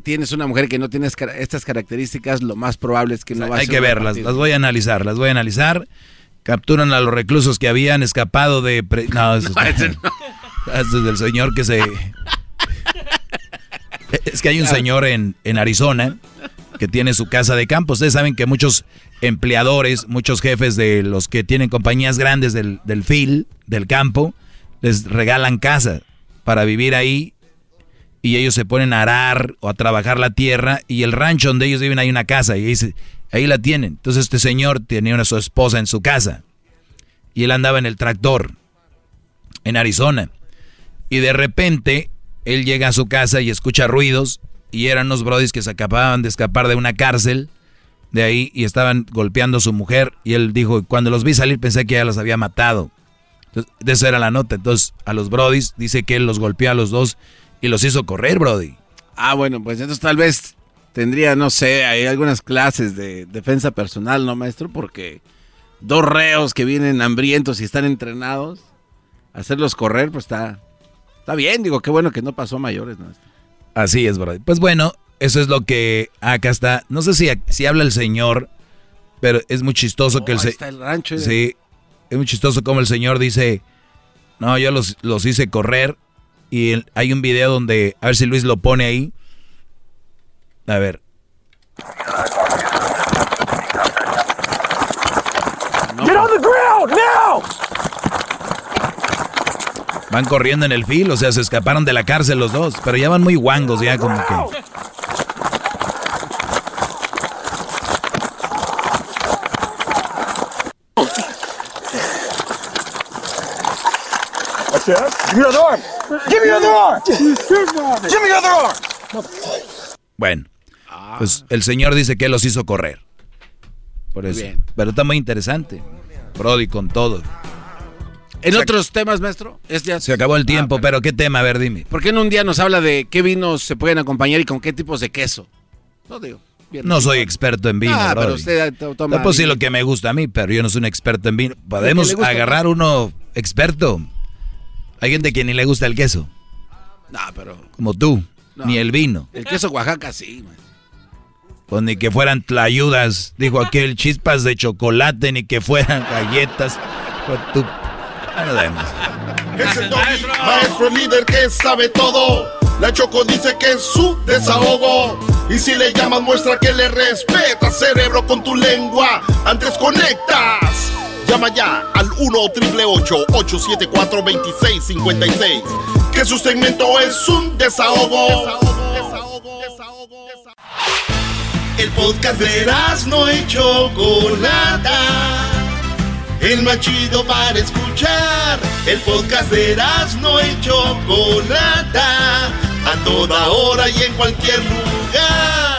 Speaker 5: tienes una mujer que no tiene estas características, lo más probable es que no va a
Speaker 4: Hay
Speaker 5: ser
Speaker 4: que verlas, las voy a analizar, las voy a analizar. Capturan a los reclusos que habían escapado de... pre- No, eso,
Speaker 5: no.
Speaker 4: Eso es del señor que se... Es que hay un señor en, en Arizona que tiene su casa de campo. Ustedes saben que muchos empleadores, muchos jefes de los que tienen compañías grandes del, del del campo, les regalan casa para vivir ahí y ellos se ponen a arar o a trabajar la tierra y el rancho donde ellos viven hay una casa y ahí, ahí la tienen. Entonces este señor tenía una su esposa en su casa y él andaba en el tractor en Arizona y de repente él llega a su casa y escucha ruidos y eran unos brodis que se acababan de escapar de una cárcel de ahí y estaban golpeando a su mujer y él dijo, cuando los vi salir pensé que ya los había matado. Entonces, de eso era la nota. Entonces, a los brodis dice que él los golpeó a los dos y los hizo correr, brody.
Speaker 5: Ah, bueno, pues entonces tal vez tendría, no sé, hay algunas clases de defensa personal, ¿no, maestro? Porque dos reos que vienen hambrientos y están entrenados, hacerlos correr, pues está, está bien, digo, qué bueno que no pasó a mayores, ¿no?
Speaker 4: Así es, brody. Pues bueno, eso es lo que acá está. No sé si, si habla el señor, pero es muy chistoso que el
Speaker 5: Oh, está el rancho. eh.
Speaker 4: Sí, es muy chistoso como el señor dice, no, yo los, los hice correr y el- hay un video donde, a ver si Luis lo pone ahí. A ver.
Speaker 14: Get on the ground!
Speaker 4: Van corriendo en el filo, o sea, se escaparon de la cárcel los dos, pero ya van muy guangos, ya como que. Bueno, pues el señor dice que él los hizo correr. Por eso. Pero está muy interesante. Brody con todo.
Speaker 5: En otros temas, maestro, es ya...
Speaker 4: Se acabó el tiempo, pero... ¿qué tema? A ver, dime.
Speaker 5: ¿Por qué en un día nos habla de qué vinos se pueden acompañar y con qué tipos de queso? No digo. bien
Speaker 4: No soy experto en vino,
Speaker 5: Ah, pero usted to- toma
Speaker 4: No, pues lo que me gusta a mí, pero yo no soy un experto en vino. Podemos agarrar uno experto. Hay gente que ni le gusta el queso,
Speaker 5: No, pero
Speaker 4: como tú,
Speaker 5: No.
Speaker 4: ni el vino.
Speaker 5: el queso Oaxaca sí, maestro.
Speaker 4: Pues ni que fueran tlayudas, dijo aquel, chispas de chocolate, ni que fueran galletas. Pues tú.
Speaker 2: Es el maestro el líder que sabe todo. La Choco dice que es su desahogo. Y si le llamas, muestra que le respeta, cerebro, con tu lengua. Antes conectas. Llama ya al 1-888-874-2656. Que su segmento es un desahogo. El podcast de no y Chocolata. El más chido para escuchar. El podcast de no y Chocolata. A toda hora y en cualquier lugar.